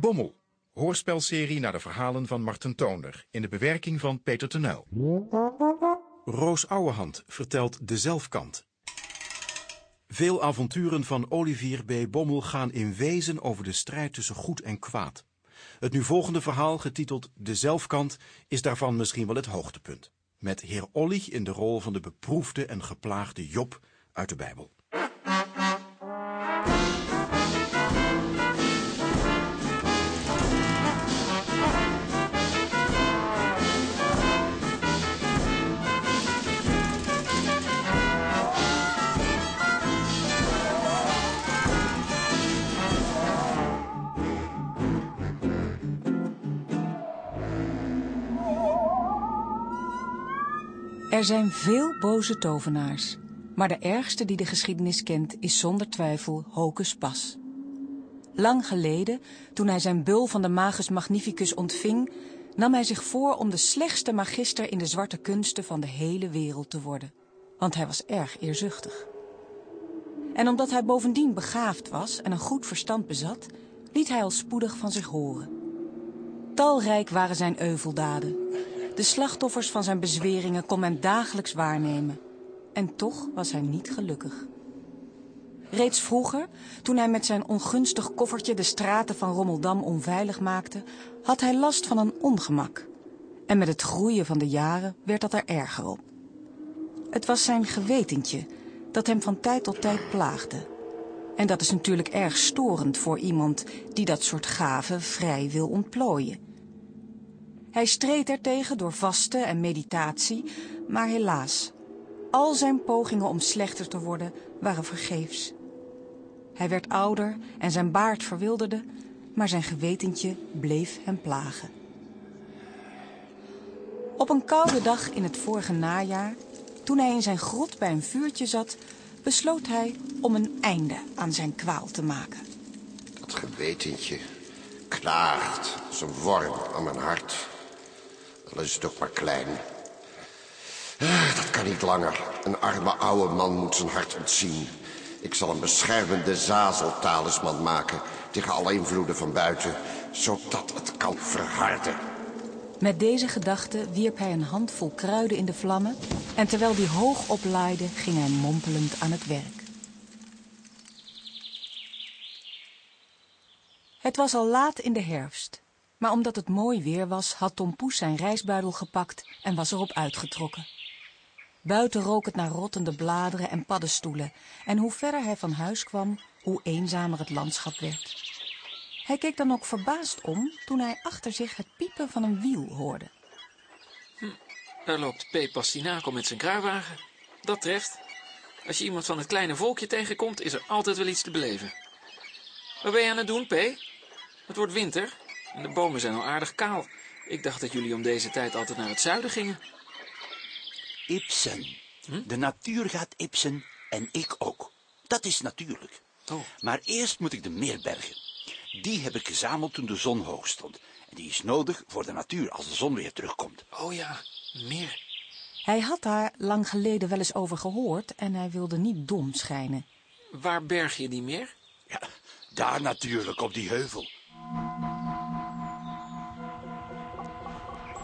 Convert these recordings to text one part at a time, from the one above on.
Bommel, hoorspelserie naar de verhalen van Marten Toonder in de bewerking van Peter Tenuil. Roos Ouwehand vertelt de zelfkant. Veel avonturen van Olivier B. Bommel gaan in wezen over de strijd tussen goed en kwaad. Het nu volgende verhaal, getiteld De Zelfkant, is daarvan misschien wel het hoogtepunt. Met heer Olly in de rol van de beproefde en geplaagde Job uit de Bijbel. Er zijn veel boze tovenaars, maar de ergste die de geschiedenis kent is zonder twijfel Hocus Pas. Lang geleden, toen hij zijn bul van de Magus Magnificus ontving, nam hij zich voor om de slechtste magister in de zwarte kunsten van de hele wereld te worden, want hij was erg eerzuchtig. En omdat hij bovendien begaafd was en een goed verstand bezat, liet hij al spoedig van zich horen. Talrijk waren zijn euveldaden, de slachtoffers van zijn bezweringen kon men dagelijks waarnemen. En toch was hij niet gelukkig. Reeds vroeger, toen hij met zijn ongunstig koffertje de straten van Rommeldam onveilig maakte, had hij last van een ongemak. En met het groeien van de jaren werd dat er erger op. Het was zijn gewetentje dat hem van tijd tot tijd plaagde. En dat is natuurlijk erg storend voor iemand die dat soort gaven vrij wil ontplooien. Hij streed ertegen door vasten en meditatie, maar helaas, al zijn pogingen om slechter te worden waren vergeefs. Hij werd ouder en zijn baard verwilderde, maar zijn gewetentje bleef hem plagen. Op een koude dag in het vorige najaar, toen hij in zijn grot bij een vuurtje zat, besloot hij om een einde aan zijn kwaal te maken. Dat gewetentje knaagt als een worm aan mijn hart. Al is het ook maar klein. Ah, Dat kan niet langer. Een arme oude man moet zijn hart ontzien. Ik zal een beschermende zazeltalisman maken tegen alle invloeden van buiten, zodat het kan verharden. Met deze gedachte wierp hij een handvol kruiden in de vlammen en terwijl die hoog oplaaide ging hij mompelend aan het werk. Het was al laat in de herfst, maar omdat het mooi weer was had Tom Poes zijn reisbuidel gepakt en was erop uitgetrokken. Buiten rook het naar rottende bladeren en paddenstoelen en hoe verder hij van huis kwam, hoe eenzamer het landschap werd. Hij keek dan ook verbaasd om toen hij achter zich het piepen van een wiel hoorde. Daar loopt P. Pastinakel met zijn kruiwagen. Dat treft. Als je iemand van het kleine volkje tegenkomt, is er altijd wel iets te beleven. Wat ben je aan het doen, P? Het wordt winter en de bomen zijn al aardig kaal. Ik dacht dat jullie om deze tijd altijd naar het zuiden gingen. Ibsen. De natuur gaat Ibsen en ik ook. Dat is natuurlijk. Oh. Maar eerst moet ik de Meerbergen. Die heb ik gezameld toen de zon hoog stond. En die is nodig voor de natuur als de zon weer terugkomt. Oh ja, meer. Hij had daar lang geleden wel eens over gehoord en hij wilde niet dom schijnen. Waar berg je die meer? Ja, daar natuurlijk, op die heuvel.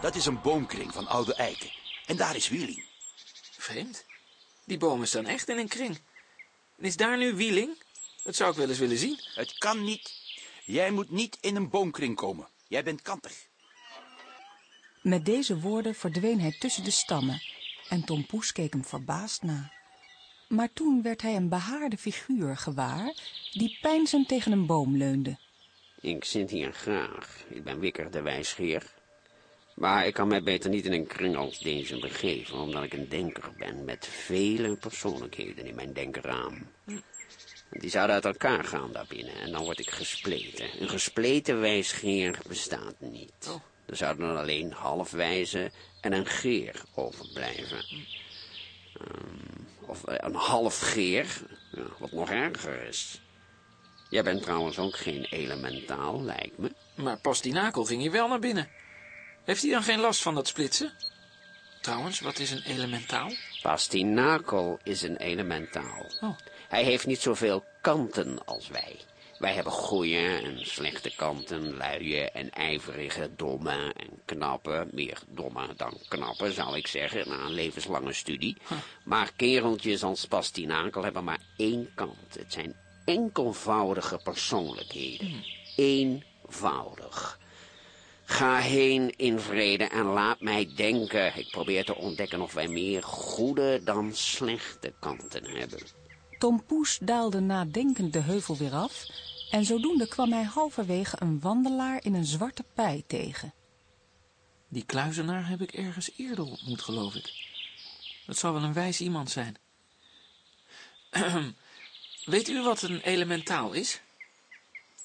Dat is een boomkring van oude eiken. En daar is Wieling. Vreemd. Die bomen staan echt in een kring. En is daar nu wieling? Dat zou ik wel eens willen zien. Het kan niet. Jij moet niet in een boomkring komen. Jij bent kantig. Met deze woorden verdween hij tussen de stammen en Tom Poes keek hem verbaasd na. Maar toen werd hij een behaarde figuur gewaar die peinzend tegen een boom leunde. Ik zit hier graag. Ik ben Wikker de wijsgeer. Maar ik kan mij beter niet in een kring als deze begeven, omdat ik een denker ben met vele persoonlijkheden in mijn denkraam. Die zouden uit elkaar gaan daarbinnen en dan word ik gespleten. Een gespleten wijsgeer bestaat niet. Er zouden dan alleen halfwijze en een geer overblijven. Ehm, of eh, een halfgeer, wat nog erger is. Jij bent trouwens ook geen elementaal, lijkt me. Maar Pastinakel ging hier wel naar binnen. Heeft hij dan geen last van dat splitsen? Trouwens, wat is een elementaal? Pastinakel is een elementaal. Oh. Hij heeft niet zoveel kanten als wij. Wij hebben goede en slechte kanten, luie en ijverige, domme en knappe. Meer domme dan knappe, zou ik zeggen, na een levenslange studie. Maar kereltjes als Pastinakel hebben maar één kant. Het zijn enkelvoudige persoonlijkheden. Eenvoudig. Ga heen in vrede en laat mij denken. Ik probeer te ontdekken of wij meer goede dan slechte kanten hebben. Tom Poes daalde nadenkend de heuvel weer af en zodoende kwam hij halverwege een wandelaar in een zwarte pij tegen. Die kluizenaar heb ik ergens eerder ontmoet, geloof ik. Dat zal wel een wijs iemand zijn. Weet u wat een elementaal is?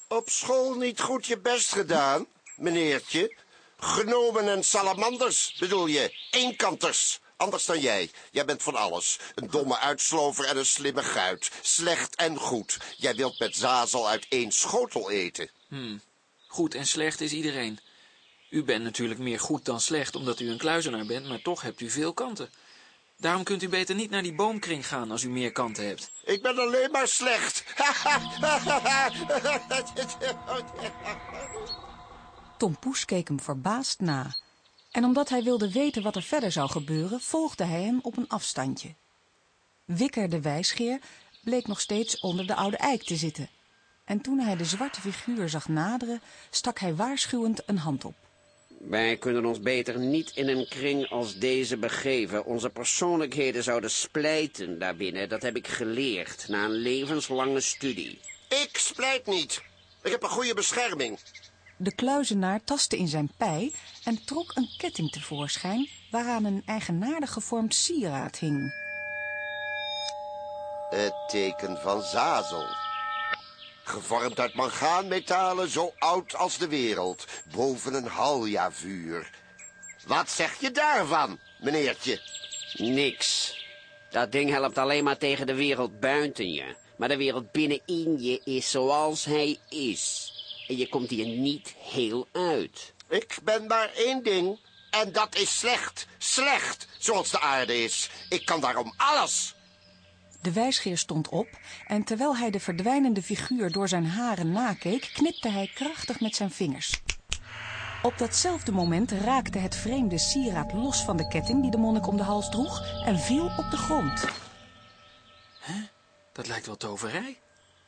Op school niet goed je best gedaan, meneertje. Genomen en salamanders, bedoel je. Eenkanters. Anders dan jij. Jij bent van alles. Een domme uitslover en een slimme guit. Slecht en goed. Jij wilt met Zazel uit één schotel eten. Goed en slecht is iedereen. U bent natuurlijk meer goed dan slecht omdat u een kluizenaar bent, maar toch hebt u veel kanten. Daarom kunt u beter niet naar die boomkring gaan als u meer kanten hebt. Ik ben alleen maar slecht. Tom Poes keek hem verbaasd na. En omdat hij wilde weten wat er verder zou gebeuren, volgde hij hem op een afstandje. Wikker de wijsgeer bleek nog steeds onder de oude eik te zitten. En toen hij de zwarte figuur zag naderen, stak hij waarschuwend een hand op. Wij kunnen ons beter niet in een kring als deze begeven. Onze persoonlijkheden zouden splijten daarbinnen. Dat heb ik geleerd na een levenslange studie. Ik splijt niet. Ik heb een goede bescherming. De kluizenaar tastte in zijn pij en trok een ketting tevoorschijn waaraan een eigenaardig gevormd sieraad hing. Het teken van Zazel. Gevormd uit mangaanmetalen zo oud als de wereld. Boven een haljavuur. Wat zeg je daarvan, meneertje? Niks. Dat ding helpt alleen maar tegen de wereld buiten je. Maar de wereld binnenin je is zoals hij is. En je komt hier niet heel uit. Ik ben maar één ding. En dat is slecht. Slecht, zoals de aarde is. Ik kan daarom alles. De wijsgeer stond op en terwijl hij de verdwijnende figuur door zijn haren nakeek, knipte hij krachtig met zijn vingers. Op datzelfde moment raakte het vreemde sieraad los van de ketting die de monnik om de hals droeg en viel op de grond. Dat lijkt wel toverij.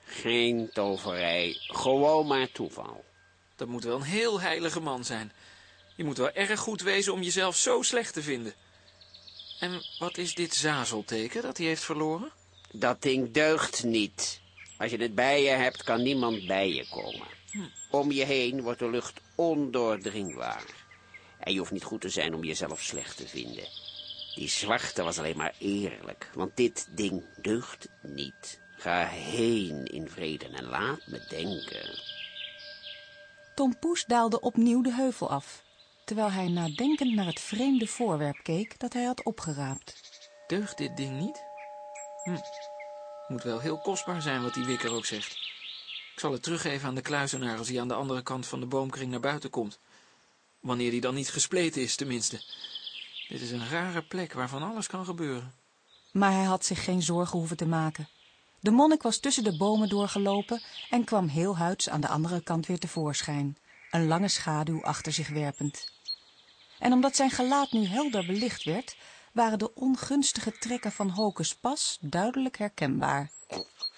Geen toverij, gewoon maar toeval. Dat moet wel een heel heilige man zijn. Je moet wel erg goed wezen om jezelf zo slecht te vinden. En wat is dit zazelteken dat hij heeft verloren? Dat ding deugt niet. Als je het bij je hebt, kan niemand bij je komen. Om je heen wordt de lucht ondoordringbaar. En je hoeft niet goed te zijn om jezelf slecht te vinden. Die zwarte was alleen maar eerlijk, want dit ding deugt niet. Ga heen in vrede en laat me denken. Tom Poes daalde opnieuw de heuvel af, terwijl hij nadenkend naar het vreemde voorwerp keek dat hij had opgeraapt. Deugt dit ding niet? Hm. Moet wel heel kostbaar zijn wat die wikker ook zegt. Ik zal het teruggeven aan de kluizenaar als hij aan de andere kant van de boomkring naar buiten komt. Wanneer die dan niet gespleten is, tenminste. Dit is een rare plek waar van alles kan gebeuren. Maar hij had zich geen zorgen hoeven te maken. De monnik was tussen de bomen doorgelopen en kwam heel huids aan de andere kant weer tevoorschijn, een lange schaduw achter zich werpend. En omdat zijn gelaat nu helder belicht werd, waren de ongunstige trekken van Hocus Pas duidelijk herkenbaar.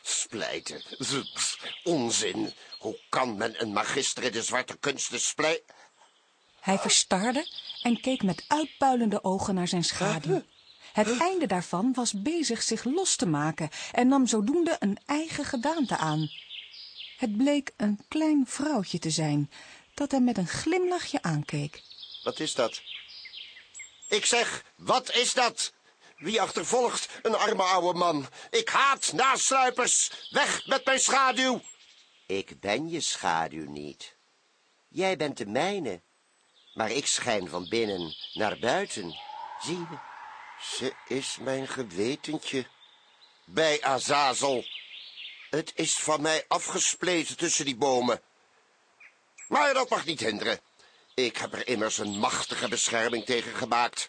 Splijten. Onzin. Hoe kan men een magister in de zwarte kunsten splijten? Hij verstarde en keek met uitpuilende ogen naar zijn schaduw. Het einde daarvan was bezig zich los te maken en nam zodoende een eigen gedaante aan. Het bleek een klein vrouwtje te zijn, dat hem met een glimlachje aankeek. Wat is dat? Ik zeg, wat is dat? Wie achtervolgt een arme oude man? Ik haat nasluipers. Weg met mijn schaduw. Ik ben je schaduw niet. Jij bent de mijne. Maar ik schijn van binnen naar buiten. Zie je, ze is mijn gewetentje. Bij Azazel. Het is van mij afgespleten tussen die bomen. Maar dat mag niet hinderen. Ik heb er immers een machtige bescherming tegen gemaakt.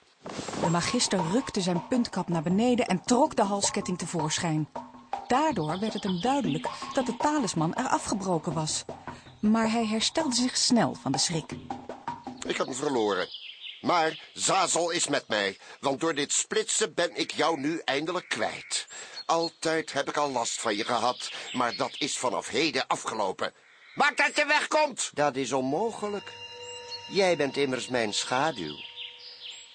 De magister rukte zijn puntkap naar beneden en trok de halsketting tevoorschijn. Daardoor werd het hem duidelijk dat de talisman er afgebroken was. Maar hij herstelde zich snel van de schrik. Ik heb hem verloren. Maar Zazel is met mij, want door dit splitsen ben ik jou nu eindelijk kwijt. Altijd heb ik al last van je gehad, maar dat is vanaf heden afgelopen. Maak dat je wegkomt! Dat is onmogelijk. Jij bent immers mijn schaduw.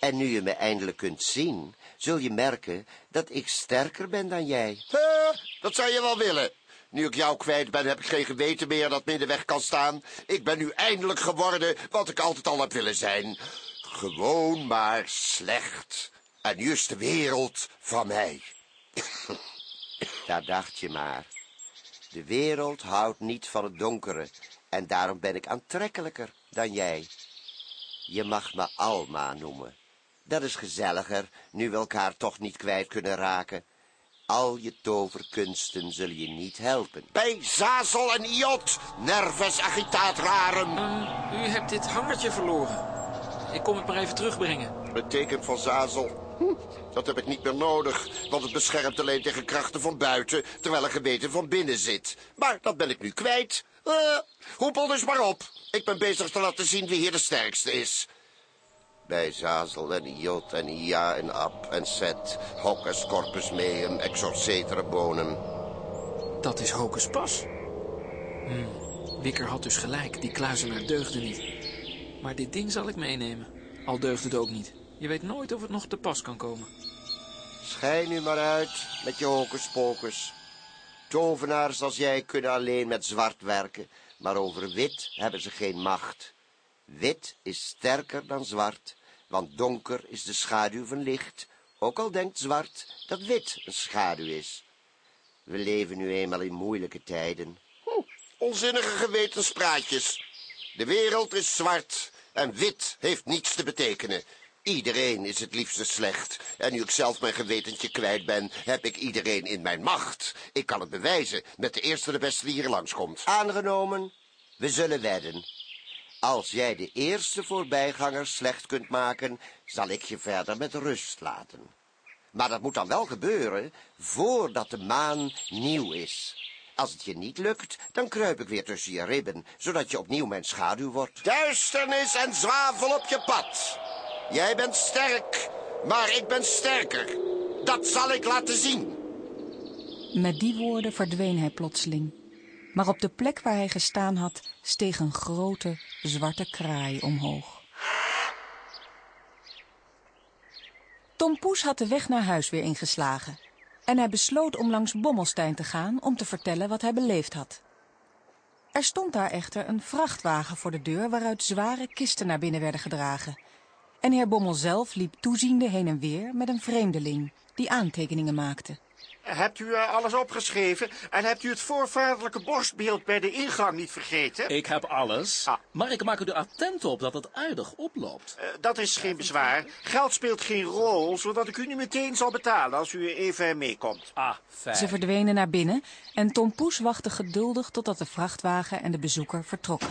En nu je me eindelijk kunt zien, zul je merken dat ik sterker ben dan jij. dat zou je wel willen. Nu ik jou kwijt ben, heb ik geen geweten meer dat me in de weg kan staan. Ik ben nu eindelijk geworden wat ik altijd al heb willen zijn. Gewoon maar slecht. En nu is de wereld van mij. Dat dacht je maar. De wereld houdt niet van het donkere en daarom ben ik aantrekkelijker dan jij. Je mag me Alma noemen. Dat is gezelliger, nu we elkaar toch niet kwijt kunnen raken. Al je toverkunsten zullen je niet helpen. Bij Zazel en Iot, nervus agitaat-raren. Um, u hebt dit hangertje verloren. Ik kom het maar even terugbrengen. Het teken van Zazel. Dat heb ik niet meer nodig, want het beschermt alleen tegen krachten van buiten, terwijl er geweten van binnen zit. Maar dat ben ik nu kwijt. Uh, hoepel dus maar op. Ik ben bezig te laten zien wie hier de sterkste is. Bij Zazel en Iot en Ia en Ab en Set, Hocus Corpus Meum, Exorcetere Bonum. Dat is Hocus Pas. Hm, Wikker had dus gelijk, die kluizenaar deugde niet. Maar dit ding zal ik meenemen, al deugde het ook niet. Je weet nooit of het nog te pas kan komen. Schijn nu maar uit met je hocus pocus. Tovenaars als jij kunnen alleen met zwart werken, maar over wit hebben ze geen macht. Wit is sterker dan zwart, want donker is de schaduw van licht, ook al denkt zwart dat wit een schaduw is. We leven nu eenmaal in moeilijke tijden. Hm, onzinnige gewetenspraatjes. De wereld is zwart en wit heeft niets te betekenen. Iedereen is het liefste slecht. En nu ik zelf mijn gewetentje kwijt ben, heb ik iedereen in mijn macht. Ik kan het bewijzen met de eerste de beste die hier langskomt. Aangenomen, we zullen wedden. Als jij de eerste voorbijganger slecht kunt maken, zal ik je verder met rust laten. Maar dat moet dan wel gebeuren voordat de maan nieuw is. Als het je niet lukt, dan kruip ik weer tussen je ribben, zodat je opnieuw mijn schaduw wordt. Duisternis en zwavel op je pad. Jij bent sterk, maar ik ben sterker. Dat zal ik laten zien. Met die woorden verdween hij plotseling. Maar op de plek waar hij gestaan had, steeg een grote, zwarte kraai omhoog. Tom Poes had de weg naar huis weer ingeslagen. En hij besloot om langs Bommelstein te gaan om te vertellen wat hij beleefd had. Er stond daar echter een vrachtwagen voor de deur waaruit zware kisten naar binnen werden gedragen. En heer Bommel zelf liep toeziende heen en weer met een vreemdeling die aantekeningen maakte. Hebt u uh, alles opgeschreven en hebt u het voorvaderlijke borstbeeld bij de ingang niet vergeten? Ik heb alles, Ah. maar ik maak u er attent op dat het aardig oploopt. Uh, dat is geen bezwaar. Geld speelt geen rol, zodat ik u nu meteen zal betalen als u even meekomt. Ah, fijn. Ze verdwenen naar binnen en Tom Poes wachtte geduldig totdat de vrachtwagen en de bezoeker vertrokken.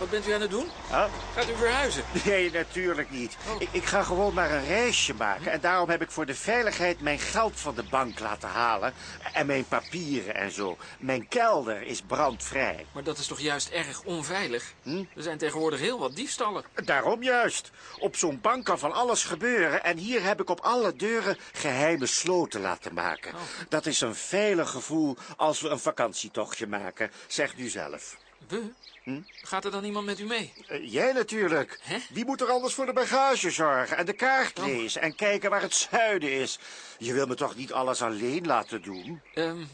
Wat bent u aan het doen? Huh? Gaat u verhuizen? Nee, natuurlijk niet. Ik, ik ga gewoon maar een reisje maken en daarom heb ik voor de veiligheid mijn geld van de bank laten halen en mijn papieren en zo. Mijn kelder is brandvrij. Maar dat is toch juist erg onveilig? Hm? Er zijn tegenwoordig heel wat diefstallen. Daarom juist. Op zo'n bank kan van alles gebeuren. En hier heb ik op alle deuren geheime sloten laten maken. Dat is een veilig gevoel als we een vakantietochtje maken. Zegt u zelf. We? Gaat er dan iemand met u mee? Eh, jij natuurlijk. Hè? Wie moet er anders voor de bagage zorgen en de kaart lezen en kijken waar het zuiden is? Je wil me toch niet alles alleen laten doen? Ehm,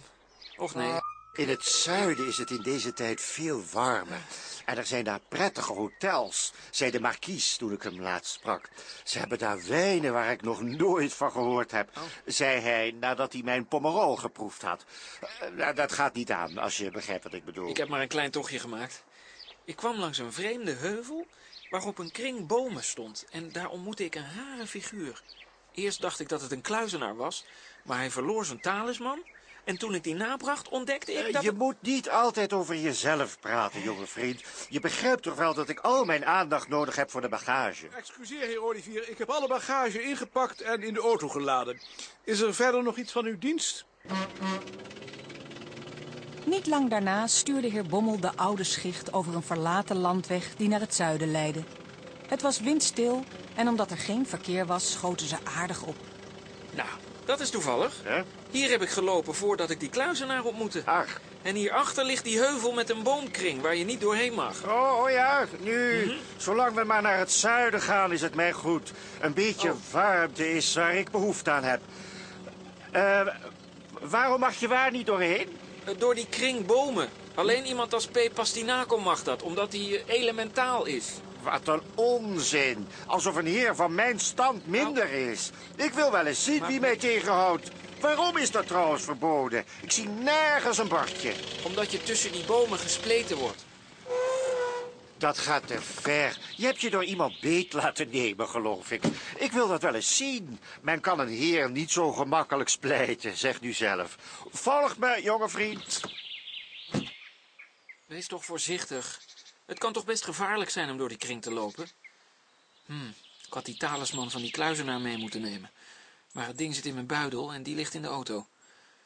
och nee. In het zuiden is het in deze tijd veel warmer. En er zijn daar prettige hotels, zei de markies toen ik hem laatst sprak. Ze hebben daar wijnen waar ik nog nooit van gehoord heb, zei hij nadat hij mijn pomerol geproefd had. Eh, nou, dat gaat niet aan, als je begrijpt wat ik bedoel. Ik heb maar een klein tochtje gemaakt. Ik kwam langs een vreemde heuvel waarop een kring bomen stond. En daar ontmoette ik een rare figuur. Eerst dacht ik dat het een kluizenaar was, maar hij verloor zijn talisman. En toen ik die nabracht, ontdekte ik Eh, dat... Je het- moet niet altijd over jezelf praten, jonge vriend. Je begrijpt toch wel dat ik al mijn aandacht nodig heb voor de bagage. Excuseer, heer Olivier. Ik heb alle bagage ingepakt en in de auto geladen. Is er verder nog iets van uw dienst? Niet lang daarna stuurde heer Bommel de oude schicht over een verlaten landweg die naar het zuiden leidde. Het was windstil en omdat er geen verkeer was, schoten ze aardig op. Nou, dat is toevallig. Hè? Hier heb ik gelopen voordat ik die kluizenaar ontmoette. Ach, En hierachter ligt die heuvel met een boomkring waar je niet doorheen mag. oh, oh ja, nu. Zolang we maar naar het zuiden gaan, is het mij goed. Een beetje warmte is waar ik behoefte aan heb. Eh, waarom mag je waar niet doorheen? Eh, Door die kring bomen. Alleen iemand als P. Pastinaco mag dat, omdat hij eh, elementaal is. Wat een onzin. Alsof een heer van mijn stand minder is. Ik wil wel eens zien wie mij tegenhoudt. Waarom is dat trouwens verboden? Ik zie nergens een bordje. Omdat je tussen die bomen gespleten wordt. Dat gaat te ver. Je hebt je door iemand beet laten nemen, geloof ik. Ik wil dat wel eens zien. Men kan een heer niet zo gemakkelijk splijten, zegt u zelf. Volg me, jonge vriend. Wees toch voorzichtig. Het kan toch best gevaarlijk zijn om door die kring te lopen? Hm, ik had die talisman van die kluizenaar mee moeten nemen. Maar het ding zit in mijn buidel en die ligt in de auto.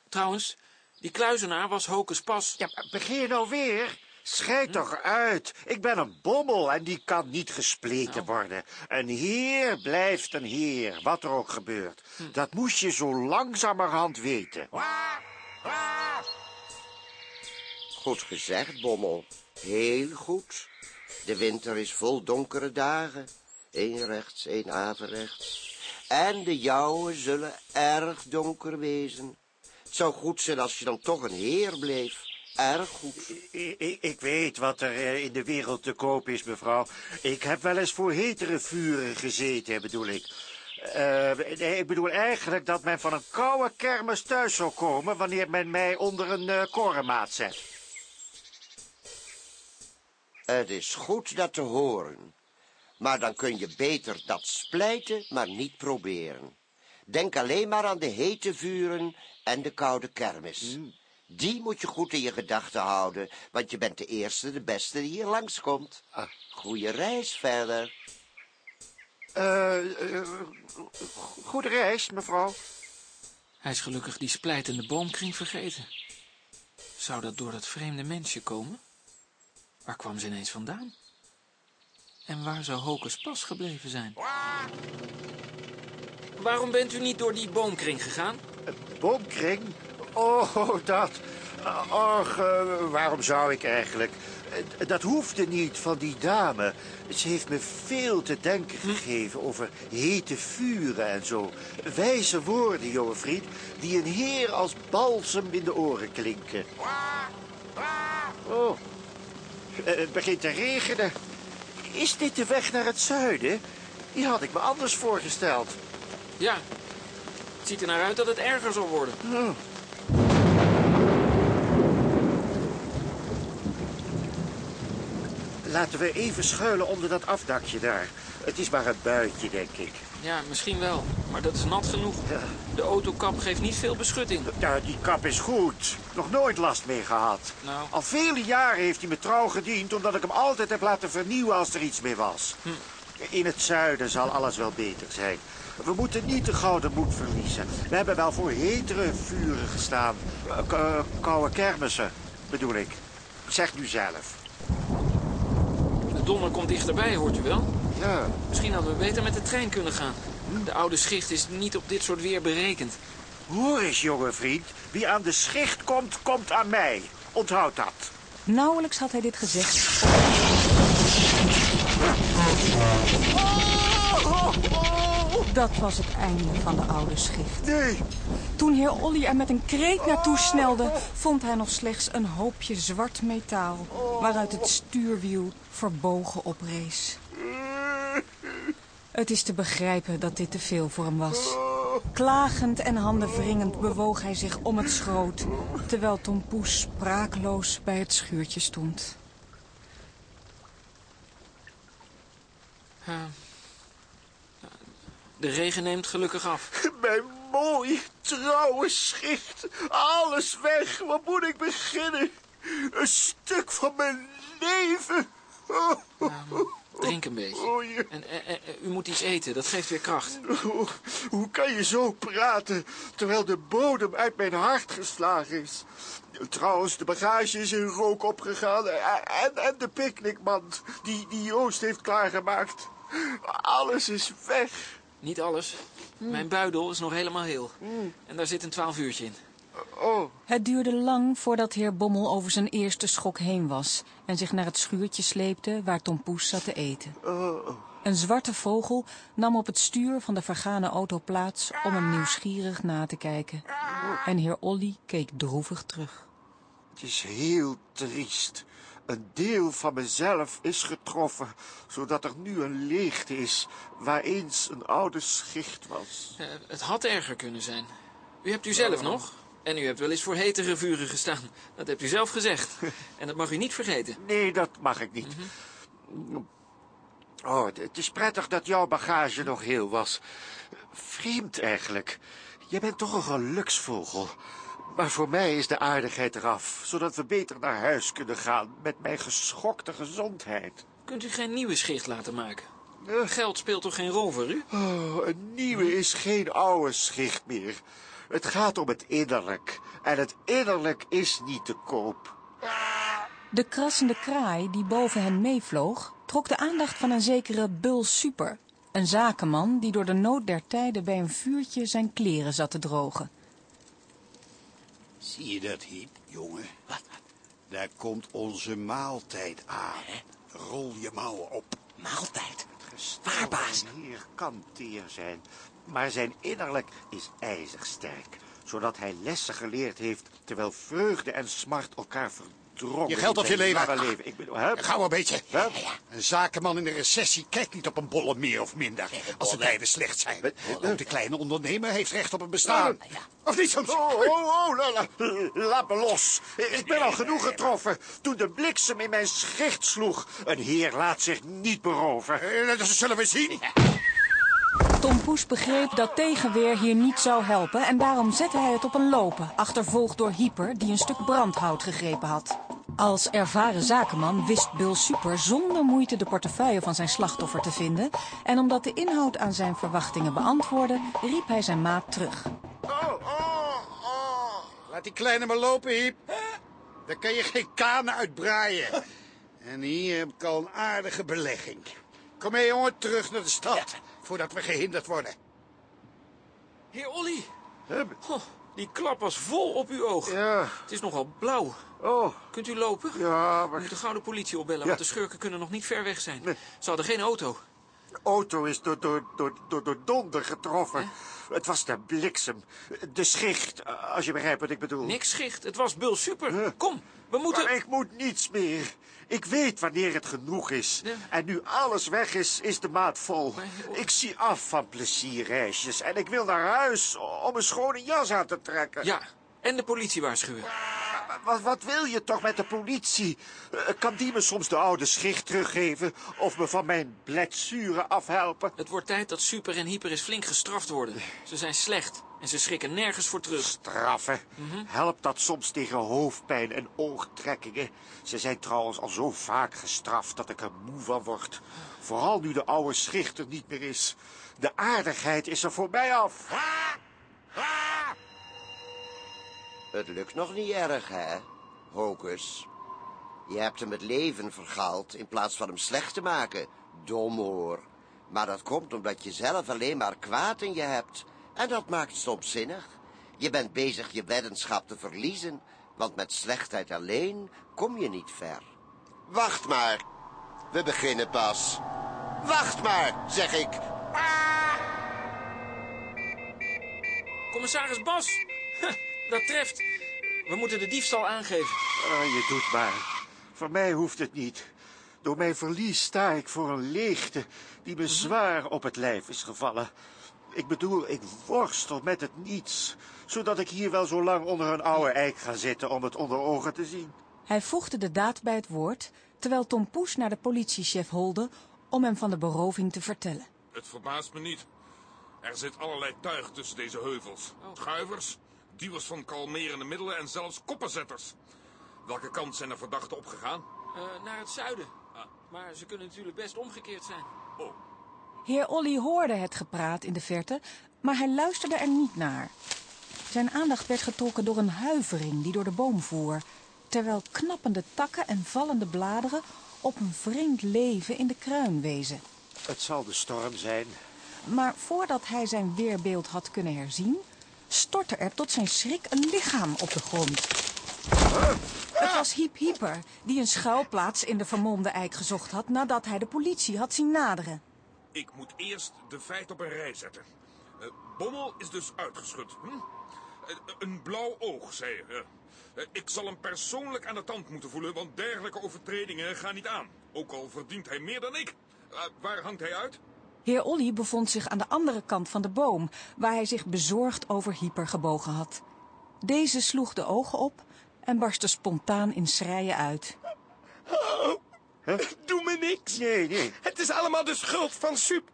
Trouwens, die kluizenaar was Hocus Pas. Ja, begin nou weer. Schijt toch uit. Ik ben een bommel en die kan niet gespleten worden. Een heer blijft een heer, wat er ook gebeurt. Dat moest je zo langzamerhand weten. Goed gezegd, Bommel. Heel goed. De winter is vol donkere dagen. Eén rechts, één averechts. En de jouwe zullen erg donker wezen. Het zou goed zijn als je dan toch een heer bleef. Erg goed. Ik weet wat er eh, in de wereld te koop is, mevrouw. Ik heb wel eens voor hetere vuren gezeten, bedoel ik. Eh, nee, ik bedoel eigenlijk dat men van een koude kermis thuis zou komen... wanneer men mij onder een eh, korenmaat zet. Het is goed dat te horen. Maar dan kun je beter dat splijten, maar niet proberen. Denk alleen maar aan de hete vuren en de koude kermis. Die moet je goed in je gedachten houden, want je bent de eerste, de beste die hier langskomt. Goeie reis verder. Eh, eh, goede reis, mevrouw. Hij is gelukkig die splijtende boomkring vergeten. Zou dat door dat vreemde mensje komen? Waar kwam ze ineens vandaan? En waar zou Hocus Pas gebleven zijn? Waarom bent u niet door die boomkring gegaan? Boomkring? Oh, dat. Och, eh, waarom zou ik eigenlijk? Eh, Dat hoefde niet van die dame. Ze heeft me veel te denken gegeven over hete vuren en zo. Wijze woorden, jonge vriend, die een heer als balsem in de oren klinken. Oh, eh, het begint te regenen. Is dit de weg naar het zuiden? Die had ik me anders voorgesteld. Ja, het ziet er naar uit dat het erger zal worden. Laten we even schuilen onder dat afdakje daar. Het is maar een buitje, denk ik. Ja, misschien wel, maar dat is nat genoeg. Ja. De autokap geeft niet veel beschutting. Ja, die kap is goed. Nog nooit last mee gehad. Nou. Al vele jaren heeft hij me trouw gediend... omdat ik hem altijd heb laten vernieuwen als er iets mee was. In het zuiden zal alles wel beter zijn. We moeten niet de gouden moed verliezen. We hebben wel voor hetere vuren gestaan. Eh, k- eh, koude kermissen, bedoel ik. Zeg nu zelf. De donder komt dichterbij, hoort u wel? Ja, Misschien hadden we beter met de trein kunnen gaan. De oude schicht is niet op dit soort weer berekend. hoor eens, jonge vriend. Wie aan de schicht komt, komt aan mij. Onthoud dat. Nauwelijks had hij dit gezegd. Dat was het einde van de oude schicht. Nee, Toen heer Olly er met een kreet naartoe snelde, vond hij nog slechts een hoopje zwart metaal, waaruit het stuurwiel verbogen oprees. Het is te begrijpen dat dit te veel voor hem was. Klagend en handenwringend bewoog hij zich om het schroot, terwijl Tom Poes sprakeloos bij het schuurtje stond. De regen neemt gelukkig af. mijn mooi, trouwe schicht. Alles weg. Waar moet ik beginnen? Een stuk van mijn leven. Oh, De drink een beetje. Oh, En eh, eh, eh, u moet iets eten, dat geeft weer kracht. Hoe, hoe kan je zo praten, terwijl de bodem uit mijn hart geslagen is? Trouwens, de bagage is in rook opgegaan en, en, en de picknickmand die, die Joost heeft klaargemaakt. Alles is weg. Niet alles. Mijn buidel is nog helemaal heel. En daar zit een twaalf uurtje in. Oh, Het duurde lang voordat heer Bommel over zijn eerste schok heen was en zich naar het schuurtje sleepte waar Tom Poes zat te eten. oh, Een zwarte vogel nam op het stuur van de vergane auto plaats om hem nieuwsgierig na te kijken. En heer Olly keek droevig terug. het is heel triest. Een deel van mezelf is getroffen, zodat er nu een leegte is waar eens een oude schicht was. Eh, het had erger kunnen zijn. U hebt u zelf nog. En u hebt wel eens voor hetere vuren gestaan. Dat hebt u zelf gezegd. En dat mag u niet vergeten. Nee, dat mag ik niet. Oh, het- is prettig dat jouw bagage nog heel was. Vreemd eigenlijk. Jij bent toch een geluksvogel. Maar voor mij is de aardigheid eraf, zodat we beter naar huis kunnen gaan met mijn geschokte gezondheid. Kunt u geen nieuwe schicht laten maken? Eh, Geld speelt toch geen rol voor u? oh, een nieuwe is geen oude schicht meer. Het gaat om het innerlijk. En het innerlijk is niet te koop. De krassende kraai die boven hen meevloog, trok de aandacht van een zekere Bul Super. Een zakenman die door de nood der tijden bij een vuurtje zijn kleren zat te drogen. Zie je dat, Hiep, jongen? Wat? Daar komt onze maaltijd aan. Rol je mouwen op. Maaltijd. Waar, baas? heer kan teer zijn, maar zijn innerlijk is ijzersterk, zodat hij lessen geleerd heeft, terwijl vreugde en smart elkaar verdrongen. Je geld of je leven. leven. Ik bedoel, hè? Gauw een beetje. Hè? Een zakenman in de recessie kijkt niet op een bolle meer of minder. Als de tijden slecht zijn. Ook de kleine ondernemer heeft recht op een bestaan. Of niet soms? Oh, oh, oh, la, la, laat me los. Ik ben al genoeg getroffen toen de bliksem in mijn schicht sloeg. Een heer laat zich niet beroven. Eh, Dat zullen we zien. Tom Poes begreep dat tegenweer hier niet zou helpen en daarom zette hij het op een lopen, achtervolgd door Hyper die een stuk brandhout gegrepen had. Als ervaren zakenman wist Bill Super zonder moeite de portefeuille van zijn slachtoffer te vinden en omdat de inhoud aan zijn verwachtingen beantwoordde, riep hij zijn maat terug. Oh, oh, oh. Laat die kleine maar lopen, Hiep. Daar kan je geen kanen uitbraaien. En hier heb ik al een aardige belegging. Kom mee, jongen, terug naar de stad. Voordat we gehinderd worden. Heer Olly, oh, die klap was vol op uw oog. Ja, Het is nogal blauw. Oh, Kunt u lopen? ja, We maar moeten gauw de politie opbellen, Ja. want de schurken kunnen nog niet ver weg zijn. Nee. Ze hadden geen auto. de auto is door, door, door, door, door donder getroffen. Het was de bliksem. De schicht, als je begrijpt wat ik bedoel. Niks schicht, het was Bul Super. Huh? Kom, we moeten... Maar ik moet niets meer. Ik weet wanneer het genoeg is. Ja. En nu alles weg is, is de maat vol. Maar. Ik zie af van plezierreisjes. En ik wil naar huis om een schone jas aan te trekken. Ja, en de politie waarschuwen. Maar Wat, wat wil je toch met de politie? Eh, kan die me soms de oude schicht teruggeven? Of me van mijn blessure afhelpen? Het wordt tijd dat Super en Hyper eens flink gestraft worden. Ze zijn slecht en ze schrikken nergens voor terug. Straffen. Helpt dat soms tegen hoofdpijn en oogtrekkingen? Ze zijn trouwens al zo vaak gestraft dat ik er moe van word. Vooral nu de oude schicht er niet meer is. De aardigheid is er voor mij af. Het lukt nog niet erg, hè, Hocus? Je hebt hem het leven vergaald in plaats van hem slecht te maken. Dom hoor. Maar dat komt omdat je zelf alleen maar kwaad in je hebt. En dat maakt stomzinnig. Je bent bezig je weddenschap te verliezen, want met slechtheid alleen kom je niet ver. Wacht maar. We beginnen pas. Wacht maar, zeg ik. Commissaris Bas, dat treft. We moeten de diefstal aangeven. Ah, je doet maar. Voor mij hoeft het niet. Door mijn verlies sta ik voor een leegte die me zwaar op het lijf is gevallen. Ik bedoel, ik worstel met het niets, zodat ik hier wel zo lang onder een oude eik ga zitten om het onder ogen te zien. Hij voegde de daad bij het woord, terwijl Tom Poes naar de politiechef holde om hem van de beroving te vertellen. Het verbaast me niet. Er zit allerlei tuig tussen deze heuvels. Schuivers, duwers van kalmerende middelen en zelfs koppenzetters. Welke kant zijn er verdachten opgegaan? Eh, naar het zuiden. Ah, Maar ze kunnen natuurlijk best omgekeerd zijn. Heer Olly hoorde het gepraat in de verte, maar hij luisterde er niet naar. Zijn aandacht werd getrokken door een huivering die door de boom voer, terwijl knappende takken en vallende bladeren op een vreemd leven in de kruin wezen. Het zal de storm zijn. Maar voordat hij zijn weerbeeld had kunnen herzien, stortte er tot zijn schrik een lichaam op de grond. Het was Hiep Hieper, die een schuilplaats in de vermomde eik gezocht had nadat hij de politie had zien naderen. Ik moet eerst de feiten op een rij zetten. Eh, Bommel is dus uitgeschud. Hm? Eh, een blauw oog, zei je. Eh, ik zal hem persoonlijk aan de tand moeten voelen, want dergelijke overtredingen gaan niet aan. Ook al verdient hij meer dan ik. Waar hangt hij uit? Heer Olly bevond zich aan de andere kant van de boom, waar hij zich bezorgd over Hyper gebogen had. Deze sloeg de ogen op en barstte spontaan in schreien uit. Doe me niks. Nee, nee. Het is allemaal de schuld van Sup.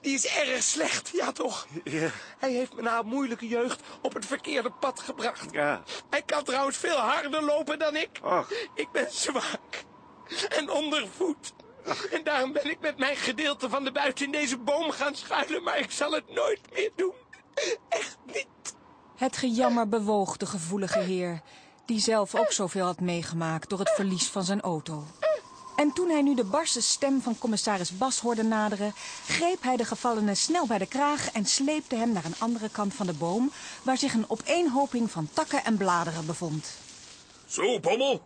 Die is erg slecht, ja toch? Ja. Hij heeft me na een moeilijke jeugd op het verkeerde pad gebracht. Ja. Hij kan trouwens veel harder lopen dan ik. Och. Ik ben zwak en ondervoed. En daarom ben ik met mijn gedeelte van de buit in deze boom gaan schuilen, maar ik zal het nooit meer doen. Echt niet. Het gejammer bewoog de gevoelige heer, die zelf ook zoveel had meegemaakt door het verlies van zijn auto. En toen hij nu de barse stem van commissaris Bas hoorde naderen, greep hij de gevallene snel bij de kraag en sleepte hem naar een andere kant van de boom, waar zich een opeenhoping van takken en bladeren bevond. Zo, Bommel.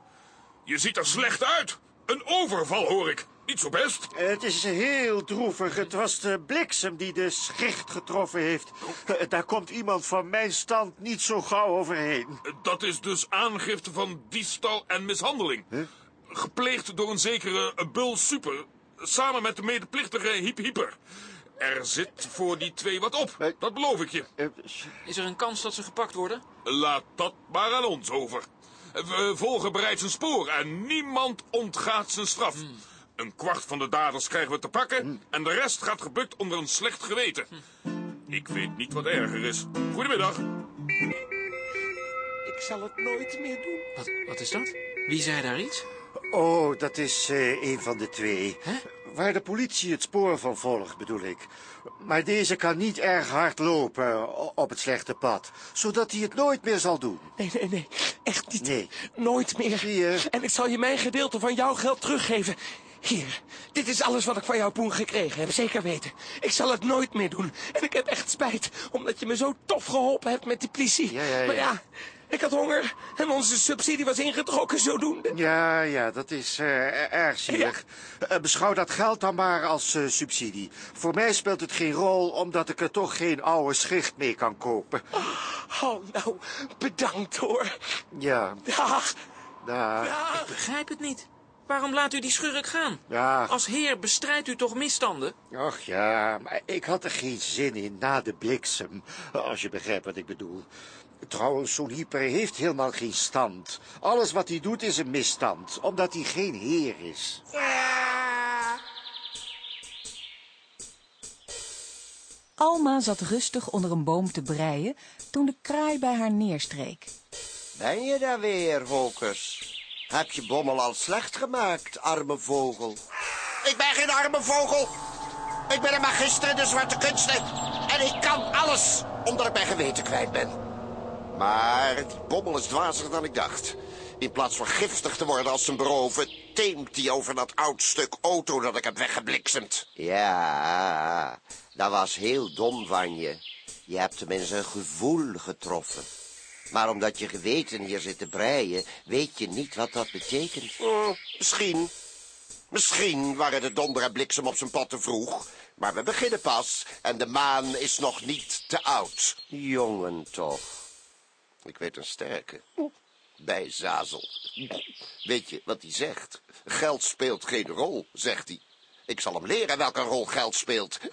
Je ziet er slecht uit. Een overval, hoor ik. Niet zo best. Het is heel droevig. Het was de bliksem die de schicht getroffen heeft. Eh, Daar komt iemand van mijn stand niet zo gauw overheen. Dat is dus aangifte van diefstal en mishandeling. Gepleegd door een zekere Bul Super, samen met de medeplichtige Hiep Hieper. Er zit voor die twee wat op, dat beloof ik je. Eh, Is er een kans dat ze gepakt worden? Laat dat maar aan ons over. We volgen bereid zijn spoor en niemand ontgaat zijn straf. Een kwart van de daders krijgen we te pakken en de rest gaat gebukt onder een slecht geweten. Ik weet niet wat erger is. Goedemiddag. Ik zal het nooit meer doen. Wat, wat is dat? Wie zei daar iets? Oh, dat is eh, een van de twee. Hè? Waar de politie het spoor van volgt, bedoel ik. Maar deze kan niet erg hard lopen op het slechte pad. Zodat hij het nooit meer zal doen. Nee, nee, nee. Echt niet. Nee. Nooit meer. En ik zal je mijn gedeelte van jouw geld teruggeven. Hier, dit is alles wat ik van jou Poen gekregen heb, zeker weten. Ik zal het nooit meer doen. En ik heb echt spijt, omdat je me zo tof geholpen hebt met die politie. Ja, ja, ja. Maar ja, ik had honger en onze subsidie was ingetrokken zodoende. Ja, ja, dat is eh, erg zielig. Eh, beschouw dat geld dan maar als eh, subsidie. Voor mij speelt het geen rol, omdat ik er toch geen oude schicht mee kan kopen. Oh, nou, bedankt hoor. Ja, Dag. Ik begrijp het niet. Waarom laat u die schurk gaan? ja. Als heer bestrijdt u toch misstanden? Ach ja, maar ik had er geen zin in na de bliksem. Als je begrijpt wat ik bedoel. Trouwens, zo'n hyper heeft helemaal geen stand. Alles wat hij doet is een misstand, omdat hij geen heer is. Alma zat rustig onder een boom te breien toen de kraai bij haar neerstreek. Ben je daar weer, Hokus? Heb je Bommel al slecht gemaakt, arme vogel? Ik ben geen arme vogel. Ik ben een magister in de zwarte kunsten. En ik kan alles, omdat ik mijn geweten kwijt ben. Maar die Bommel is dwazer dan ik dacht. In plaats van giftig te worden als zijn beroven... teemt hij over dat oud stuk auto dat ik heb weggebliksemd. Ja, dat was heel dom van je. Je hebt tenminste een gevoel getroffen. Maar omdat je geweten hier zit te breien, weet je niet wat dat betekent. Oh, misschien. Misschien waren de donder en bliksem op zijn pad te vroeg. Maar we beginnen pas en de maan is nog niet te oud. Jongen toch. Ik weet een sterke. Bij Zazel. Weet je wat hij zegt? Geld speelt geen rol, zegt hij. Ik zal hem leren welke rol geld speelt.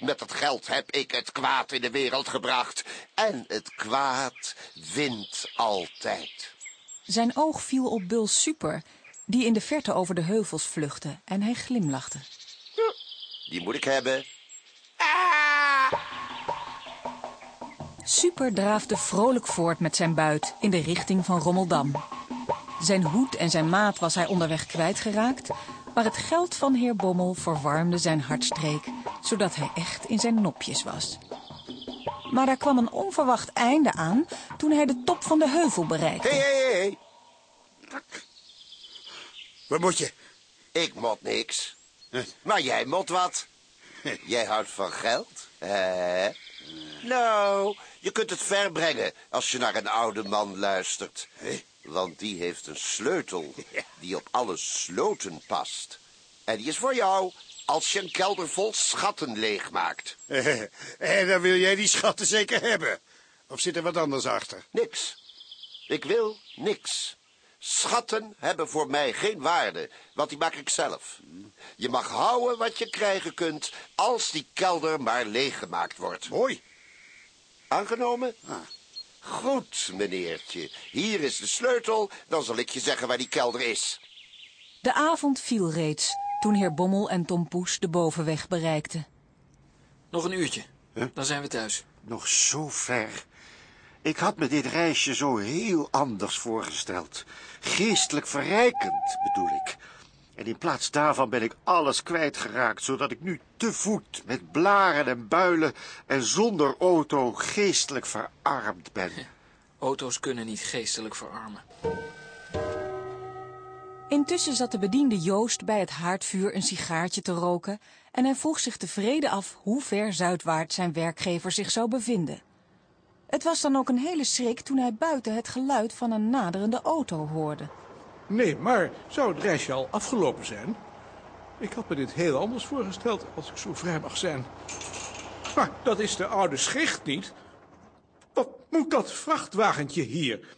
Met het geld heb ik het kwaad in de wereld gebracht. En het kwaad wint altijd. Zijn oog viel op Bul Super, die in de verte over de heuvels vluchtte, en hij glimlachte. Die moet ik hebben. Super draafde vrolijk voort met zijn buit in de richting van Rommeldam. Zijn hoed en zijn maat was hij onderweg kwijtgeraakt, maar het geld van heer Bommel verwarmde zijn hartstreek, zodat hij echt in zijn nopjes was. Maar daar kwam een onverwacht einde aan toen hij de top van de heuvel bereikte. Hé, hé, hé. Waar moet je? Ik mot niks. Maar jij mot wat. Jij houdt van geld, hè? Nou, je kunt het ver brengen als je naar een oude man luistert. Want die heeft een sleutel die op alle sloten past. En die is voor jou als je een kelder vol schatten leegmaakt. En dan wil jij die schatten zeker hebben. Of zit er wat anders achter? Niks. Ik wil niks. Schatten hebben voor mij geen waarde, want die maak ik zelf. Je mag houden wat je krijgen kunt, als die kelder maar leeggemaakt wordt. Mooi. Aangenomen? Goed, meneertje. Hier is de sleutel, dan zal ik je zeggen waar die kelder is. De avond viel reeds toen heer Bommel en Tom Poes de bovenweg bereikten. Nog een uurtje. Dan zijn we thuis. Nog zo ver. Ik had me dit reisje zo heel anders voorgesteld. Geestelijk verrijkend, bedoel ik. En in plaats daarvan ben ik alles kwijtgeraakt, zodat ik nu te voet, met blaren en builen en zonder auto geestelijk verarmd ben. Auto's kunnen niet geestelijk verarmen. Intussen zat de bediende Joost bij het haardvuur een sigaartje te roken en hij vroeg zich tevreden af hoe ver zuidwaarts zijn werkgever zich zou bevinden. Het was dan ook een hele schrik toen hij buiten het geluid van een naderende auto hoorde. Nee, maar zou het reisje al afgelopen zijn? Ik had me dit heel anders voorgesteld, als ik zo vrij mag zijn. Maar dat is de oude schicht niet. Wat moet dat vrachtwagentje hier?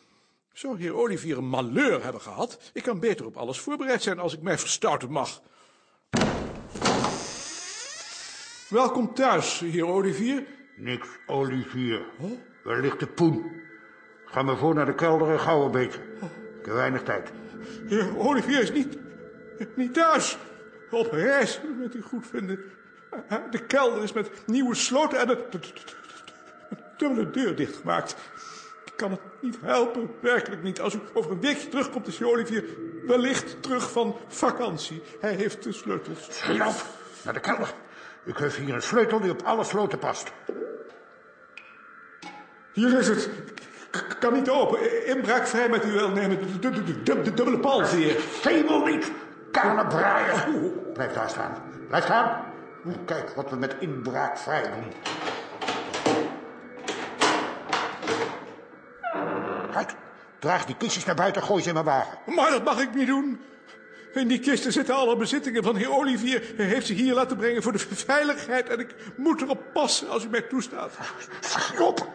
Zou heer Olivier een malheur hebben gehad? Ik kan beter op alles voorbereid zijn als ik mij verstouten mag. Welkom thuis, heer Olivier. Niks, Olivier. Waar ligt de poen? Ga maar voor naar de kelder en gauw een beetje. Ik heb weinig tijd. Olivier is niet, niet thuis. Op reis, met u goed vinden. De kelder is met nieuwe sloten en de dubbele deur dichtgemaakt. Ik kan het niet helpen, werkelijk niet. Als u over een weekje terugkomt, is Olivier wellicht terug van vakantie. Hij heeft de sleutels. Op, naar de kelder. Ik heb hier een sleutel die op alle sloten past. Hier is het. Ik kan niet open. Inbraakvrij met u wel nemen. De, dubbele palzeer. Hemel niet! Kanenbraaier! Blijf daar staan. Blijf staan. Kijk wat we met inbraak vrij doen. Kijk, draag die kistjes naar buiten, gooi ze in mijn wagen. Maar dat mag ik niet doen. In die kisten zitten alle bezittingen van heer Olivier. Hij heeft ze hier laten brengen voor de veiligheid. En ik moet erop passen als u mij toestaat. Schiet op!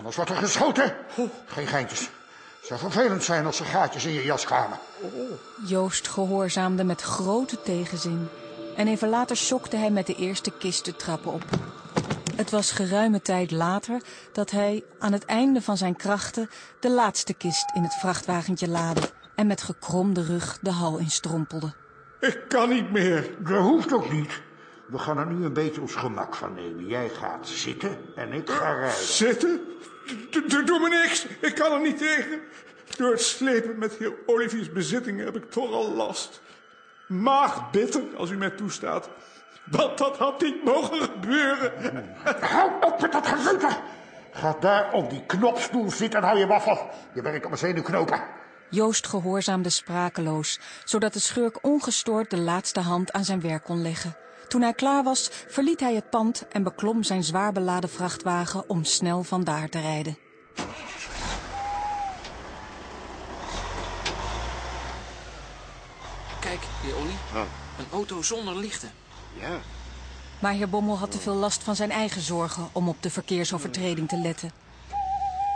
Anders wordt er geschoten. Geen geintjes. Het zou vervelend zijn als er gaatjes in je jas kwamen. Joost gehoorzaamde met grote tegenzin en even later schokte hij met de eerste kist de trappen op. Het was geruime tijd later dat hij aan het einde van zijn krachten de laatste kist in het vrachtwagentje laadde en met gekromde rug de hal instrompelde. Ik kan niet meer. Dat hoeft ook niet. We gaan er nu een beetje ons gemak van nemen. Jij gaat zitten en ik ga rijden. Zitten? Doe me niks. Ik kan er niet tegen. Door het slepen met heer Oliviers bezittingen heb ik toch al last. Maagbitter, als u mij toestaat. Want dat had niet mogen gebeuren. Hou op met dat gezeuter! Ga daar op die knopstoel zitten en hou je waffel. Je werkt op mijn zenuwknopen. Joost gehoorzaamde sprakeloos, zodat de schurk ongestoord de laatste hand aan zijn werk kon leggen. Toen hij klaar was, verliet hij het pand en beklom zijn zwaar beladen vrachtwagen om snel vandaar te rijden. Kijk, heer Olly. Een auto zonder lichten. Ja. Maar heer Bommel had te veel last van zijn eigen zorgen om op de verkeersovertreding te letten.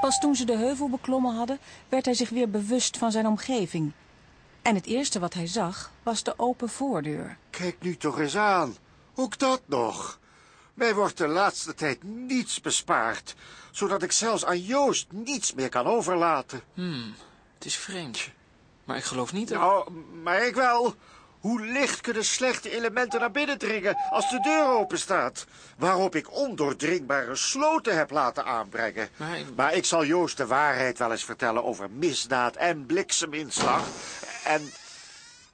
Pas toen ze de heuvel beklommen hadden, werd hij zich weer bewust van zijn omgeving. En het eerste wat hij zag, was de open voordeur. Kijk nu toch eens aan. Ook dat nog. Mij wordt de laatste tijd niets bespaard, zodat ik zelfs aan Joost niets meer kan overlaten. Hmm, het is vreemd. Maar ik geloof niet dat... Nou, maar ik wel. Hoe licht kunnen slechte elementen naar binnen dringen als de deur open staat? Waarop ik ondoordringbare sloten heb laten aanbrengen. Maar- Maar ik zal Joost de waarheid wel eens vertellen over misdaad en blikseminslag. En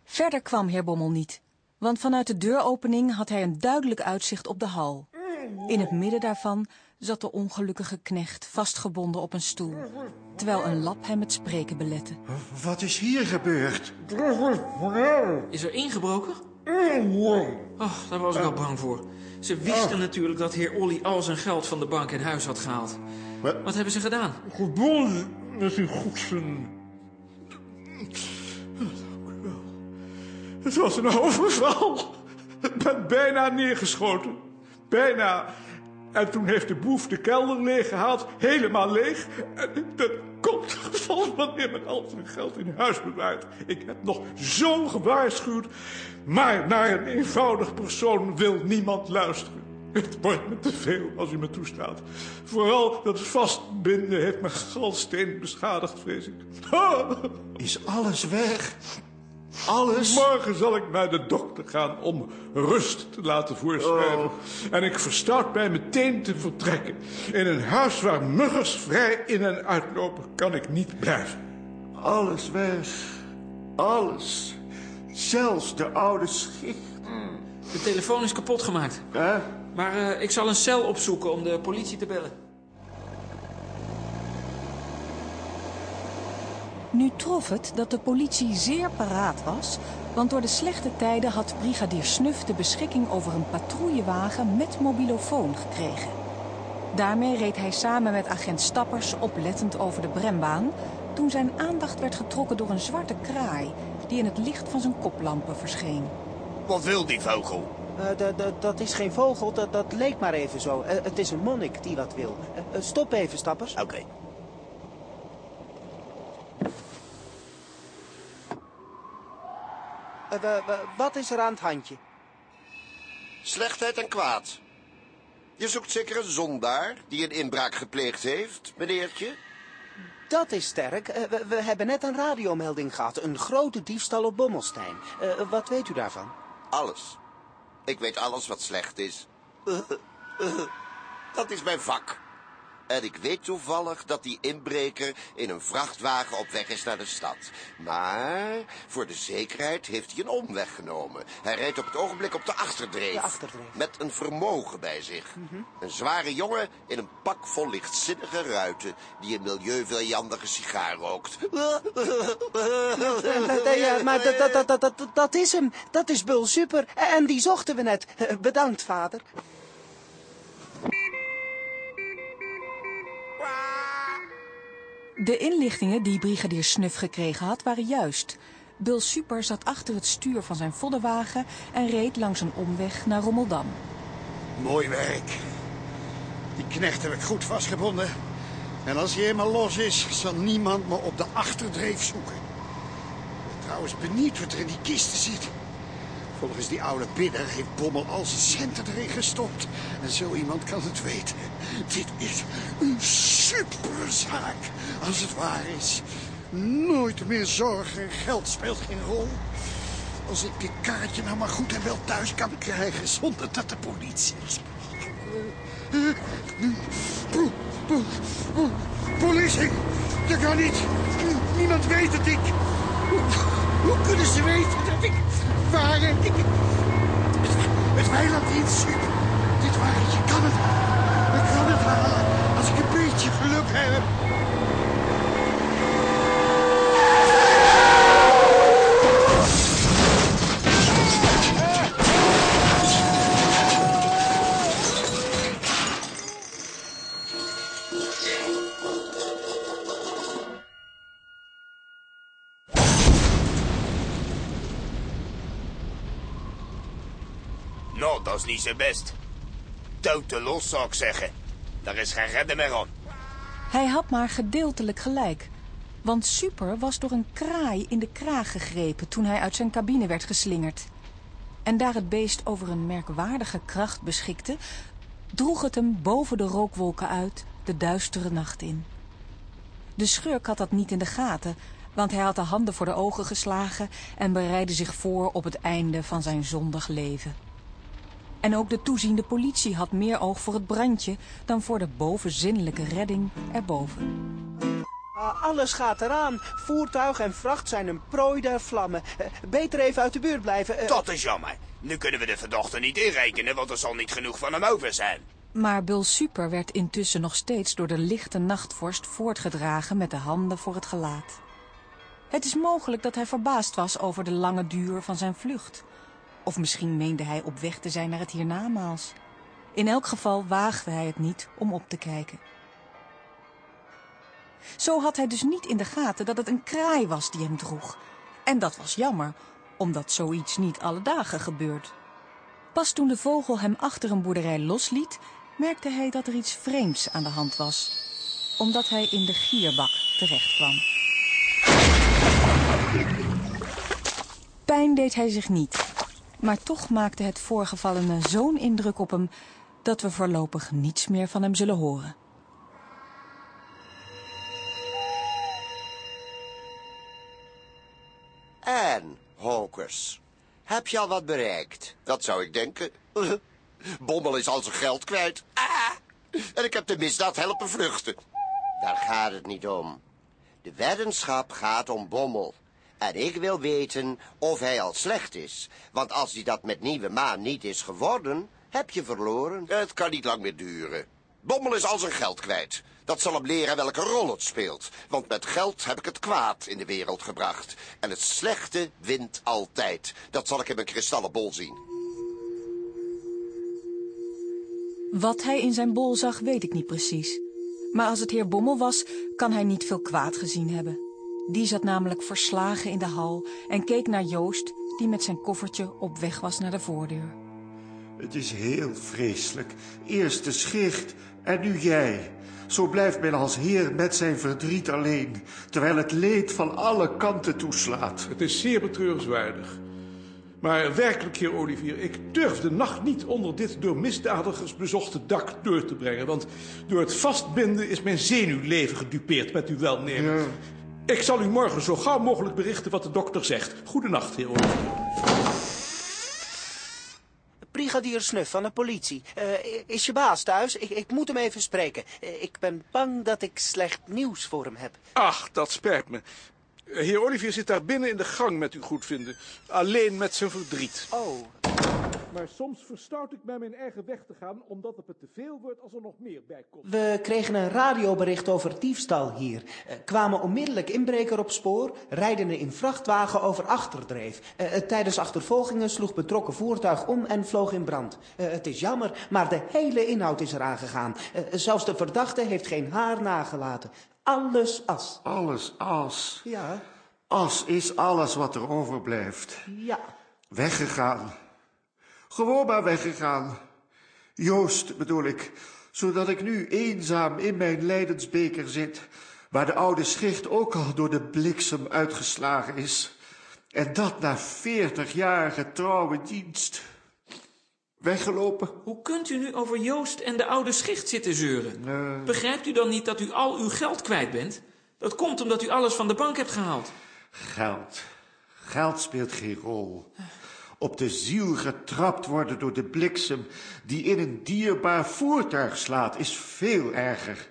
Verder kwam heer Bommel niet, want vanuit de deuropening had hij een duidelijk uitzicht op de hal. In het midden daarvan zat de ongelukkige knecht vastgebonden op een stoel, terwijl een lap hem het spreken belette. wat is hier gebeurd? Is er ingebroken? Oh, daar was ik al bang voor. Ze wisten natuurlijk dat heer Olly al zijn geld van de bank in huis had gehaald. Wat hebben ze gedaan? Gebonden met uw goedvinden. Het was een overval. Ik ben bijna neergeschoten. Bijna. En toen heeft de boef de kelder leeggehaald, helemaal leeg. En dat komt geval wanneer men al zijn geld in huis bewaart. Ik heb nog zo gewaarschuwd. Maar naar een eenvoudig persoon wil niemand luisteren. Het wordt me te veel als u me toestaat. Vooral dat vastbinden heeft mijn galsteen beschadigd, vrees ik. Is alles weg? Alles? Morgen zal ik naar de dokter gaan om rust te laten voorschrijven. En ik verstaat mij meteen te vertrekken. In een huis waar muggers vrij in en uitlopen, kan ik niet blijven. Alles weg. Alles. Zelfs de oude schicht. De telefoon is kapot gemaakt. Maar eh, ik zal een cel opzoeken om de politie te bellen. Nu trof het dat de politie zeer paraat was, want door de slechte tijden had brigadier Snuf de beschikking over een patrouillewagen met mobilofoon gekregen. Daarmee reed hij samen met agent Stappers oplettend over de brembaan, toen zijn aandacht werd getrokken door een zwarte kraai die in het licht van zijn koplampen verscheen. Wat wil die vogel? Eh, dat is geen vogel, dat, dat leek maar even zo. Eh, het is een monnik die wat wil. Eh, stop even, stappers. Oké. Wat is er aan het handje? Slechtheid en kwaad. Je zoekt zeker een zondaar die een inbraak gepleegd heeft, meneertje? Dat is sterk. Eh, we, we hebben net een radiomelding gehad. Een grote diefstal op Bommelstein. Eh, wat weet u daarvan? Alles. Ik weet alles wat slecht is. Dat is mijn vak. En ik weet toevallig dat die inbreker in een vrachtwagen op weg is naar de stad. Maar voor de zekerheid heeft hij een omweg genomen. Hij rijdt op het ogenblik op de achterdreef. De achterdreef. Met een vermogen bij zich. Een zware jongen in een pak vol lichtzinnige ruiten... die een milieuvijandige sigaar rookt. Ja, maar dat, dat, dat, dat, is hem. Dat is Bul Super. En die zochten we net. Bedankt, vader. De inlichtingen die brigadier Snuf gekregen had waren juist. Bul Super zat achter het stuur van zijn voddenwagen en reed langs een omweg naar Rommeldam. Mooi werk. Die knecht heb ik goed vastgebonden. En als hij eenmaal los is, zal niemand me op de achterdreef zoeken. Ik ben trouwens benieuwd wat er in die kisten zit. Volgens die oude bidder heeft Bommel al zijn centen erin gestopt. En zo iemand kan het weten. Dit is een superzaak, als het waar is. Nooit meer zorgen en geld speelt geen rol. Als ik dit kaartje nou maar goed en wel thuis kan krijgen zonder dat de politie Politie! Dat kan niet! Niemand weet het, ik... Hoe, kunnen ze weten dat ik... Waar ik... Het, het weiland in Sup. Dit wagentje kan het. Ik kan het halen als ik een beetje geluk heb. Is niet zo best. Toten los, zou ik zeggen. Daar is geen redden meer aan. Hij had maar gedeeltelijk gelijk. Want Super was door een kraai in de kraag gegrepen toen hij uit zijn cabine werd geslingerd. En daar het beest over een merkwaardige kracht beschikte, droeg het hem boven de rookwolken uit de duistere nacht in. De schurk had dat niet in de gaten, want hij had de handen voor de ogen geslagen en bereidde zich voor op het einde van zijn zondig leven. En ook de toeziende politie had meer oog voor het brandje dan voor de bovenzinnelijke redding erboven. Ah, alles gaat eraan. Voertuig en vracht zijn een prooi der vlammen. Eh, beter even uit de buurt blijven. eh. Dat is jammer. Nu kunnen we de verdachte niet inrekenen, want er zal niet genoeg van hem over zijn. Maar Bul Super werd intussen nog steeds door de lichte nachtvorst voortgedragen met de handen voor het gelaat. Het is mogelijk dat hij verbaasd was over de lange duur van zijn vlucht. Of misschien meende hij op weg te zijn naar het hiernamaals. In elk geval waagde hij het niet om op te kijken. Zo had hij dus niet in de gaten dat het een kraai was die hem droeg. En dat was jammer, omdat zoiets niet alle dagen gebeurt. Pas toen de vogel hem achter een boerderij losliet, merkte hij dat er iets vreemds aan de hand was. Omdat hij in de gierbak terechtkwam. Pijn deed hij zich niet. Maar toch maakte het voorgevallene zo'n indruk op hem dat we voorlopig niets meer van hem zullen horen. En, Hokers, heb je al wat bereikt? Dat zou ik denken. Bommel is al zijn geld kwijt. Ah, en ik heb de misdaad helpen vluchten. Daar gaat het niet om. De weddenschap gaat om Bommel. En ik wil weten of hij al slecht is. Want als hij dat met nieuwe maan niet is geworden, heb je verloren. Het kan niet lang meer duren. Bommel is al zijn geld kwijt. Dat zal hem leren welke rol het speelt. Want met geld heb ik het kwaad in de wereld gebracht. En het slechte wint altijd. Dat zal ik in mijn kristallen bol zien. Wat hij in zijn bol zag, weet ik niet precies. Maar als het heer Bommel was, kan hij niet veel kwaad gezien hebben. Die zat namelijk verslagen in de hal en keek naar Joost, die met zijn koffertje op weg was naar de voordeur. Het is heel vreselijk. Eerst de schicht en nu jij. Zo blijft men als heer met zijn verdriet alleen, terwijl het leed van alle kanten toeslaat. Het is zeer betreurenswaardig. Maar werkelijk, heer Olivier, ik durf de nacht niet onder dit door misdadigers bezochte dak door te brengen. Want door het vastbinden is mijn zenuwleven gedupeerd met uw welnemen. Ik zal u morgen zo gauw mogelijk berichten wat de dokter zegt. Goedenacht, heer Olivier. Brigadier Snuf van de politie. Eh, is je baas thuis? Ik, ik moet hem even spreken. Eh, ik ben bang dat ik slecht nieuws voor hem heb. Ach, dat spijt me. Heer Olivier zit daar binnen in de gang met uw goedvinden. Alleen met zijn verdriet. Oh. Maar soms verstout ik mij mijn eigen weg te gaan, omdat het me te veel wordt als er nog meer bij komt. We kregen een radiobericht over diefstal hier. Eh, kwamen onmiddellijk inbreker op spoor, rijdende in vrachtwagen over achterdreef. Eh, tijdens achtervolgingen sloeg betrokken voertuig om en vloog in brand. Eh, het is jammer, maar de hele inhoud is eraan gegaan. Eh, zelfs de verdachte heeft geen haar nagelaten. Alles as. Alles as. Ja, As is alles wat er overblijft. ja. Weggegaan. Gewoon maar weggegaan. Joost bedoel ik, zodat ik nu eenzaam in mijn lijdensbeker zit, waar de oude schicht ook al door de bliksem uitgeslagen is. En dat na veertig jaar getrouwe dienst. Weggelopen. Hoe kunt u nu over Joost en de oude schicht zitten zeuren? Begrijpt u dan niet dat u al uw geld kwijt bent? Dat komt omdat u alles van de bank hebt gehaald. Geld. Geld speelt geen rol. Op de ziel getrapt worden door de bliksem die in een dierbaar voertuig slaat, is veel erger.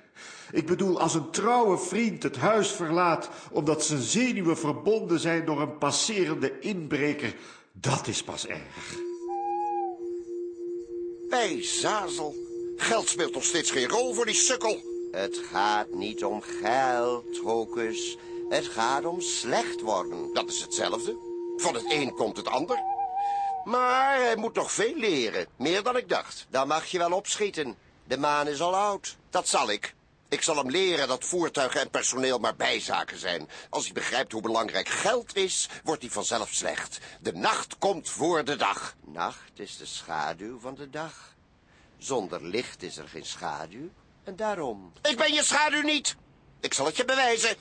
Ik bedoel, als een trouwe vriend het huis verlaat omdat zijn zenuwen verbonden zijn door een passerende inbreker, dat is pas erg. Bij Zazel. Geld speelt nog steeds geen rol voor die sukkel. Het gaat niet om geld, Hocus. Het gaat om slecht worden. Dat is hetzelfde. Van het een komt het ander. Maar hij moet nog veel leren. Meer dan ik dacht. Dan mag je wel opschieten. De maan is al oud. Dat zal ik. Ik zal hem leren dat voertuigen en personeel maar bijzaken zijn. Als hij begrijpt hoe belangrijk geld is, wordt hij vanzelf slecht. De nacht komt voor de dag. Nacht is de schaduw van de dag. Zonder licht is er geen schaduw. En daarom... Ik ben je schaduw niet. Ik zal het je bewijzen.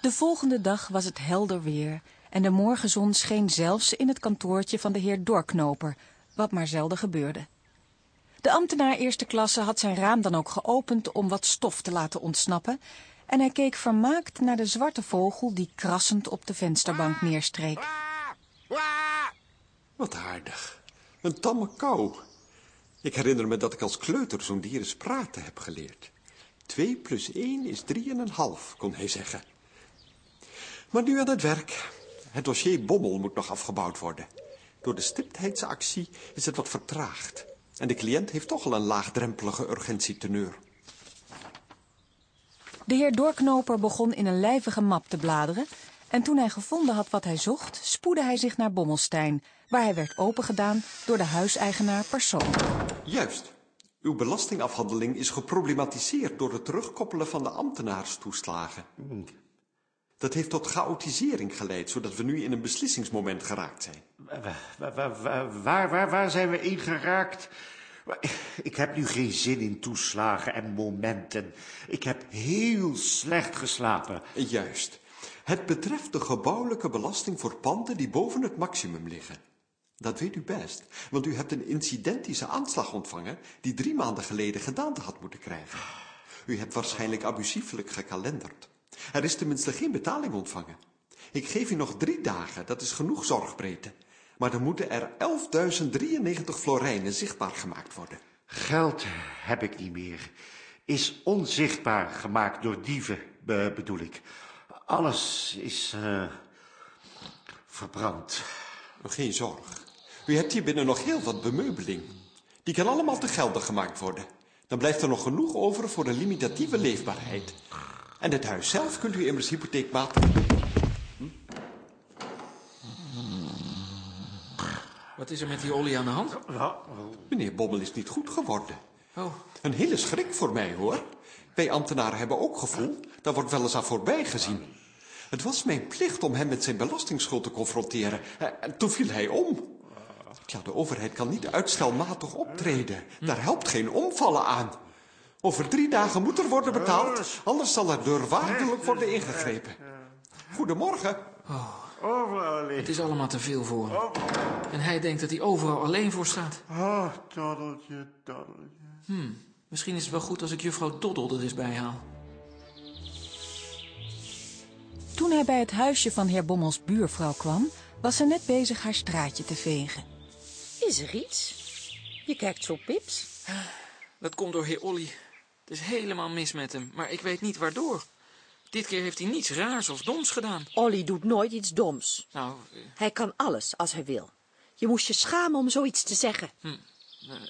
De volgende dag was het helder weer en de morgenzon scheen zelfs in het kantoortje van de heer Dorknoper, wat maar zelden gebeurde. De ambtenaar eerste klasse had zijn raam dan ook geopend om wat stof te laten ontsnappen en hij keek vermaakt naar de zwarte vogel die krassend op de vensterbank neerstreek. Wat aardig. Een tamme kou. Ik herinner me dat ik als kleuter zo'n dier eens praten heb geleerd. Twee plus één is drie en een half, kon hij zeggen. Maar nu aan het werk. Het dossier Bommel moet nog afgebouwd worden. Door de stiptheidsactie is het wat vertraagd. En de cliënt heeft toch al een laagdrempelige urgentieteneur. De heer Doorknoper begon in een lijvige map te bladeren... en toen hij gevonden had wat hij zocht, spoedde hij zich naar Bommelstein... waar hij werd opengedaan door de huiseigenaar persoonlijk. Juist. Uw belastingafhandeling is geproblematiseerd door het terugkoppelen van de ambtenaarstoeslagen. Dat heeft tot chaotisering geleid, zodat we nu in een beslissingsmoment geraakt zijn. Waar, waar, waar, waar, zijn we in geraakt? Ik heb nu geen zin in toeslagen en momenten. Ik heb heel slecht geslapen. Juist. Het betreft de gebouwelijke belasting voor panden die boven het maximum liggen. Dat weet u best, want u hebt een incidentische aanslag ontvangen die drie maanden geleden gedaante had moeten krijgen. U hebt waarschijnlijk abusiefelijk gekalenderd. Er is tenminste geen betaling ontvangen. Ik geef u nog drie dagen, dat is genoeg zorgbreedte. Maar dan moeten er 11.093 florijnen zichtbaar gemaakt worden. Geld heb ik niet meer. Is onzichtbaar gemaakt door dieven, be bedoel ik. Alles is uh, verbrand. Geen zorg. U hebt hier binnen nog heel wat bemeubeling. Die kan allemaal te geldig gemaakt worden. Dan blijft er nog genoeg over voor een limitatieve leefbaarheid. En het huis zelf kunt u immers hypotheekmatig... Wat is er met die olie aan de hand? Meneer Bommel is niet goed geworden. Oh. Een hele schrik voor mij, hoor. Wij ambtenaren hebben ook gevoel. Daar wordt wel eens aan voorbij gezien. Het was mijn plicht om hem met zijn belastingsschuld te confronteren. En toen viel hij om. Ja, de overheid kan niet uitstelmatig optreden. Daar helpt geen omvallen aan. Over drie dagen moet er worden betaald, anders zal er deurwaardelijk worden ingegrepen. Goedemorgen. Oh. Het is allemaal te veel voor hem. En hij denkt dat hij overal alleen voor staat. Oh, doddeltje, doddeltje. Hmm, misschien is het wel goed als ik juffrouw Doddel er eens bij haal. Toen hij bij het huisje van heer Bommels buurvrouw kwam, was ze net bezig haar straatje te vegen. Is er iets? Je kijkt zo pips. Dat komt door heer Olly. Het is helemaal mis met hem, maar ik weet niet waardoor. Dit keer heeft hij niets raars of doms gedaan. Olly doet nooit iets doms. Nou, uh... Hij kan alles als hij wil. Je moest je schamen om zoiets te zeggen. Hm.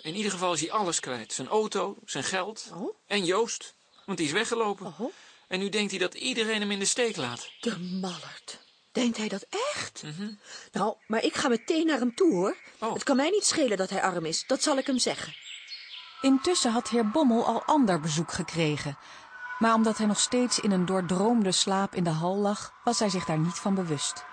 In ieder geval is hij alles kwijt. Zijn auto, zijn geld oh? en Joost. Want die is weggelopen. Oh? En nu denkt hij dat iedereen hem in de steek laat. De mallerd. Denkt hij dat echt? Mm -hmm. Nou, maar ik ga meteen naar hem toe, hoor. Oh. Het kan mij niet schelen dat hij arm is. Dat zal ik hem zeggen. Intussen had heer Bommel al ander bezoek gekregen. Maar omdat hij nog steeds in een doordroomde slaap in de hal lag, was hij zich daar niet van bewust.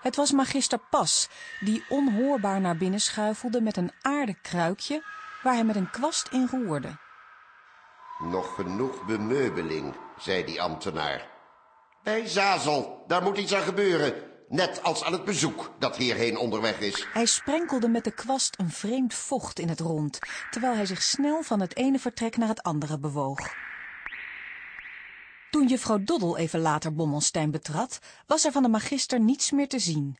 Het was magister Pas, die onhoorbaar naar binnen schuifelde met een aardig kruikje, waar hij met een kwast in roerde. Nog genoeg bemeubeling, zei die ambtenaar. Bij Zazel, daar moet iets aan gebeuren. Net als aan het bezoek dat hierheen onderweg is. Hij sprenkelde met de kwast een vreemd vocht in het rond, terwijl hij zich snel van het ene vertrek naar het andere bewoog. Toen juffrouw Doddel even later Bommelstein betrad, was er van de magister niets meer te zien.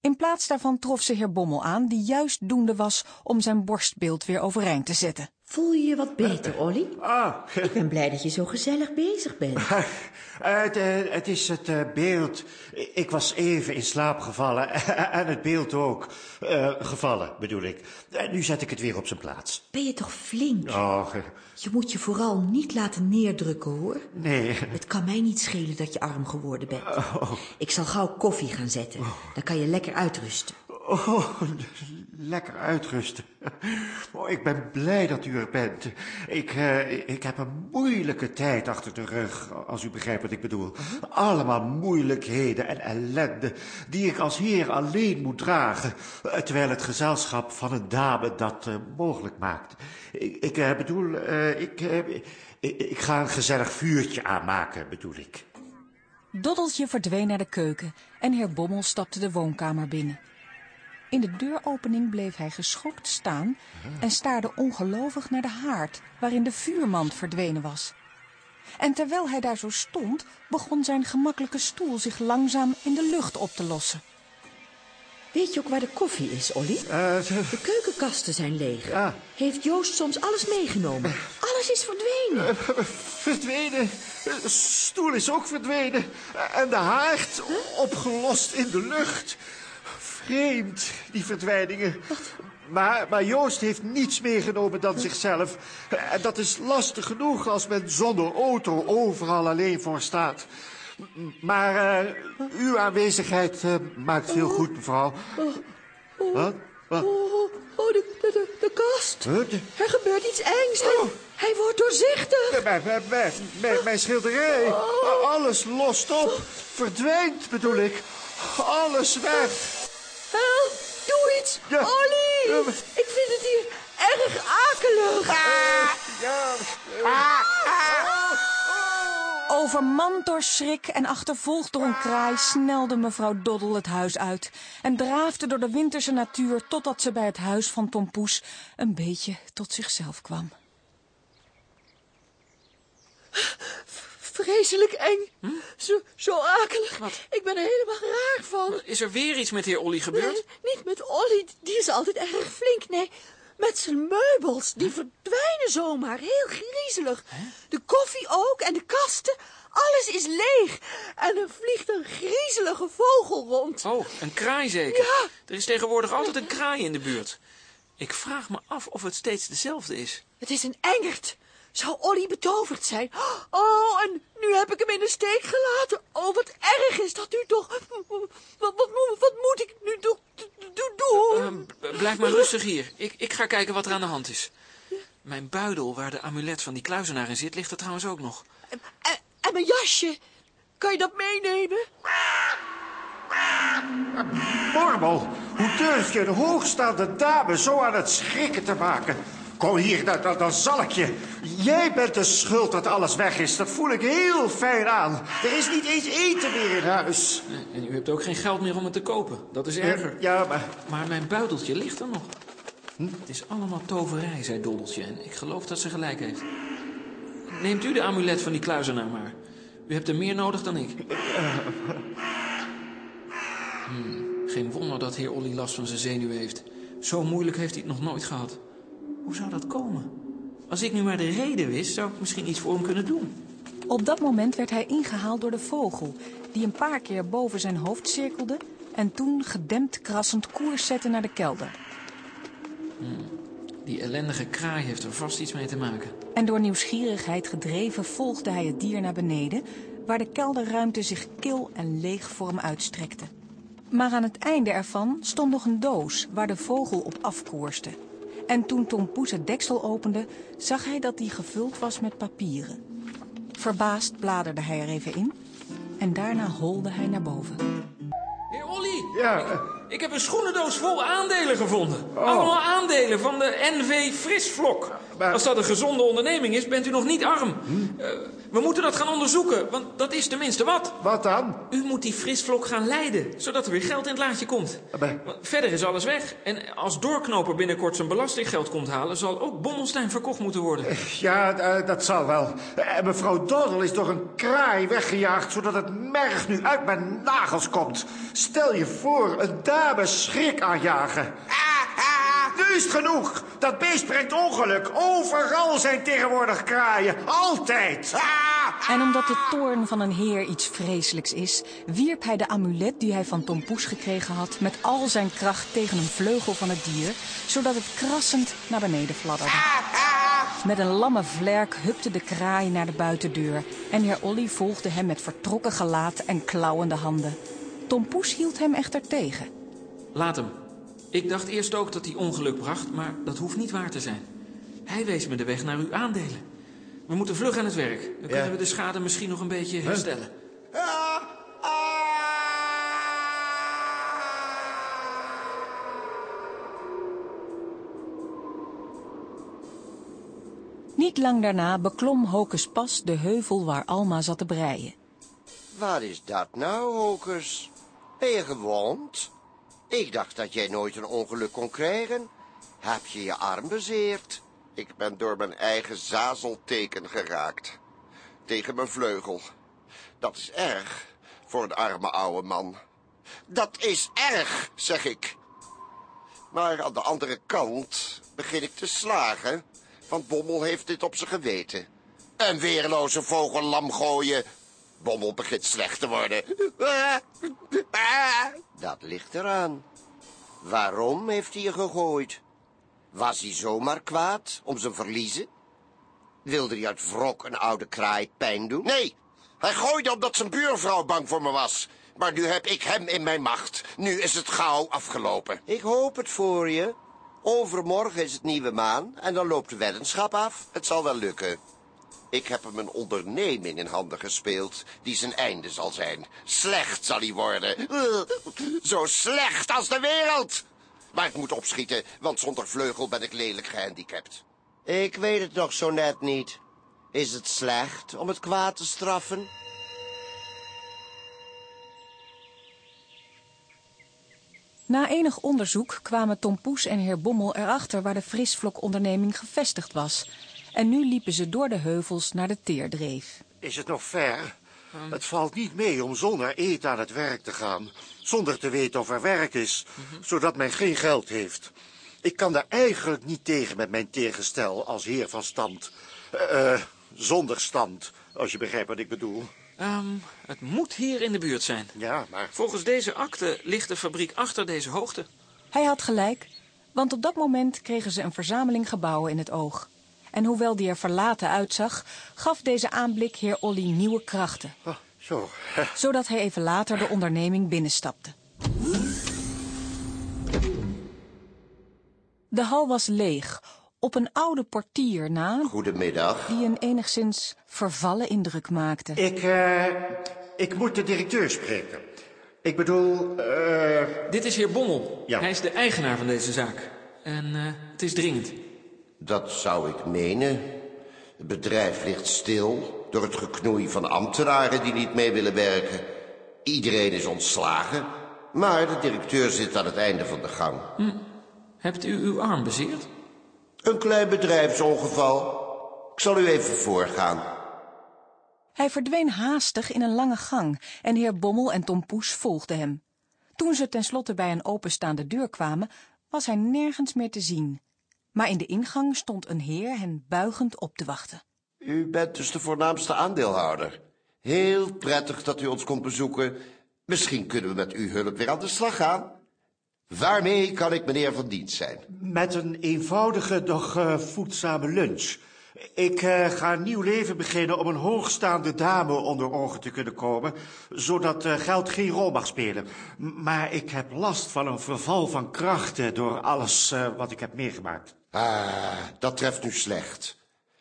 In plaats daarvan trof ze heer Bommel aan, die juist doende was om zijn borstbeeld weer overeind te zetten. Voel je je wat beter, Olly? Ah. Ik ben blij dat je zo gezellig bezig bent. Het, uh, het is het beeld. Ik was even in slaap gevallen. en het beeld ook. gevallen, bedoel ik. nu zet ik het weer op zijn plaats. Ben je toch flink? Oh, je moet je vooral niet laten neerdrukken, hoor. Nee. Het kan mij niet schelen dat je arm geworden bent. Oh. Ik zal gauw koffie gaan zetten. Dan kan je lekker uitrusten. Oh, lekker uitrusten. Oh, ik ben blij dat u er bent. Ik, uh, ik heb een moeilijke tijd achter de rug, als u begrijpt wat ik bedoel. Allemaal moeilijkheden en ellende die ik als heer alleen moet dragen, terwijl het gezelschap van een dame dat uh, mogelijk maakt. Ik, ik bedoel, ik, ik, ik ga een gezellig vuurtje aanmaken, bedoel ik. Doddeltje verdween naar de keuken en heer Bommel stapte de woonkamer binnen. In de deuropening bleef hij geschokt staan en staarde ongelovig naar de haard waarin de vuurmand verdwenen was. En terwijl hij daar zo stond, begon zijn gemakkelijke stoel zich langzaam in de lucht op te lossen. Weet je ook waar de koffie is, Olly? De keukenkasten zijn leeg. Ja. Heeft Joost soms alles meegenomen? Alles is verdwenen. Verdwenen. De stoel is ook verdwenen. En de haard opgelost in de lucht. Vreemd, die verdwijningen. Maar, maar Joost heeft niets meegenomen dan zichzelf. En dat is lastig genoeg als men zonder auto overal alleen voor staat. Maar eh, uw aanwezigheid eh, maakt veel goed, mevrouw. Wat? Wat? Oh, oh de, de, de, de kast. Er gebeurt iets engs. Hij, hij wordt doorzichtig. Mijn, mijn, mijn, mijn, mijn schilderij. Alles lost op. Verdwijnt, bedoel ik. Alles weg. Help, doe iets. Ja. Maar- ik vind het hier erg akelig. Ja. Overmand door schrik en achtervolgd door een kraai snelde mevrouw Doddel het huis uit en draafde door de winterse natuur totdat ze bij het huis van Tom Poes een beetje tot zichzelf kwam. Vreselijk eng. Zo, zo akelig. Ik ben er helemaal raar van. Is er weer iets met heer Olly gebeurd? Nee, niet met Olly. Die is altijd erg flink. Nee, met zijn meubels. Die verdwijnen zomaar. Heel griezelig. De koffie ook en de kasten. Alles is leeg. En er vliegt een griezelige vogel rond. Oh, een kraai zeker. Ja. Er is tegenwoordig altijd een kraai in de buurt. Ik vraag me af of het steeds dezelfde is. Het is een engert. Zou Olly betoverd zijn? Oh, en nu heb ik hem in de steek gelaten. Oh, wat erg is dat u toch... Wat, wat, wat, wat moet ik nu do- do- do- doen? Eh, b- blijf maar rustig hier. Ik, ik ga kijken wat er aan de hand is. Mijn buidel, waar de amulet van die kluizenaar in zit, ligt er trouwens ook nog. En, en mijn jasje. Kan je dat meenemen? Mormel, hoe durf je een hoogstaande dame zo aan het schrikken te maken? Kom hier, dan, dan, dan zal ik je. Jij bent de schuld dat alles weg is. Dat voel ik heel fijn aan. Er is niet eens eten meer in huis. En u hebt ook geen geld meer om het te kopen. Dat is erger. Ja, maar... Maar mijn buideltje ligt er nog. Het is allemaal toverij, zei Doddeltje. En ik geloof dat ze gelijk heeft. Neemt u de amulet van die kluizenaar maar. U hebt er meer nodig dan ik. Hmm, geen wonder dat heer Olly last van zijn zenuwen heeft. Zo moeilijk heeft hij het nog nooit gehad. Hoe zou dat komen? Als ik nu maar de reden wist, zou ik misschien iets voor hem kunnen doen. Op dat moment werd hij ingehaald door de vogel, die een paar keer boven zijn hoofd cirkelde en toen gedempt krassend koers zette naar de kelder. Die ellendige kraai heeft er vast iets mee te maken. En door nieuwsgierigheid gedreven volgde hij het dier naar beneden, waar de kelderruimte zich kil en leeg voor hem uitstrekte. Maar aan het einde ervan stond nog een doos waar de vogel op afkoerste. En toen Tom Poes het deksel opende, zag hij dat die gevuld was met papieren. Verbaasd bladerde hij er even in en daarna holde hij naar boven. Heer Olly, Ja, ik heb een schoenendoos vol aandelen gevonden. Oh. Allemaal aandelen van de NV Frisvlok. Maar- Als dat een gezonde onderneming is, bent u nog niet arm. Hm? Eh, we moeten dat gaan onderzoeken, want dat is tenminste wat. wat dan? U moet die Frisvlok gaan leiden, zodat er weer geld in het laadje komt. Maar- Verder is alles weg. En als doorknoper binnenkort zijn belastinggeld komt halen... zal ook Bommelstein verkocht moeten worden. Ja, eh, dat zal wel. En mevrouw Doddel is door een kraai weggejaagd... zodat het merg nu uit mijn nagels komt. Stel je voor, een dame schrik aanjagen. Nu is het genoeg. Dat beest brengt ongeluk. Overal zijn tegenwoordig kraaien. Altijd. En omdat de toorn van een heer iets vreselijks is, wierp hij de amulet die hij van Tom Poes gekregen had met al zijn kracht tegen een vleugel van het dier, zodat het krassend naar beneden fladderde. Met een lamme vlerk hupte de kraai naar de buitendeur en heer Olly volgde hem met vertrokken gelaat en klauwende handen. Tom Poes hield hem echter tegen. Laat hem. Ik dacht eerst ook dat hij ongeluk bracht, maar dat hoeft niet waar te zijn. Hij wees me de weg naar uw aandelen. We moeten vlug aan het werk. Dan kunnen we de schade misschien nog een beetje herstellen. Niet lang daarna beklom Hokus Pas de heuvel waar Alma zat te breien. Wat is dat nou, Hokus? Ben je gewond? Ik dacht dat jij nooit een ongeluk kon krijgen. Heb je je arm bezeerd? Ik ben door mijn eigen zazelteken geraakt. Tegen mijn vleugel. Dat is erg voor een arme oude man. Dat is erg, zeg ik. Maar aan de andere kant begin ik te slagen, want Bommel heeft dit op zijn geweten. Een weerloze vogel lam gooien. Bommel begint slecht te worden. Dat ligt eraan. Waarom heeft hij je gegooid? Was hij zomaar kwaad om zijn verliezen? Wilde hij uit wrok een oude kraai pijn doen? Nee, hij gooide omdat zijn buurvrouw bang voor me was. Maar nu heb ik hem in mijn macht. Nu is het gauw afgelopen. Ik hoop het voor je. Overmorgen is het nieuwe maan en dan loopt de weddenschap af. Het zal wel lukken. Ik heb hem een onderneming in handen gespeeld die zijn einde zal zijn. Slecht zal hij worden. Zo slecht als de wereld. Maar ik moet opschieten, want zonder vleugel ben ik lelijk gehandicapt. Ik weet het nog zo net niet. Is het slecht om het kwaad te straffen? Na enig onderzoek kwamen Tom Poes en heer Bommel erachter waar de frisvlokonderneming gevestigd was. En nu liepen ze door de heuvels naar de teerdreef. Is het nog ver? Het valt niet mee om zonder eten aan het werk te gaan. Zonder te weten of er werk is, zodat men geen geld heeft. Ik kan daar eigenlijk niet tegen met mijn tegengestel als heer van stand. Eh, eh, zonder stand, als je begrijpt wat ik bedoel. Ehm, het moet hier in de buurt zijn. Ja, maar... Volgens deze akte ligt de fabriek achter deze hoogte. Hij had gelijk, want op dat moment kregen ze een verzameling gebouwen in het oog. En hoewel die er verlaten uitzag, gaf deze aanblik heer Olly nieuwe krachten. Oh, zo. Zodat hij even later de onderneming binnenstapte. De hal was leeg, op een oude portier na... Goedemiddag. ...die een enigszins vervallen indruk maakte. Ik, eh, ik moet de directeur spreken. Ik bedoel, eh... Dit is heer Bommel. Ja. Hij is de eigenaar van deze zaak. En eh, het is dringend. Dat zou ik menen. Het bedrijf ligt stil door het geknoei van ambtenaren die niet mee willen werken. Iedereen is ontslagen, maar de directeur zit aan het einde van de gang. Hm. Hebt u uw arm bezeerd? Een klein bedrijfsongeval. Ik zal u even voorgaan. Hij verdween haastig in een lange gang en heer Bommel en Tom Poes volgden hem. Toen ze tenslotte bij een openstaande deur kwamen, was hij nergens meer te zien. Maar in de ingang stond een heer hen buigend op te wachten. U bent dus de voornaamste aandeelhouder. Heel prettig dat u ons komt bezoeken. Misschien kunnen we met uw hulp weer aan de slag gaan. Waarmee kan ik meneer van dienst zijn? Met een eenvoudige, doch eh, voedzame lunch. Ik eh, ga een nieuw leven beginnen om een hoogstaande dame onder ogen te kunnen komen, zodat eh, geld geen rol mag spelen. M- Maar ik heb last van een verval van krachten door alles eh, wat ik heb meegemaakt. Ah, dat treft u slecht.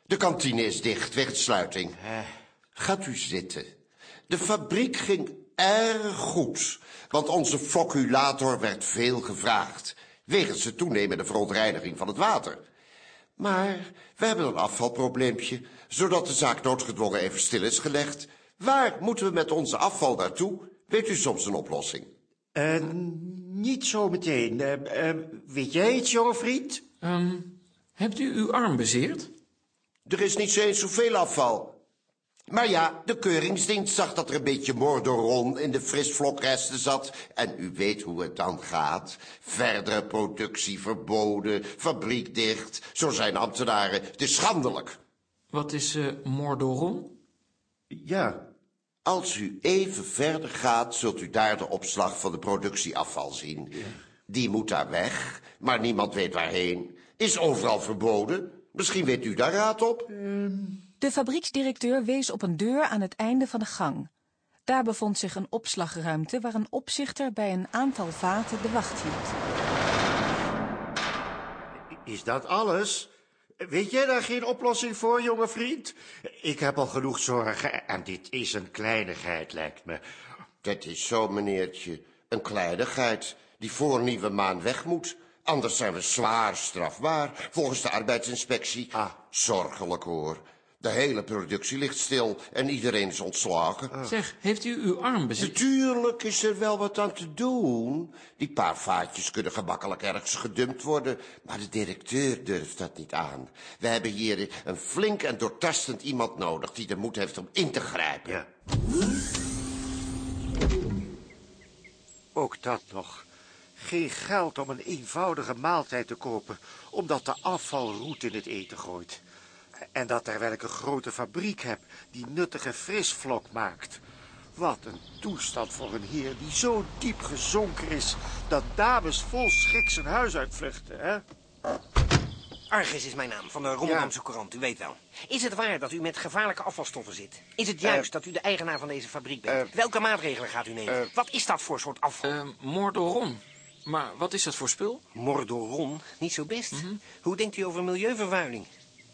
De kantine is dicht, wegens sluiting. Gaat u zitten. De fabriek ging erg goed, want onze floculator werd veel gevraagd, wegens de toenemende verontreiniging van het water. Maar we hebben een afvalprobleempje, zodat de zaak noodgedwongen even stil is gelegd. Waar moeten we met onze afval naartoe? Weet u soms een oplossing? Eh, niet zo meteen. Eh, eh, weet jij iets, jonge vriend? Ehm, hebt u uw arm bezeerd? Er is niet zo eens zoveel afval. Maar ja, de keuringsdienst zag dat er een beetje mordoron in de frisvlokresten zat. En u weet hoe het dan gaat. Verdere productie verboden, fabriek dicht. Zo zijn ambtenaren. Het is schandelijk. Wat is eh mordoron? Ja. Als u even verder gaat, zult u daar de opslag van de productieafval zien. Die moet daar weg, maar niemand weet waarheen. Is overal verboden. Misschien weet u daar raad op. De fabrieksdirecteur wees op een deur aan het einde van de gang. Daar bevond zich een opslagruimte waar een opzichter bij een aantal vaten de wacht hield. Is dat alles? Weet jij daar geen oplossing voor, jonge vriend? Ik heb al genoeg zorgen en dit is een kleinigheid, lijkt me. Dat is zo, meneertje. Een kleinigheid die voor nieuwe maan weg moet. Anders zijn we zwaar strafbaar, volgens de arbeidsinspectie. Ah. Zorgelijk hoor. De hele productie ligt stil en iedereen is ontslagen. Zeg, heeft u uw arm bezit? Natuurlijk is er wel wat aan te doen. Die paar vaatjes kunnen gemakkelijk ergens gedumpt worden, maar de directeur durft dat niet aan. We hebben hier een flink en doortastend iemand nodig die de moed heeft om in te grijpen. Ook dat nog. Geen geld om een eenvoudige maaltijd te kopen, omdat de afval roet in het eten gooit. En dat terwijl ik een grote fabriek heb die nuttige frisvlok maakt. Wat een toestand voor een heer die zo diep gezonken is dat dames vol schrik zijn huis uitvluchten, hè? Argus is mijn naam, van de Rotterdamse Courant, u weet wel. Is het waar dat u met gevaarlijke afvalstoffen zit? Is het juist dat u de eigenaar van deze fabriek bent? Welke maatregelen gaat u nemen? Wat is dat voor soort afval? Uh, mordoron. Maar wat is dat voor spul? Mordoron? Niet zo best. Hoe denkt u over milieuvervuiling?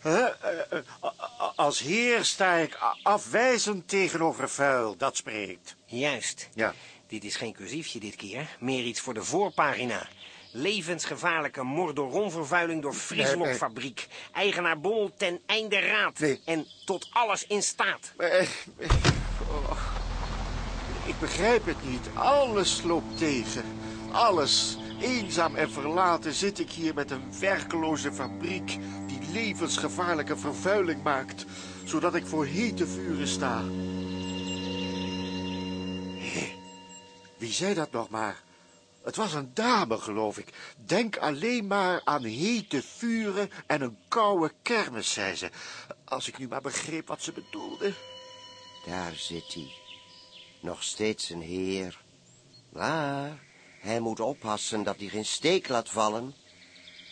Huh? Uh, uh, als heer sta ik afwijzend tegenover vuil, dat spreekt. Juist. Ja. Dit is geen cursiefje dit keer, meer iets voor de voorpagina. Levensgevaarlijke mordoronvervuiling door Frieslokfabriek. Eigenaar Bol ten einde raad. Nee. En tot alles in staat. Uh, oh. Ik begrijp het niet. Alles loopt tegen. Alles. Eenzaam en verlaten zit ik hier met een werkeloze fabriek... die levensgevaarlijke vervuiling maakt... zodat ik voor hete vuren sta. Hé, wie zei dat nog maar? Het was een dame, geloof ik. Denk alleen maar aan hete vuren en een koude kermis, zei ze. Als ik nu maar begreep wat ze bedoelde. Daar zit hij. Nog steeds een heer. Maar hij moet oppassen dat hij geen steek laat vallen.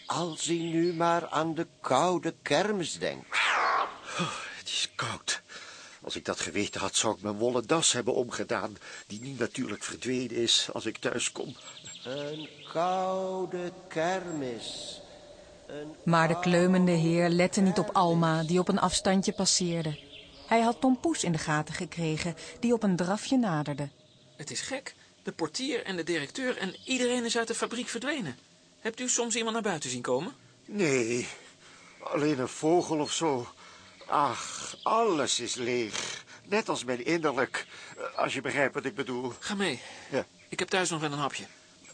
Als hij nu maar aan de koude kermis denkt. Oh, het is koud. Als ik dat geweten had, zou ik mijn wollen das hebben omgedaan... die nu natuurlijk verdwenen is als ik thuis kom. Een koude kermis. Een Maar de kleumende heer lette niet op Alma, die op een afstandje passeerde. Hij had Tom Poes in de gaten gekregen, die op een drafje naderde. Het is gek. De portier en de directeur en iedereen is uit de fabriek verdwenen. Hebt u soms iemand naar buiten zien komen? Nee, alleen een vogel of zo. Ach, alles is leeg. Net als mijn innerlijk, als je begrijpt wat ik bedoel. Ga mee. Ja. Ik heb thuis nog wel een hapje.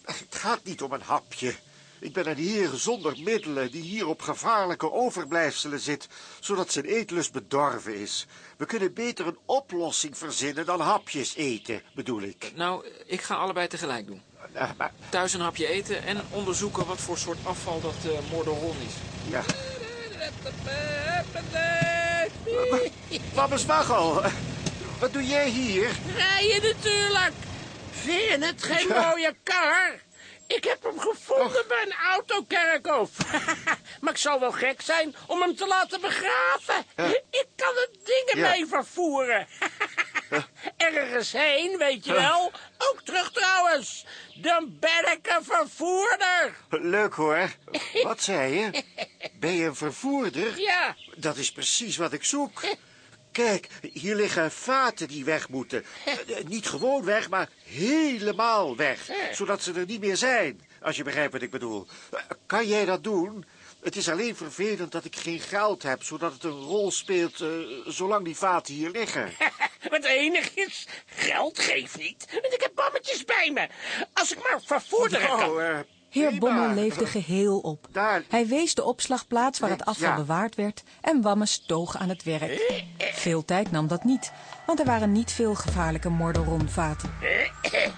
Het gaat niet om een hapje. Ik ben een heer zonder middelen die hier op gevaarlijke overblijfselen zit, zodat zijn eetlust bedorven is. We kunnen beter een oplossing verzinnen dan hapjes eten, bedoel ik. Nou, ik ga allebei tegelijk doen. Uh, maar... Thuis een hapje eten en onderzoeken wat voor soort afval dat uh, mordoron is. Ja. Waggel, wat doe jij hier? Rijden natuurlijk. Vind je het geen ja. mooie kar? Ik heb hem gevonden bij een autokerkhof. maar ik zal wel gek zijn om hem te laten begraven. Ja. Ik kan er dingen ja. mee vervoeren. Ergens heen, weet je wel. Ook terug trouwens. Dan ben ik een vervoerder. Leuk hoor. Wat zei je? Ben je een vervoerder? Ja. Dat is precies wat ik zoek. Kijk, hier liggen vaten die weg moeten. Niet gewoon weg, maar helemaal weg. Zodat ze er niet meer zijn, als je begrijpt wat ik bedoel. Kan jij dat doen? Het is alleen vervelend dat ik geen geld heb, zodat het een rol speelt uh, zolang die vaten hier liggen. het enige is, geld geeft niet, want ik heb bammetjes bij me. Als ik maar vervoerder oh, kan... Heer Bommel leefde geheel op. Hij wees de opslagplaats waar het afval bewaard werd en Wammes toog aan het werk. Veel tijd nam dat niet, want er waren niet veel gevaarlijke mordoronvaten.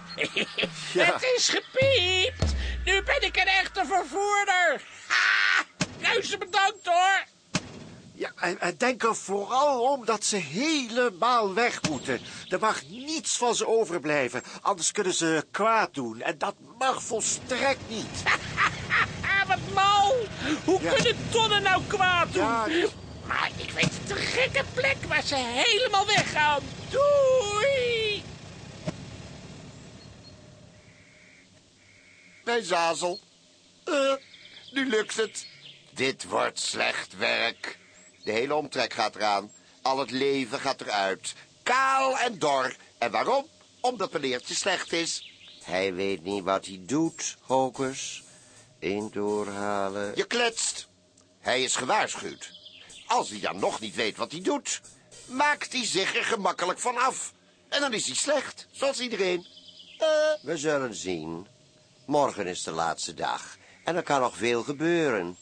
Ja. Het is gepiept. Nu ben ik een echte vervoerder. Ha! Reuze bedankt hoor. Ja, en, en denk er vooral om dat ze helemaal weg moeten. Er mag niets van ze overblijven, anders kunnen ze kwaad doen. En dat mag volstrekt niet. Wat mal. Hoe Ja. kunnen tonnen nou kwaad doen? Ja, die- Maar ik weet het, een gekke plek waar ze helemaal weggaan. Doei. Nee, Zazel. Eh, nu lukt het. Dit wordt slecht werk. De hele omtrek gaat eraan. Al het leven gaat eruit. Kaal en dor. En waarom? Omdat meneertje slecht is. Hij weet niet wat hij doet, Hocus. Eén doorhalen. Je kletst. Hij is gewaarschuwd. Als hij dan nog niet weet wat hij doet, maakt hij zich er gemakkelijk van af. En dan is hij slecht, zoals iedereen. Eh, we zullen zien. Morgen is de laatste dag. En er kan nog veel gebeuren.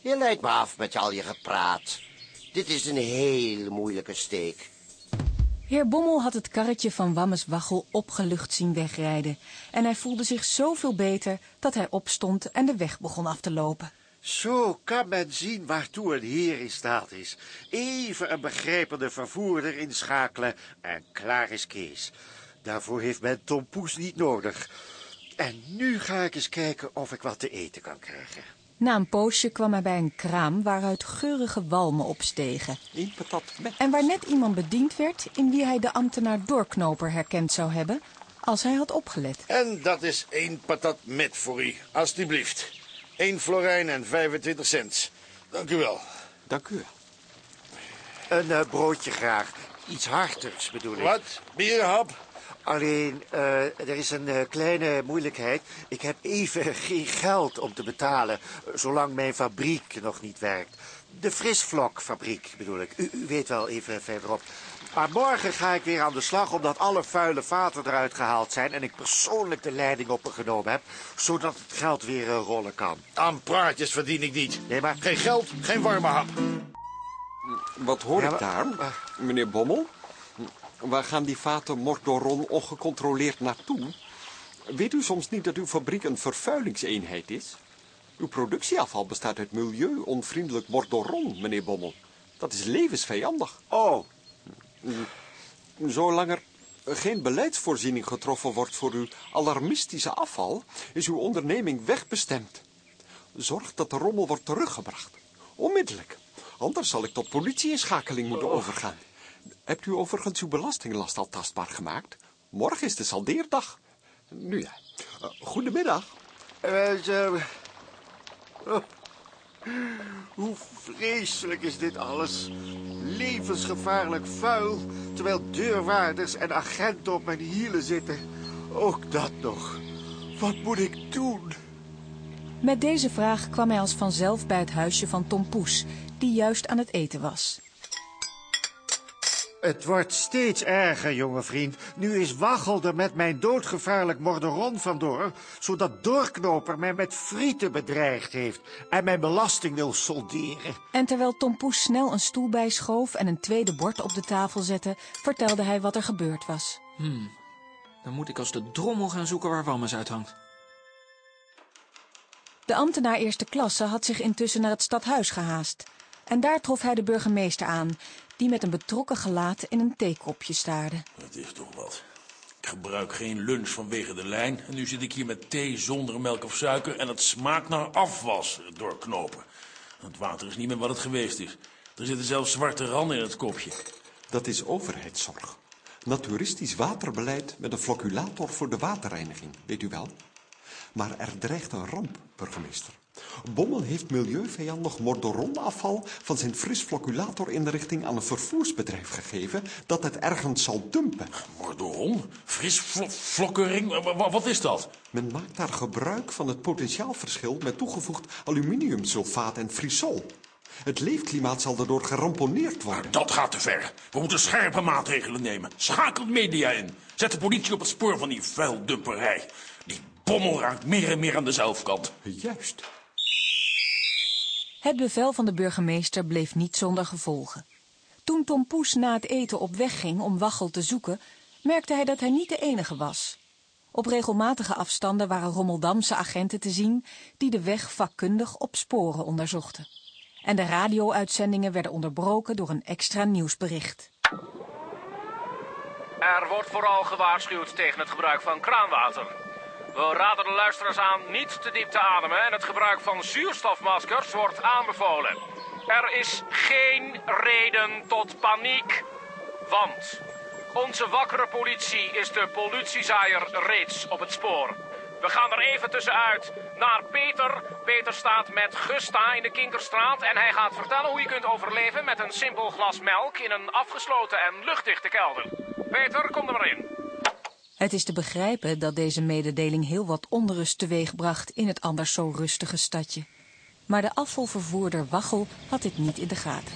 Je leidt me af met al je gepraat. Dit is een hele moeilijke steek. Heer Bommel had het karretje van Wammes Waggel opgelucht zien wegrijden. En hij voelde zich zoveel beter dat hij opstond en de weg begon af te lopen. Zo kan men zien waartoe een heer in staat is. Even een begrijpende vervoerder inschakelen en klaar is Kees. Daarvoor heeft men Tom Poes niet nodig. En nu ga ik eens kijken of ik wat te eten kan krijgen. Na een poosje kwam hij bij een kraam waaruit geurige walmen opstegen. Eén patat met. En waar net iemand bediend werd in wie hij de ambtenaar Doorknoper herkend zou hebben als hij had opgelet. En dat is één patat met voor u, alstublieft. Eén florijn en 25 cent. Dank u wel. Dank u wel. Een eh, broodje graag. Iets hartigs bedoel ik. Wat? Bierhap? Alleen, eh, er is een eh, kleine moeilijkheid. Ik heb even geen geld om te betalen, eh, zolang mijn fabriek nog niet werkt. De frisvlokfabriek bedoel ik. U, u weet wel even verderop. Maar morgen ga ik weer aan de slag omdat alle vuile vaten eruit gehaald zijn... en ik persoonlijk de leiding op me genomen heb... zodat het geld weer eh, rollen kan. Aan praatjes verdien ik niet. Nee, maar... Geen geld, geen warme hap. Wat hoor Ja, ik daar, meneer Bommel? Waar gaan die vaten Mordoron ongecontroleerd naartoe? Weet u soms niet dat uw fabriek een vervuilingseenheid is? Uw productieafval bestaat uit milieu-onvriendelijk Mordoron, meneer Bommel. Dat is levensvijandig. Oh. Zolang er geen beleidsvoorziening getroffen wordt voor uw alarmistische afval, is uw onderneming wegbestemd. Zorg dat de rommel wordt teruggebracht. Onmiddellijk. Anders zal ik tot politieinschakeling moeten overgaan. Hebt u overigens uw belastinglast al tastbaar gemaakt? Morgen is de saldeerdag. Nu ja. Eh, goedemiddag. Eh, zo- Oh. Hoe vreselijk is dit alles. Levensgevaarlijk vuil, terwijl deurwaarders en agenten op mijn hielen zitten. Ook dat nog. Wat moet ik doen? Met deze vraag kwam hij als vanzelf bij het huisje van Tom Poes, die juist aan het eten was. Het wordt steeds erger, jonge vriend. Nu is Waggel er met mijn doodgevaarlijk morderon vandoor... zodat Doorknoper mij met frieten bedreigd heeft... en mijn belasting wil solderen. En terwijl Tom Poes snel een stoel bijschoof en een tweede bord op de tafel zette, vertelde hij wat er gebeurd was. Hmm, dan moet ik als de drommel gaan zoeken waar Wammes uithangt. De ambtenaar eerste klasse had zich intussen naar het stadhuis gehaast. En daar trof hij de burgemeester aan, die met een betrokken gelaat in een theekopje staarde. Dat is toch wat. Ik gebruik geen lunch vanwege de lijn. En nu zit ik hier met thee zonder melk of suiker. En het smaakt naar afwas doorknopen. Het water is niet meer wat het geweest is. Er zitten zelfs zwarte randen in het kopje. Dat is overheidszorg. Naturistisch waterbeleid met een flocculator voor de waterreiniging, weet u wel. Maar er dreigt een ramp, burgemeester. Bommel heeft milieuvijandig mordoronafval van zijn frisflocculator-inrichting aan een vervoersbedrijf gegeven dat het ergens zal dumpen. Mordoron? Frisflokkering? Wa- wa- Wat is dat? Men maakt daar gebruik van het potentiaalverschil met toegevoegd aluminiumsulfaat en frisol. Het leefklimaat zal daardoor geramponeerd worden. Dat gaat te ver. We moeten scherpe maatregelen nemen. Schakel de media in. Zet de politie op het spoor van die vuildumperij. Die bommel raakt meer en meer aan de zelfkant. Juist. Het bevel van de burgemeester bleef niet zonder gevolgen. Toen Tom Poes na het eten op weg ging om Waggel te zoeken, merkte hij dat hij niet de enige was. Op regelmatige afstanden waren Rommeldamse agenten te zien die de weg vakkundig op sporen onderzochten. En de radio-uitzendingen werden onderbroken door een extra nieuwsbericht. Er wordt vooral gewaarschuwd tegen het gebruik van kraanwater. We raden de luisteraars aan niet te diep te ademen en het gebruik van zuurstofmaskers wordt aanbevolen. Er is geen reden tot paniek, want onze wakkere politie is de politiezaaier reeds op het spoor. We gaan er even tussenuit naar Peter. Peter staat met Gusta in de Kinkerstraat en hij gaat vertellen hoe je kunt overleven met een simpel glas melk in een afgesloten en luchtdichte kelder. Peter, kom er maar in. Het is te begrijpen dat deze mededeling heel wat onrust teweegbracht in het anders zo rustige stadje. Maar de afvalvervoerder Waggel had dit niet in de gaten.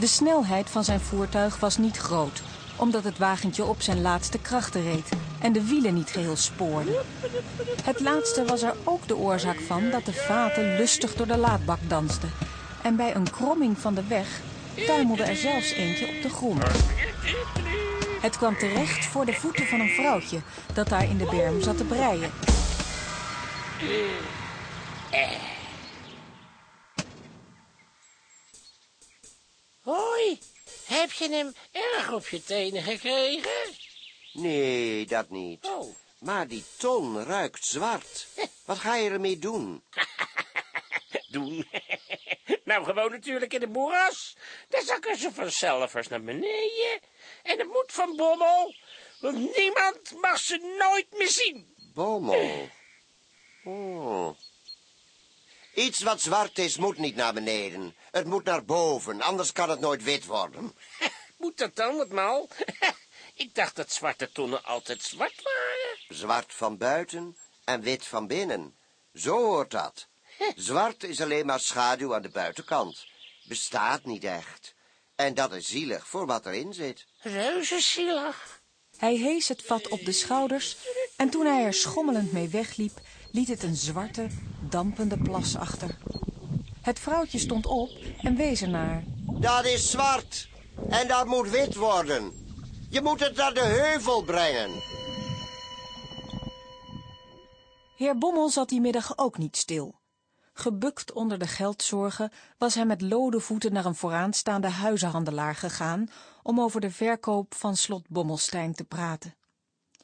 De snelheid van zijn voertuig was niet groot, omdat het wagentje op zijn laatste krachten reed en de wielen niet geheel spoorden. Het laatste was er ook de oorzaak van dat de vaten lustig door de laadbak dansten. En bij een kromming van de weg tuimelde er zelfs eentje op de grond. Het kwam terecht voor de voeten van een vrouwtje dat daar in de berm zat te breien. Hoi, heb je hem erg op je tenen gekregen? Nee, dat niet. Oh. Maar die ton ruikt zwart. Wat ga je ermee doen? Doen? nou, gewoon natuurlijk in de moeras. Dan zakken ze vanzelf eens naar beneden. En het moet van Bommel, want niemand mag ze nooit meer zien. Bommel. Oh. Iets wat zwart is, moet niet naar beneden. Het moet naar boven, anders kan het nooit wit worden. Moet dat dan, wat mal? Ik dacht dat zwarte tonnen altijd zwart waren. Zwart van buiten en wit van binnen. Zo hoort dat. Zwart is alleen maar schaduw aan de buitenkant. Bestaat niet echt. En dat is zielig voor wat erin zit. Reuze zielig. Hij hees het vat op de schouders en toen hij er schommelend mee wegliep, liet het een zwarte, dampende plas achter. Het vrouwtje stond op en wees ernaar. Dat is zwart. En dat moet wit worden. Je moet het naar de heuvel brengen. Heer Bommel zat die middag ook niet stil. Gebukt onder de geldzorgen was hij met lode voeten naar een vooraanstaande huizenhandelaar gegaan om over de verkoop van slot Bommelstein te praten.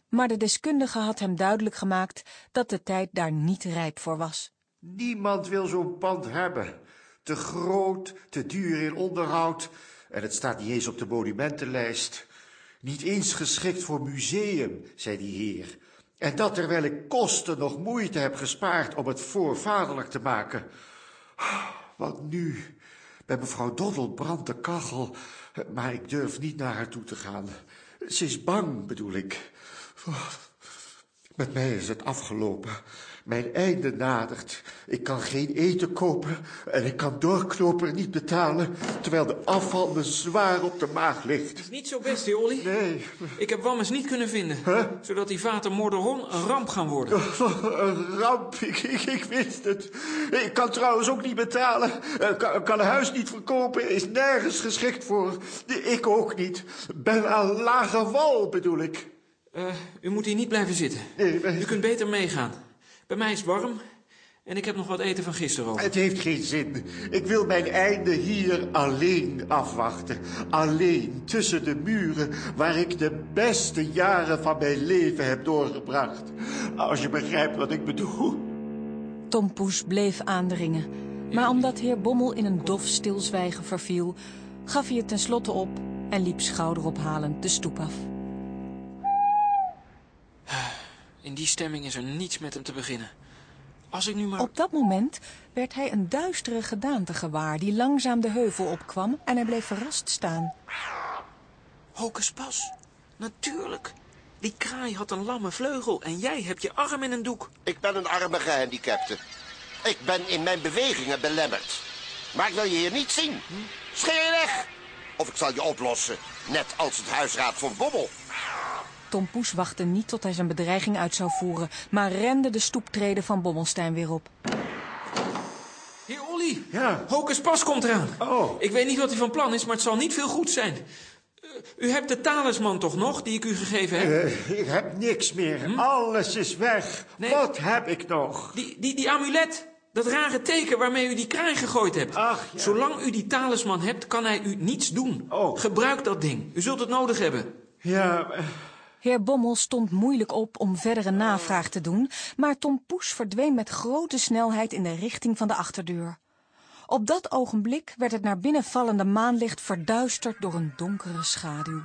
Maar de deskundige had hem duidelijk gemaakt dat de tijd daar niet rijp voor was. Niemand wil zo'n pand hebben. Te groot, te duur in onderhoud. En het staat niet eens op de monumentenlijst. Niet eens geschikt voor museum, zei die heer. En dat terwijl ik kosten nog moeite heb gespaard om het voorvaderlijk te maken. Wat nu? Bij mevrouw Doddel brandt de kachel, maar ik durf niet naar haar toe te gaan. Ze is bang, bedoel ik. Met mij is het afgelopen. Mijn einde nadert. Ik kan geen eten kopen en ik kan doorknoper niet betalen, terwijl de afval me zwaar op de maag ligt. Het is niet zo best, Olly. Nee. Ik heb Wammes niet kunnen vinden, zodat die vaten Morderon een ramp gaan worden. Een ramp, ik, ik, ik wist het. Ik kan trouwens ook niet betalen. Ik kan, kan een huis niet verkopen, is nergens geschikt voor. Ik ook niet. Ben aan lage wal, bedoel ik. Uh, u moet hier niet blijven zitten. U kunt beter meegaan. Bij mij is het warm en ik heb nog wat eten van gisteren over. Het heeft geen zin. Ik wil mijn einde hier alleen afwachten. Alleen tussen de muren waar ik de beste jaren van mijn leven heb doorgebracht. Als je begrijpt wat ik bedoel. Tom Poes bleef aandringen. Maar omdat heer Bommel in een dof stilzwijgen verviel, gaf hij het tenslotte op en liep schouderophalend de stoep af. In die stemming is er niets met hem te beginnen. Als ik nu maar... Op dat moment werd hij een duistere gedaante gewaar... die langzaam de heuvel opkwam en hij bleef verrast staan. Hocus pas, natuurlijk. Die kraai had een lamme vleugel en jij hebt je arm in een doek. Ik ben een arme gehandicapte. Ik ben in mijn bewegingen belemmerd. Maar ik wil je hier niet zien. Scheer je weg! Of ik zal je oplossen, net als het huisraad van Bobbel. Tom Poes wachtte niet tot hij zijn bedreiging uit zou voeren, maar rende de stoeptreden van Bommelstein weer op. Heer Olly, ja. Hocus Pas komt eraan. Oh. Ik weet niet wat hij van plan is, maar het zal niet veel goed zijn. Uh, u hebt de talisman toch nog, die ik u gegeven heb? Uh, ik heb niks meer. Hm? Alles is weg. Nee. Wat heb ik nog? Die, die, die amulet. Dat rare teken waarmee u die kraai gegooid hebt. Ach, ja. Zolang u die talisman hebt, kan hij u niets doen. Oh. Gebruik dat ding. U zult het nodig hebben. Ja... Heer Bommel stond moeilijk op om verdere navraag te doen, maar Tom Poes verdween met grote snelheid in de richting van de achterdeur. Op dat ogenblik werd het naar binnen vallende maanlicht verduisterd door een donkere schaduw.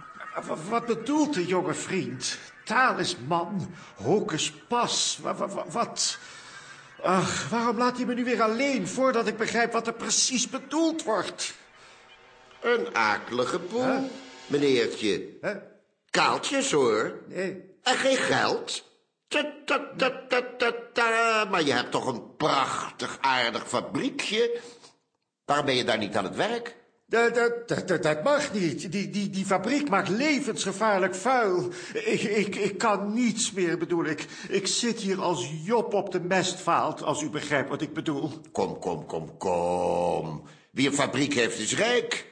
Wat bedoelt de jonge vriend? Talisman, hocus pas, wat, wat? Ach, waarom laat hij me nu weer alleen voordat ik begrijp wat er precies bedoeld wordt? Een akelige boel, huh? meneertje. Huh? Kaaltjes, hoor. Nee. En geen geld. Ta, ta, ta. Maar je hebt toch een prachtig aardig fabriekje? Waarom ben je daar niet aan het werk? Dat, dat, dat, dat, dat mag niet. Die, die, die fabriek maakt levensgevaarlijk vuil. Ik, ik, ik kan niets meer, bedoel ik. Ik zit hier als Job op de mestvaalt, als u begrijpt wat ik bedoel. Kom, kom, kom, kom. Wie een fabriek heeft is rijk.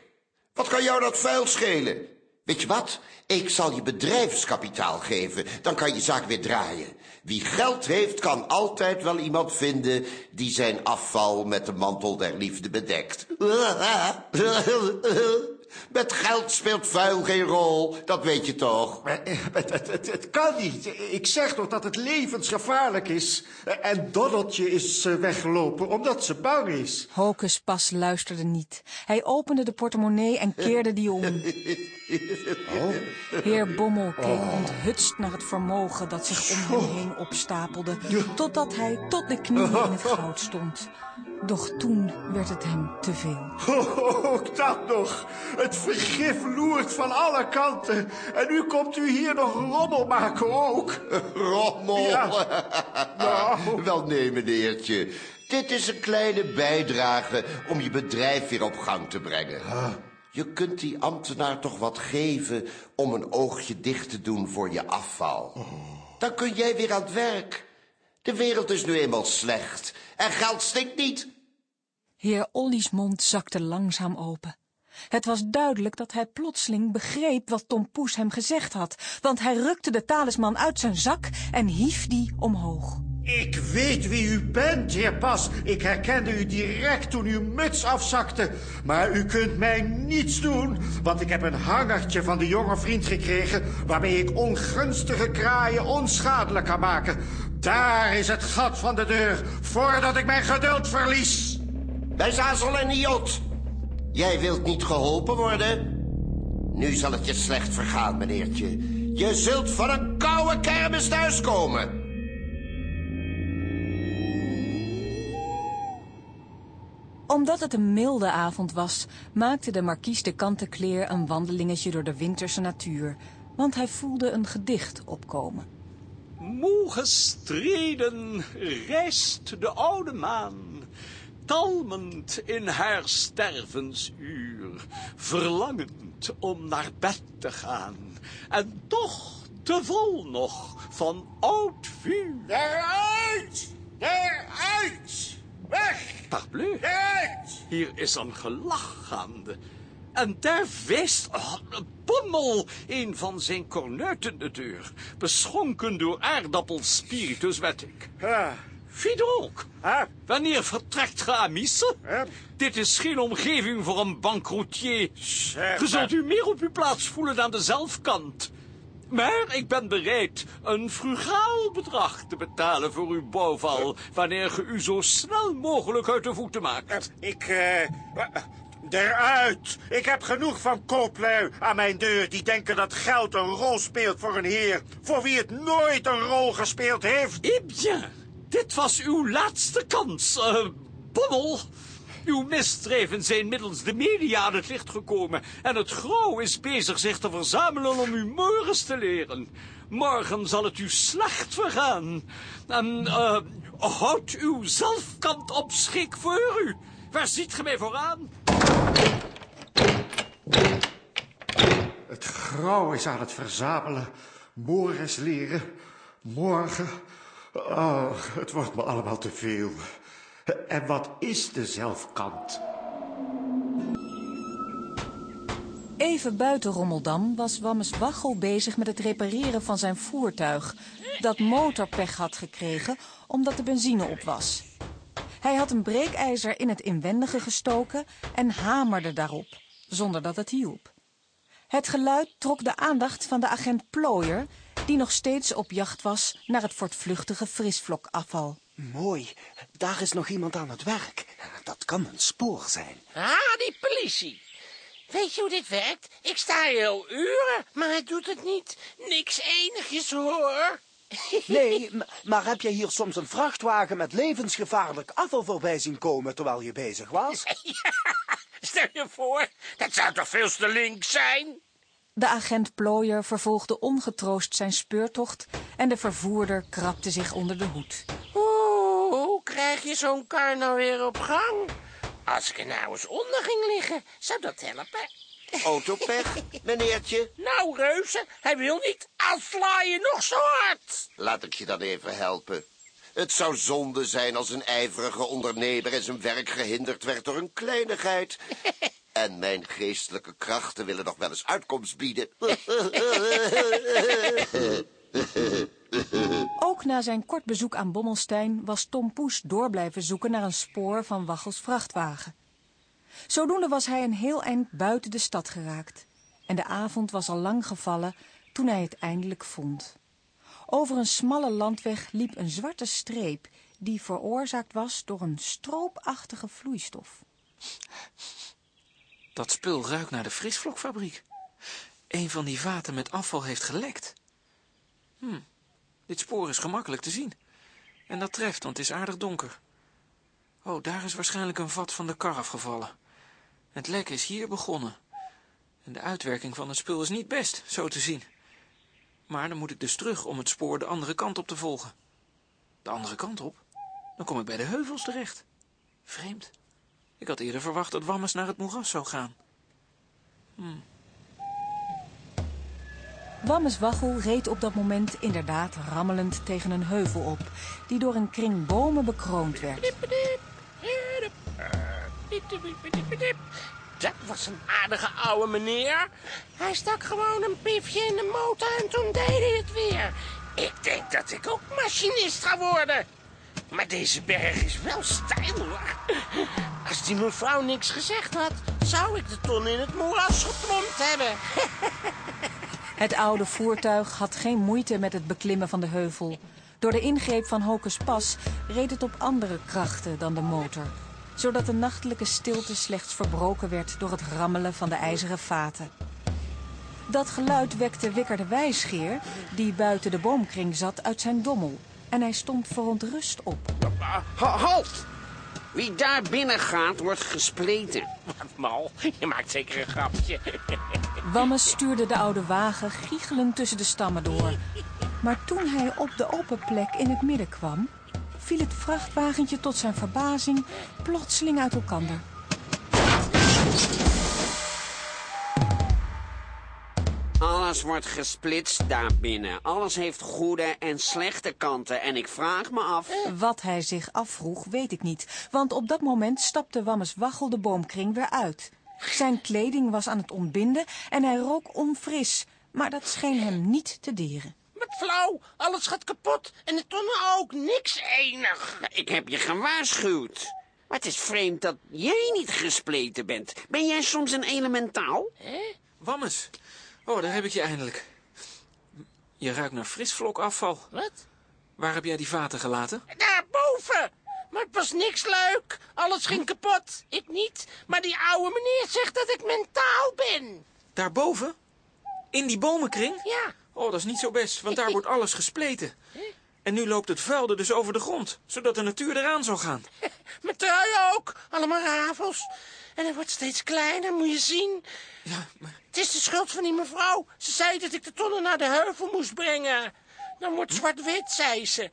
Wat kan jou dat vuil schelen? Weet je wat? Ik zal je bedrijfskapitaal geven. Dan kan je zaak weer draaien. Wie geld heeft, kan altijd wel iemand vinden die zijn afval met de mantel der liefde bedekt. Met geld speelt vuil geen rol, dat weet je toch? Eh, het, het, het, het kan niet. Ik zeg toch dat het levensgevaarlijk is. En Doddeltje is eh, weggelopen omdat ze bang is. Hocus Pas luisterde niet. Hij opende de portemonnee en keerde die om. Heer Bommel keek onthutst naar het vermogen dat zich om hem heen opstapelde, totdat hij tot de knieën in het goud stond. Doch toen werd het hem te veel. Ook dat nog. Het vergif loert van alle kanten. En nu komt u hier nog rommel maken ook. Rommel? Ja. Nou. Wel nee, meneertje. Dit is een kleine bijdrage om je bedrijf weer op gang te brengen. Je kunt die ambtenaar toch wat geven om een oogje dicht te doen voor je afval. Dan kun jij weer aan het werk. De wereld is nu eenmaal slecht en geld stinkt niet. Heer Olly's mond zakte langzaam open. Het was duidelijk dat hij plotseling begreep wat Tom Poes hem gezegd had, want hij rukte de talisman uit zijn zak en hief die omhoog. Ik weet wie u bent, heer Pas. Ik herkende u direct toen uw muts afzakte. Maar u kunt mij niets doen, want ik heb een hangertje van de jonge vriend gekregen... waarmee ik ongunstige kraaien onschadelijk kan maken. Daar is het gat van de deur, voordat ik mijn geduld verlies. Bij Zazel en Iot. Jij wilt niet geholpen worden? Nu zal het je slecht vergaan, meneertje. Je zult van een koude kermis thuiskomen. Omdat het een milde avond was, maakte de markies de Kantenkleer een wandelingetje door de winterse natuur, want hij voelde een gedicht opkomen. Moe gestreden reist de oude maan, talmend in haar stervensuur, verlangend om naar bed te gaan, en toch te vol nog van oud vuur. Eruit! Eruit! Weg! Parbleu, hier is een gelach gaande. En daar wijst oh, Bommel een van zijn kornuiten de deur, beschonken door aardappelspiritus, wet ik. Ah. Fidonk, wanneer vertrekt ge aan misse? Dit is geen omgeving voor een bankroetier. Ge zult u meer op uw plaats voelen aan de zelfkant. Maar ik ben bereid een frugaal bedrag te betalen voor uw bouwval... wanneer ge u zo snel mogelijk uit de voeten maakt. Ik, eh... Eruit! Ik heb genoeg van kooplui aan mijn deur die denken dat geld een rol speelt voor een heer, voor wie het nooit een rol gespeeld heeft. Eh bien, dit was uw laatste kans, eh, Bommel. Uw misdrijven zijn middels de media aan het licht gekomen... en het grauw is bezig zich te verzamelen om u morgens te leren. Morgen zal het u slecht vergaan. En uh, houd uw zelfkant op schik voor u. Waar ziet ge mij vooraan? Het grauw is aan het verzamelen. Morgens leren. Morgen. Oh, het wordt me allemaal te veel. En wat is de zelfkant? Even buiten Rommeldam was Wammes Waggel bezig met het repareren van zijn voertuig... dat motorpech had gekregen omdat de benzine op was. Hij had een breekijzer in het inwendige gestoken en hamerde daarop, zonder dat het hielp. Het geluid trok de aandacht van de agent Plooier... die nog steeds op jacht was naar het voortvluchtige frisvlokafval. Mooi, daar is nog iemand aan het werk. Dat kan een spoor zijn. Ah, die politie. Weet je hoe dit werkt? Ik sta hier al uren, maar hij doet het niet. Niks enigjes hoor. Nee, maar heb je hier soms een vrachtwagen met levensgevaarlijk afval voorbij zien komen terwijl je bezig was? Stel je voor, dat zou toch veel te links zijn? De agent Plooier vervolgde ongetroost zijn speurtocht en de vervoerder krabde zich onder de hoed. Oeh, hoe krijg je zo'n kar nou weer op gang? Als ik er nou eens onder ging liggen, zou dat helpen? Autopech, meneertje? Nou, reuze, hij wil niet. Al sla je nog zo hard. Laat ik je dan even helpen. Het zou zonde zijn als een ijverige ondernemer in zijn werk gehinderd werd door een kleinigheid. En mijn geestelijke krachten willen nog wel eens uitkomst bieden. Ook na zijn kort bezoek aan Bommelstein was Tom Poes door blijven zoeken naar een spoor van Waggels vrachtwagen. Zodoende was hij een heel eind buiten de stad geraakt. En de avond was al lang gevallen toen hij het eindelijk vond. Over een smalle landweg liep een zwarte streep die veroorzaakt was door een stroopachtige vloeistof. Dat spul ruikt naar de frisvlokfabriek. Een van die vaten met afval heeft gelekt. Hm, dit spoor is gemakkelijk te zien. En dat treft, want het is aardig donker. Oh, daar is waarschijnlijk een vat van de kar afgevallen. Het lek is hier begonnen. En de uitwerking van het spul is niet best, zo te zien. Maar dan moet ik dus terug om het spoor de andere kant op te volgen. De andere kant op? Dan kom ik bij de heuvels terecht. Vreemd. Ik had eerder verwacht dat Wammes naar het moeras zou gaan. Hmm. Wammes Waggel reed op dat moment inderdaad rammelend tegen een heuvel op, die door een kring bomen bekroond werd. Dat was een aardige oude meneer. Hij stak gewoon een piefje in de motor en toen deed hij het weer. Ik denk dat ik ook machinist ga worden. Maar deze berg is wel steil hoor. Als die mevrouw niks gezegd had, zou ik de ton in het moeras geplompt hebben. Het oude voertuig had geen moeite met het beklimmen van de heuvel. Door de ingreep van Hocus Pas reed het op andere krachten dan de motor. Zodat de nachtelijke stilte slechts verbroken werd door het rammelen van de ijzeren vaten. Dat geluid wekte Wikker de wijsgeer, die buiten de boomkring zat, uit zijn dommel. En hij stond verontrust op. Halt! Wie daar binnen gaat, wordt gespleten. Wat mal, je maakt zeker een grapje. Wammes stuurde de oude wagen giechelend tussen de stammen door. Maar toen hij op de open plek in het midden kwam... viel het vrachtwagentje tot zijn verbazing plotseling uit elkander. Alles wordt gesplitst daarbinnen. Alles heeft goede en slechte kanten. En ik vraag me af... Wat hij zich afvroeg, weet ik niet. Want op dat moment stapte Wammes Waggel de boomkring weer uit. Zijn kleding was aan het ontbinden en hij rook onfris. Maar dat scheen hem niet te deren. Wat flauw, alles gaat kapot en de tonnen ook, niks enig. Ik heb je gewaarschuwd. Maar het is vreemd dat jij niet gespleten bent. Ben jij soms een elementaal? Hè? Wammes, oh, daar heb ik je eindelijk. Je ruikt naar frisvlokafval. Wat? Waar heb jij die vaten gelaten? Daarboven. Maar het was niks leuk. Alles ging kapot. Ik niet. Maar die oude meneer zegt dat ik mentaal ben. Daarboven? In die bomenkring? Ja. Oh, dat is niet zo best, want daar wordt alles gespleten. En nu loopt het vuil er dus over de grond, zodat de natuur eraan zou gaan. Mijn trui ook. Allemaal rafels. En hij wordt steeds kleiner, moet je zien. Ja, maar... Het is de schuld van die mevrouw. Ze zei dat ik de tonnen naar de heuvel moest brengen. Dan wordt zwart-wit, zei ze.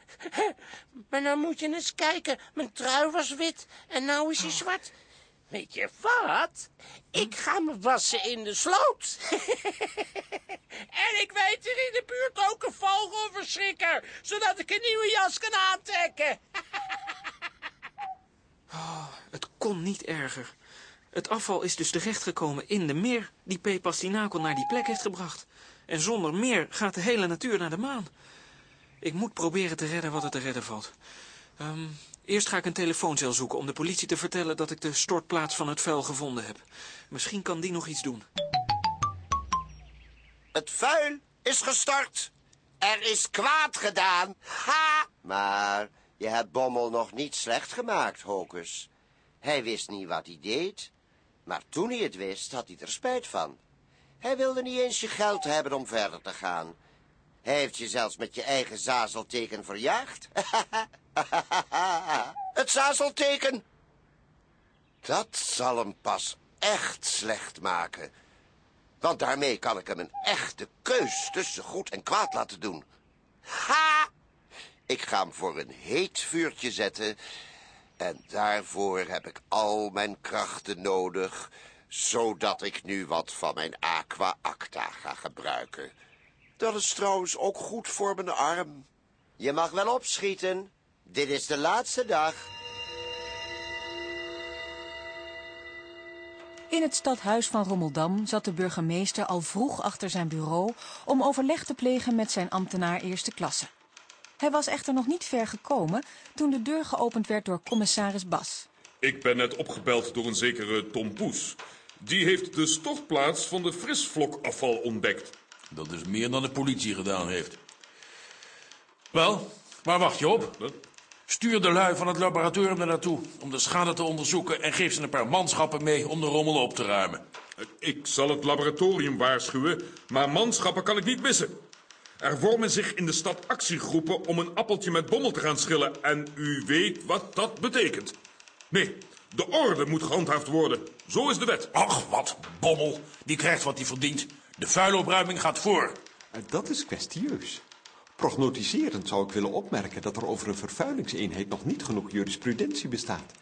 Maar nou moet je eens kijken. Mijn trui was wit en nou is hij zwart. Weet je wat? Ik ga me wassen in de sloot. en ik weet er in de buurt ook een vogelverschrikker, zodat ik een nieuwe jas kan aantrekken. oh, het kon niet erger. Het afval is dus terechtgekomen in de meer die P. Pastinakel naar die plek heeft gebracht. En zonder meer gaat de hele natuur naar de maan. Ik moet proberen te redden wat er te redden valt. Um, eerst ga ik een telefooncel zoeken om de politie te vertellen dat ik de stortplaats van het vuil gevonden heb. Misschien kan die nog iets doen. Het vuil is gestort. Er is kwaad gedaan. Ha! Maar je hebt Bommel nog niet slecht gemaakt, Hocus. Hij wist niet wat hij deed. Maar toen hij het wist, had hij er spijt van. Hij wilde niet eens je geld hebben om verder te gaan. Hij heeft je zelfs met je eigen zazelteken verjaagd. Het zazelteken. Dat zal hem pas echt slecht maken. Want daarmee kan ik hem een echte keus tussen goed en kwaad laten doen. Ha! Ik ga hem voor een heet vuurtje zetten. En daarvoor heb ik al mijn krachten nodig, zodat ik nu wat van mijn aqua acta ga gebruiken. Dat is trouwens ook goed voor mijn arm. Je mag wel opschieten. Dit is de laatste dag. In het stadhuis van Rommeldam zat de burgemeester al vroeg achter zijn bureau om overleg te plegen met zijn ambtenaar eerste klasse. Hij was echter nog niet ver gekomen toen de deur geopend werd door commissaris Bas. Ik ben net opgebeld door een zekere Tom Poes. Die heeft de stortplaats van de frisvlokafval ontdekt. Dat is meer dan de politie gedaan heeft. Wel, waar wacht je op? Stuur de lui van het laboratorium er naartoe om de schade te onderzoeken en geef ze een paar manschappen mee om de rommel op te ruimen. Ik zal het laboratorium waarschuwen, maar manschappen kan ik niet missen. Er vormen zich in de stad actiegroepen om een appeltje met bommel te gaan schillen. En u weet wat dat betekent. Nee, de orde moet gehandhaafd worden. Zo is de wet. Ach, wat bommel. Die krijgt wat hij verdient. De vuile opruiming gaat voor. Dat is kwestieus. Prognotiserend zou ik willen opmerken dat er over een vervuilingseenheid nog niet genoeg jurisprudentie bestaat.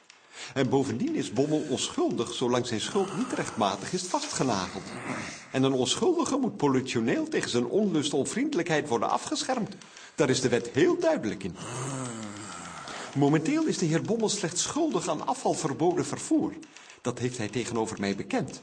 En bovendien is Bommel onschuldig zolang zijn schuld niet rechtmatig is vastgenageld. En een onschuldige moet politioneel tegen zijn onlust onvriendelijkheid worden afgeschermd. Daar is de wet heel duidelijk in. Momenteel is de heer Bommel slechts schuldig aan afvalverboden vervoer. Dat heeft hij tegenover mij bekend.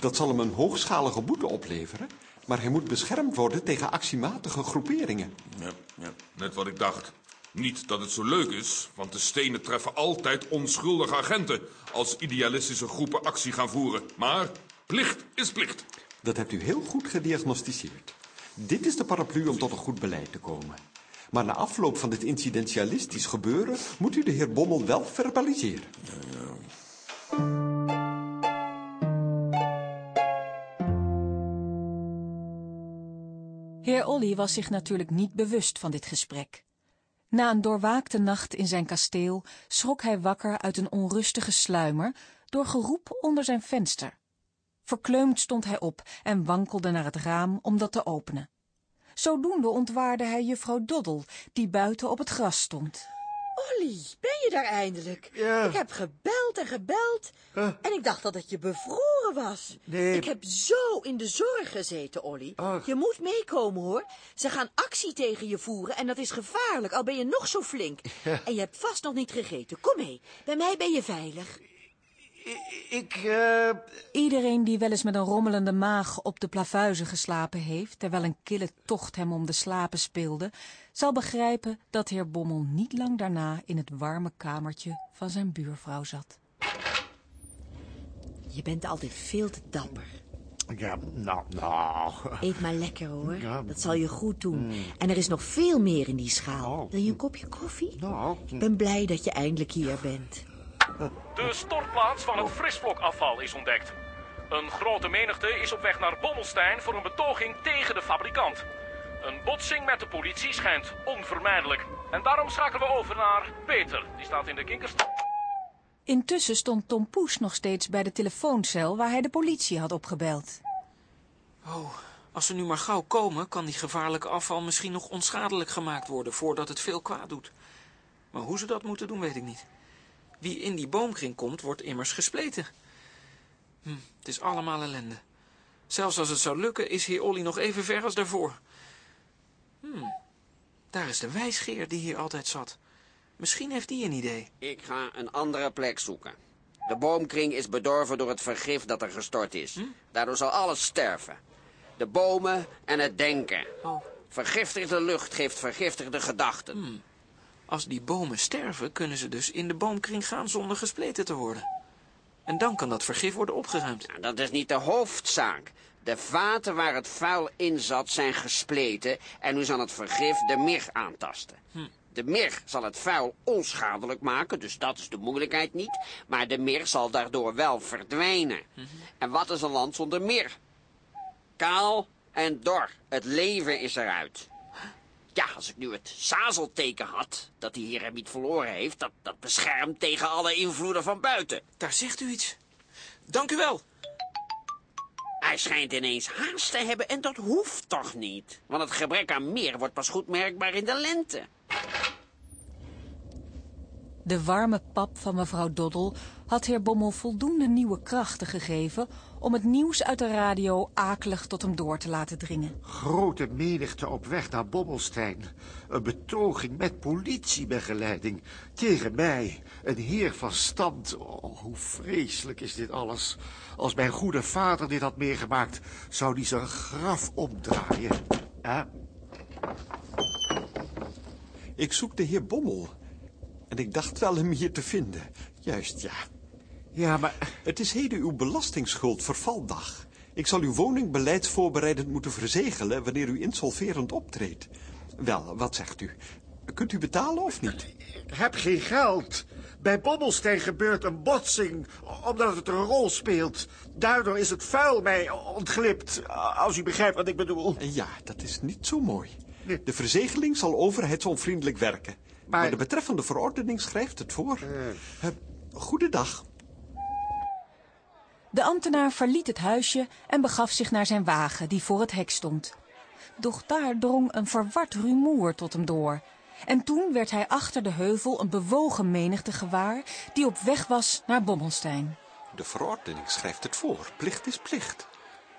Dat zal hem een hoogschalige boete opleveren, maar hij moet beschermd worden tegen actiematige groeperingen. Ja, ja, net wat ik dacht. Niet dat het zo leuk is, want de stenen treffen altijd onschuldige agenten als idealistische groepen actie gaan voeren. Maar plicht is plicht. Dat hebt u heel goed gediagnosticeerd. Dit is de paraplu om tot een goed beleid te komen. Maar na afloop van dit incidentialistisch gebeuren moet u de heer Bommel wel verbaliseren. Heer Olly was zich natuurlijk niet bewust van dit gesprek. Na een doorwaakte nacht in zijn kasteel schrok hij wakker uit een onrustige sluimer door geroep onder zijn venster. Verkleumd stond hij op en wankelde naar het raam om dat te openen. Zodoende ontwaarde hij juffrouw Doddel, die buiten op het gras stond. Olly, ben je daar eindelijk? Ja. Ik heb gebeld en gebeld. Huh? En ik dacht al dat je bevroren was. Nee. Ik heb zo in de zorg gezeten, Olly. Ach. Je moet meekomen, hoor. Ze gaan actie tegen je voeren en dat is gevaarlijk, al ben je nog zo flink. Ja. En je hebt vast nog niet gegeten. Kom mee, bij mij ben je veilig. Ik, eh... Iedereen die wel eens met een rommelende maag op de plavuizen geslapen heeft, terwijl een kille tocht hem om de slapen speelde, zal begrijpen dat heer Bommel niet lang daarna in het warme kamertje van zijn buurvrouw zat. Je bent altijd veel te dapper. Ja, nou, nou... Eet maar lekker, hoor. Ja. Dat zal je goed doen. Mm. En er is nog veel meer in die schaal. Wil je een kopje koffie? Nou... Ik ben blij dat je eindelijk hier bent. De stortplaats van het frisvlokafval is ontdekt. Een grote menigte is op weg naar Bommelstein voor een betoging tegen de fabrikant. Een botsing met de politie schijnt onvermijdelijk. En daarom schakelen we over naar Peter. Die staat in de kinkerstad. Intussen stond Tom Poes nog steeds bij de telefooncel waar hij de politie had opgebeld. Oh, als ze nu maar gauw komen, kan die gevaarlijke afval misschien nog onschadelijk gemaakt worden voordat het veel kwaad doet. Maar hoe ze dat moeten doen, weet ik niet. Wie in die boomkring komt, wordt immers gespleten. Hm, het is allemaal ellende. Zelfs als het zou lukken, is heer Olly nog even ver als daarvoor. Hm, daar is de wijsgeer die hier altijd zat. Misschien heeft die een idee. Ik ga een andere plek zoeken. De boomkring is bedorven door het vergif dat er gestort is. Daardoor zal alles sterven. De bomen en het denken. Vergiftigde lucht geeft vergiftigde gedachten. Als die bomen sterven, kunnen ze dus in de boomkring gaan zonder gespleten te worden. En dan kan dat vergif worden opgeruimd. Nou, dat is niet de hoofdzaak. De vaten waar het vuil in zat zijn gespleten en nu zal het vergif de mir aantasten. Hm. De mir zal het vuil onschadelijk maken, dus dat is de moeilijkheid niet. Maar de mir zal daardoor wel verdwijnen. En wat is een land zonder mir? Kaal en dor. Het leven is eruit. Ja, als ik nu het zazelteken had, dat die heer hem niet verloren heeft, dat, dat beschermt tegen alle invloeden van buiten. Daar zegt u iets. Dank u wel. Hij Hij schijnt ineens haast te hebben en dat hoeft toch niet? Want het gebrek aan meer wordt pas goed merkbaar in de lente. De warme pap van mevrouw Doddel had heer Bommel voldoende nieuwe krachten gegeven om het nieuws uit de radio akelig tot hem door te laten dringen. Grote menigte op weg naar Bobbelstein. Een betoging met politiebegeleiding. Tegen mij, een heer van stand. Oh, hoe vreselijk is dit alles. Als mijn goede vader dit had meegemaakt, zou hij zijn graf omdraaien. Ik zoek de heer Bommel. En ik dacht wel hem hier te vinden. Juist, ja. Ja, maar... Het is heden uw belastingsschuld vervaldag. Ik zal uw woning beleidsvoorbereidend moeten verzegelen... wanneer u insolverend optreedt. Wel, wat zegt u? Kunt u betalen of niet? Ik heb geen geld. Bij Bobbelstein gebeurt een botsing, omdat het een rol speelt. Daardoor is het vuil mij ontglipt, als u begrijpt wat ik bedoel. Ja, dat is niet zo mooi. De verzegeling zal overheidsonvriendelijk werken. Maar, de betreffende verordening schrijft het voor. Uh. goedendag. De ambtenaar verliet het huisje en begaf zich naar zijn wagen die voor het hek stond. Doch daar drong een verward rumoer tot hem door. En toen werd hij achter de heuvel een bewogen menigte gewaar die op weg was naar Bommelstein. De verordening schrijft het voor. Plicht is plicht.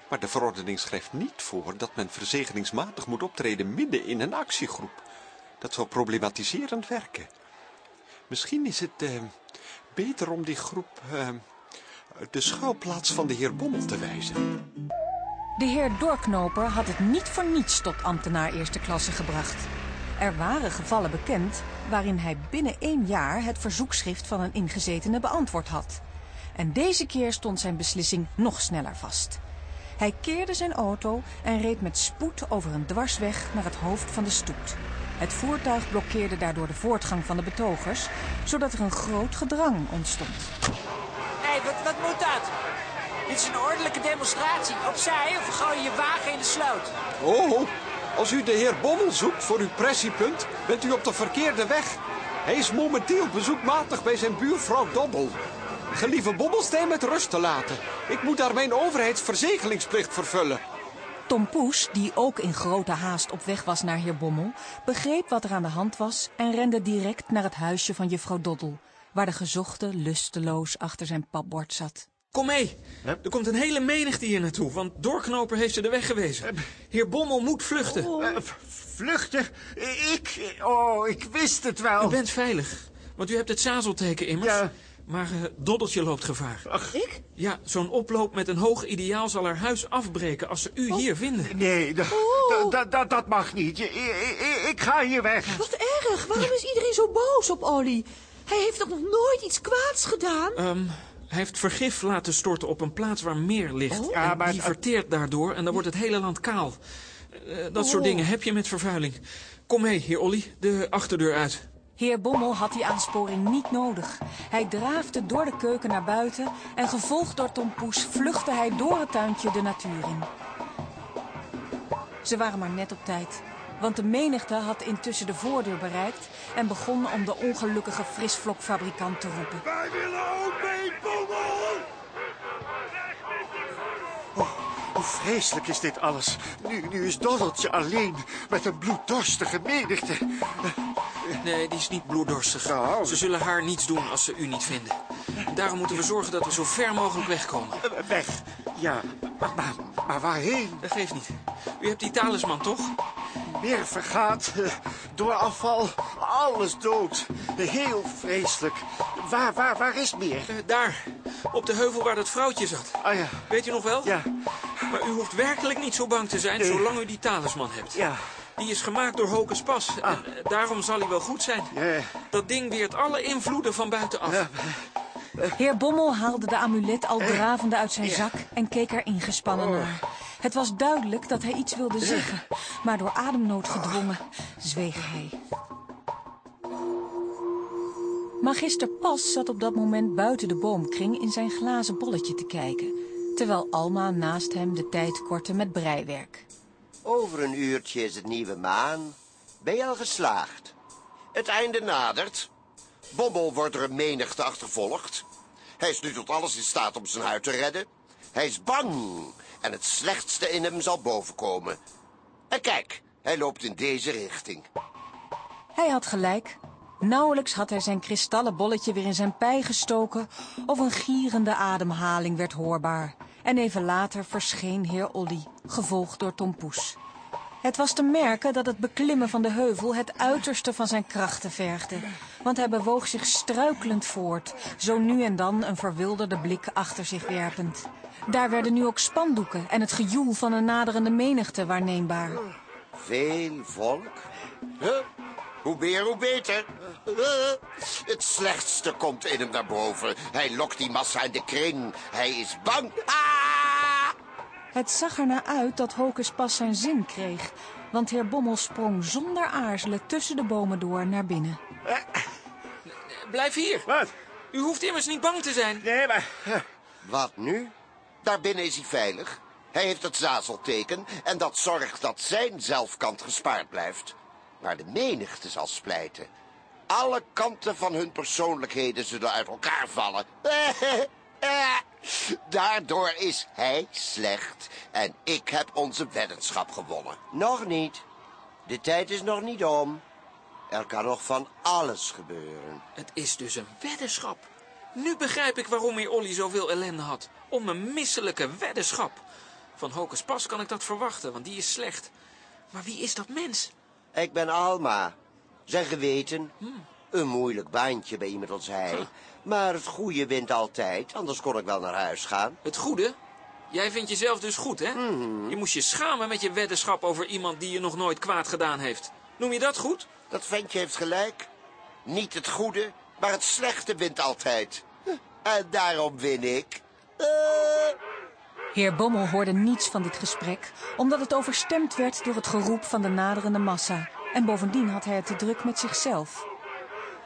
Maar de verordening schrijft niet voor dat men verzegelingsmatig moet optreden midden in een actiegroep. Dat zou problematiserend werken. Misschien is het uh, beter om die groep uh, de schuilplaats van de heer Bommel te wijzen. De heer Doorknoper had het niet voor niets tot ambtenaar eerste klasse gebracht. Er waren gevallen bekend waarin hij binnen één jaar het verzoekschrift van een ingezetene beantwoord had. En deze keer stond zijn beslissing nog sneller vast. Hij keerde zijn auto en reed met spoed over een dwarsweg naar het hoofd van de stoet. Het voertuig blokkeerde daardoor de voortgang van de betogers, zodat er een groot gedrang ontstond. Wat, wat moet dat? Dit is een ordelijke demonstratie. Opzij of gooi je je wagen in de sloot? Oh, als u de heer Bommel zoekt voor uw pressiepunt, bent u op de verkeerde weg. Hij is momenteel bezoekmatig bij zijn buurvrouw Dobbel. Gelieve Bobbelsteen met rust te laten. Ik moet daar mijn overheidsverzegelingsplicht vervullen. Tom Poes, die ook in grote haast op weg was naar heer Bommel, begreep wat er aan de hand was en rende direct naar het huisje van juffrouw Doddel, waar de gezochte lusteloos achter zijn papbord zat. Kom mee. Er komt een hele menigte hier naartoe, want Doorknoper heeft ze de weg gewezen. Heer Bommel moet vluchten. Oh. Uh, vluchten? Ik? Oh, ik wist het wel. U bent veilig, want u hebt het zazelteken immers. Ja. Maar uh, Doddeltje loopt gevaar. Ach. Ik? Ja, zo'n oploop met een hoog ideaal zal haar huis afbreken als ze u hier vinden. Nee, dat dat mag niet. Ik, ik, ik ga hier weg. Wat erg. Waarom is iedereen zo boos op Olly? Hij heeft toch nog nooit iets kwaads gedaan? Um, hij heeft vergif laten storten op een plaats waar meer ligt. Oh. Ja, maar die verteert daardoor en dan wordt het hele land kaal. Uh, dat oh. soort dingen heb je met vervuiling. Kom mee, heer Olly, de achterdeur uit. Heer Bommel had die aansporing niet nodig. Hij draafde door de keuken naar buiten en gevolgd door Tom Poes vluchtte hij door het tuintje de natuur in. Ze waren maar net op tijd, want de menigte had intussen de voordeur bereikt en begon om de ongelukkige frisvlokfabrikant te roepen. Wij willen ook mee, Bommel! Oh, hoe vreselijk is dit alles. Nu, nu is Doddeltje alleen met een bloeddorstige menigte. Nee, die is niet bloeddorstig. Nou. Ze zullen haar niets doen als ze u niet vinden. Daarom moeten we zorgen dat we zo ver mogelijk wegkomen. Weg? Ja, maar, maar, maar waarheen? Dat geeft niet. U hebt die talisman, toch? Meer vergaat, door afval, alles dood. Heel vreselijk. Waar, waar, waar is meer? Daar, op de heuvel waar dat vrouwtje zat. Ah ja. Weet u nog wel? Ja. Maar u hoeft werkelijk niet zo bang te zijn, nee. zolang u die talisman hebt. Ja. Die is gemaakt door Hocus Pas. Ah. En daarom zal hij wel goed zijn. Ja. Dat ding weert alle invloeden van buitenaf. Ja. Heer Bommel haalde de amulet al dravende uit zijn zak en keek er ingespannen naar. Het was duidelijk dat hij iets wilde zeggen, maar door ademnood gedwongen zweeg hij. Magister Pas zat op dat moment buiten de boomkring in zijn glazen bolletje te kijken, terwijl Alma naast hem de tijd kortte met breiwerk. Over een uurtje is het nieuwe maan. Ben je al geslaagd? Het einde nadert. Bommel wordt er een menigte achtervolgd. Hij is nu tot alles in staat om zijn huid te redden. Hij is bang en het slechtste in hem zal bovenkomen. En kijk, hij loopt in deze richting. Hij had gelijk. Nauwelijks had hij zijn kristallen bolletje weer in zijn pij gestoken... of een gierende ademhaling werd hoorbaar. En even later verscheen heer Olly, gevolgd door Tom Poes. Het was te merken dat het beklimmen van de heuvel het uiterste van zijn krachten vergde. Want hij bewoog zich struikelend voort, zo nu en dan een verwilderde blik achter zich werpend. Daar werden nu ook spandoeken en het gejoel van een naderende menigte waarneembaar. Veel volk. Huh? Hoe meer, hoe beter. Huh? Het slechtste komt in hem naar boven. Hij lokt die massa in de kring. Hij is bang. Ah! Het zag ernaar uit dat Hokus pas zijn zin kreeg. Want heer Bommel sprong zonder aarzelen tussen de bomen door naar binnen. Blijf hier. Wat? U hoeft immers niet bang te zijn. Nee, maar... Wat nu? Daarbinnen is hij veilig. Hij heeft het zazelteken en dat zorgt dat zijn zelfkant gespaard blijft. Maar de menigte zal splijten. Alle kanten van hun persoonlijkheden zullen uit elkaar vallen. Daardoor is hij slecht en ik heb onze weddenschap gewonnen. Nog niet. De tijd is nog niet om. Er kan nog van alles gebeuren. Het is dus een weddenschap. Nu begrijp ik waarom heer Olly zoveel ellende had. Om een misselijke weddenschap. Van Hocus Pas kan ik dat verwachten, want die is slecht. Maar wie is dat mens? Ik ben Alma. Zijn geweten. Een moeilijk baantje bij iemand als hij. Maar het goede wint altijd, anders kon ik wel naar huis gaan. Het goede? Jij vindt jezelf dus goed, hè? Je moest je schamen met je weddenschap over iemand die je nog nooit kwaad gedaan heeft. Noem je dat goed? Dat ventje heeft gelijk. Niet het goede, maar het slechte wint altijd. En daarom win ik. Eh. Heer Bommel hoorde niets van dit gesprek, omdat het overstemd werd door het geroep van de naderende massa. En bovendien had hij het te druk met zichzelf.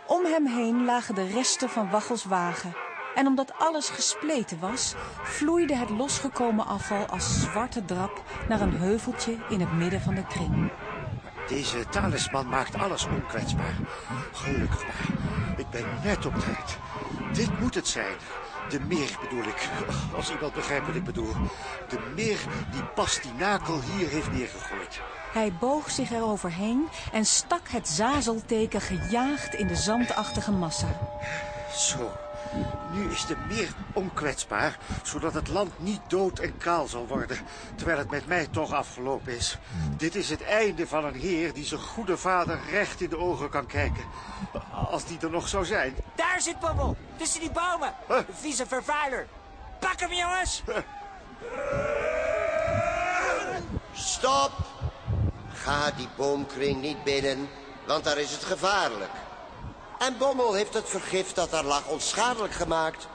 Om hem heen lagen de resten van Waggels wagen. En omdat alles gespleten was, vloeide het losgekomen afval als zwarte drap naar een heuveltje in het midden van de kring. Deze talisman maakt alles onkwetsbaar. Gelukkig maar. Ik ben net op tijd. Dit moet het zijn. De meer bedoel ik. Als iemand begrijpt wat ik bedoel. De meer die Pastinakel hier heeft neergegooid. Hij boog zich eroverheen en stak het zazelteken gejaagd in de zandachtige massa. Zo. Nu is de meer onkwetsbaar, zodat het land niet dood en kaal zal worden, terwijl het met mij toch afgelopen is. Dit is het einde van een heer die zijn goede vader recht in de ogen kan kijken. Als die er nog zou zijn. Daar zit Bommel, tussen die bomen. De vieze vervuiler. Pak hem, jongens. Stop! Ga die boomkring niet binnen, want daar is het gevaarlijk. En Bommel heeft het vergif dat daar lag onschadelijk gemaakt.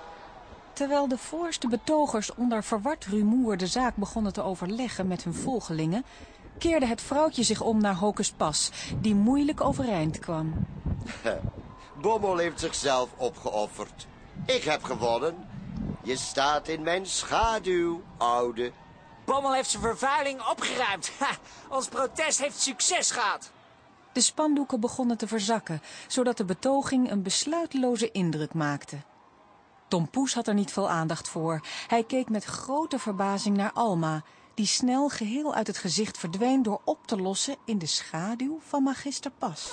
Terwijl de voorste betogers onder verward rumoer de zaak begonnen te overleggen met hun volgelingen, keerde het vrouwtje zich om naar Hocus Pas, die moeilijk overeind kwam. Bommel heeft zichzelf opgeofferd. Ik heb gewonnen. Je staat in mijn schaduw, oude. Bommel heeft zijn vervuiling opgeruimd. Ha, ons protest heeft succes gehad. De spandoeken begonnen te verzakken, zodat de betoging een besluiteloze indruk maakte. Tom Poes had er niet veel aandacht voor. Hij keek met grote verbazing naar Alma, die snel geheel uit het gezicht verdween door op te lossen in de schaduw van Magister Pas.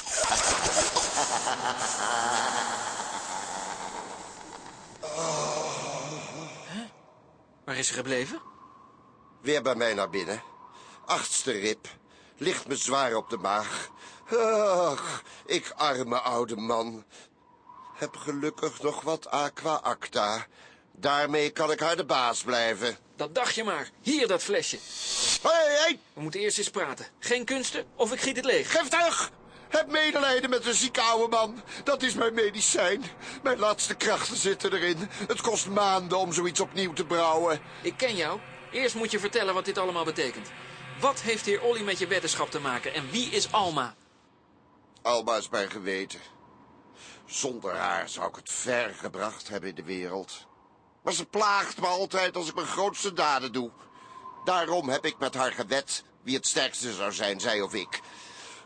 Waar is ze gebleven? Weer bij mij naar binnen. Achtste rib. Ligt me zwaar op de maag. Ach, ik arme oude man. Heb gelukkig nog wat aqua acta. Daarmee kan ik haar de baas blijven. Dat dacht je maar. Hier dat flesje. Hé, hey, hey. We moeten eerst eens praten. Geen kunsten of ik giet het leeg. Geef terug! Heb medelijden met een zieke oude man. Dat is mijn medicijn. Mijn laatste krachten zitten erin. Het kost maanden om zoiets opnieuw te brouwen. Ik ken jou. Eerst moet je vertellen wat dit allemaal betekent. Wat heeft heer Olly met je weddenschap te maken en wie is Alma? Alma is mijn geweten. Zonder haar zou ik het ver gebracht hebben in de wereld. Maar ze plaagt me altijd als ik mijn grootste daden doe. Daarom heb ik met haar gewet wie het sterkste zou zijn, zij of ik.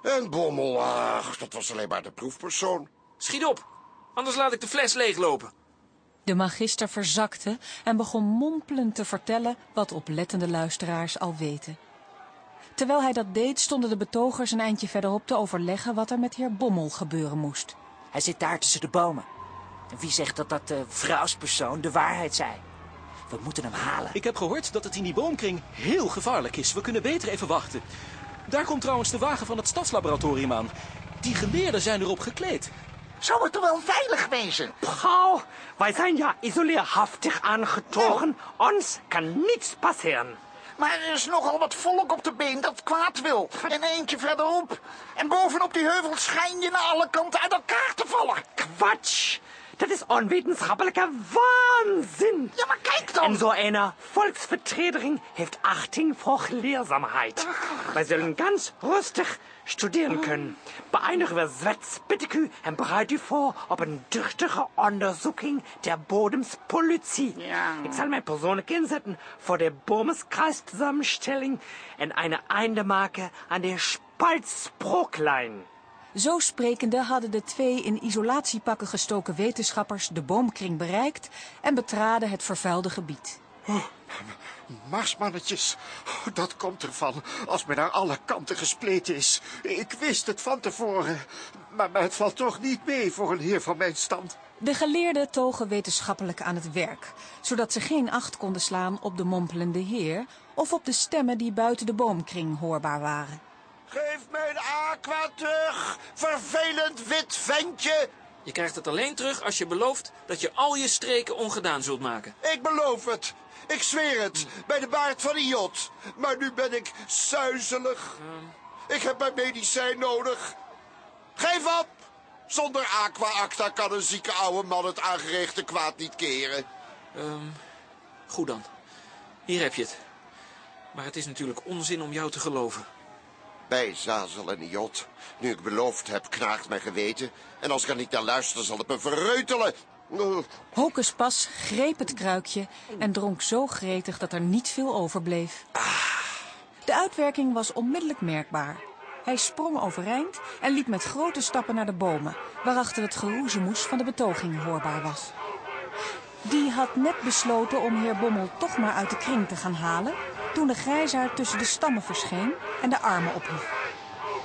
En Bommel, ach, dat was alleen maar de proefpersoon. Schiet op, anders laat ik de fles leeglopen. De magister verzakte en begon mompelend te vertellen wat oplettende luisteraars al weten. Terwijl hij dat deed, stonden de betogers een eindje verderop te overleggen wat er met heer Bommel gebeuren moest. Hij zit daar tussen de bomen. En wie zegt dat dat de vrouwspersoon de waarheid zei? We moeten hem halen. Ik heb gehoord dat het in die boomkring heel gevaarlijk is. We kunnen beter even wachten. Daar komt trouwens de wagen van het stadslaboratorium aan. Die geleerden zijn erop gekleed. Zou het er wel veilig wezen? Frau, wij zijn ja isoleerhaftig aangetogen. Ons kan niets passeren. Maar er is nogal wat volk op de been dat kwaad wil. En eentje verderop. En bovenop die heuvel schijn je naar alle kanten uit elkaar te vallen. Quatsch. Dat is onwetenschappelijke waanzin. Ja, maar kijk dan. En zo een Volksvertreterin heeft achting voor geleerzaamheid. Wij zullen ganz rustig studeren kunnen. Beëindigen we zwets, bid ik u, en bereid u voor op een duchtige onderzoeking der bodemspolitie. Ja. Ik zal mij persoonlijk inzetten voor de boomskreiszusammenstelling en een einde maken aan de spaltsprooklijn. Zo sprekende hadden de twee in isolatiepakken gestoken wetenschappers de boomkring bereikt en betraden het vervuilde gebied. Oh, marsmannetjes, dat komt ervan als men naar alle kanten gespleten is. Ik wist het van tevoren, maar, maar het valt toch niet mee voor een heer van mijn stand. De geleerden togen wetenschappelijk aan het werk, zodat ze geen acht konden slaan op de mompelende heer of op de stemmen die buiten de boomkring hoorbaar waren. Geef mijn aqua terug, vervelend wit ventje. Je krijgt het alleen terug als je belooft dat je al je streken ongedaan zult maken. Ik beloof het. Ik zweer het. Bij de baard van Iot. Maar nu ben ik suizelig. Ik heb mijn medicijn nodig. Geef op. Zonder aqua-acta kan een zieke oude man het aangerichte kwaad niet keren. Um, goed dan. Hier heb je het. Maar het is natuurlijk onzin om jou te geloven. Bij Zazel en Iot. Nu ik beloofd heb, knaagt mijn geweten. En als ik er niet naar luister, zal het me verreutelen. Hokus Pas greep het kruikje en dronk zo gretig dat er niet veel overbleef. De uitwerking was onmiddellijk merkbaar. Hij sprong overeind en liep met grote stappen naar de bomen, waarachter het geroezemoes van de betoging hoorbaar was. Die had net besloten om heer Bommel toch maar uit de kring te gaan halen, toen de grijzaard tussen de stammen verscheen en de armen ophief.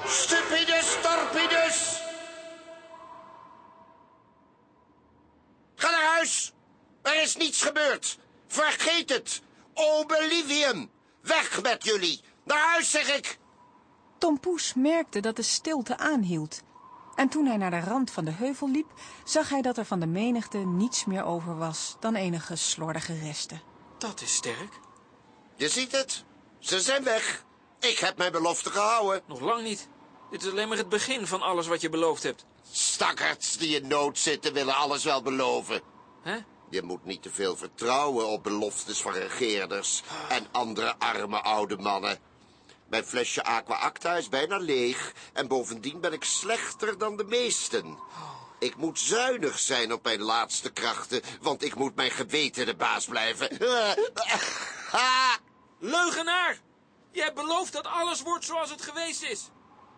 Stupidus, torpidus! Ga naar huis! Er is niets gebeurd! Vergeet het! Obelivium! Weg met jullie! Naar huis, zeg ik! Tom Poes merkte dat de stilte aanhield. En toen hij naar de rand van de heuvel liep, zag hij dat er van de menigte niets meer over was dan enige slordige resten. Dat is sterk. Je ziet het. Ze zijn weg. Ik heb mijn belofte gehouden. Nog lang niet. Dit is alleen maar het begin van alles wat je beloofd hebt. Stakkerts die in nood zitten willen alles wel beloven. Je moet niet te veel vertrouwen op beloftes van regeerders en andere arme oude mannen. Mijn flesje aqua acta is bijna leeg en bovendien ben ik slechter dan de meesten. Ik moet zuinig zijn op mijn laatste krachten, want ik moet mijn geweten de baas blijven. Leugenaar! Je hebt beloofd dat alles wordt zoals het geweest is.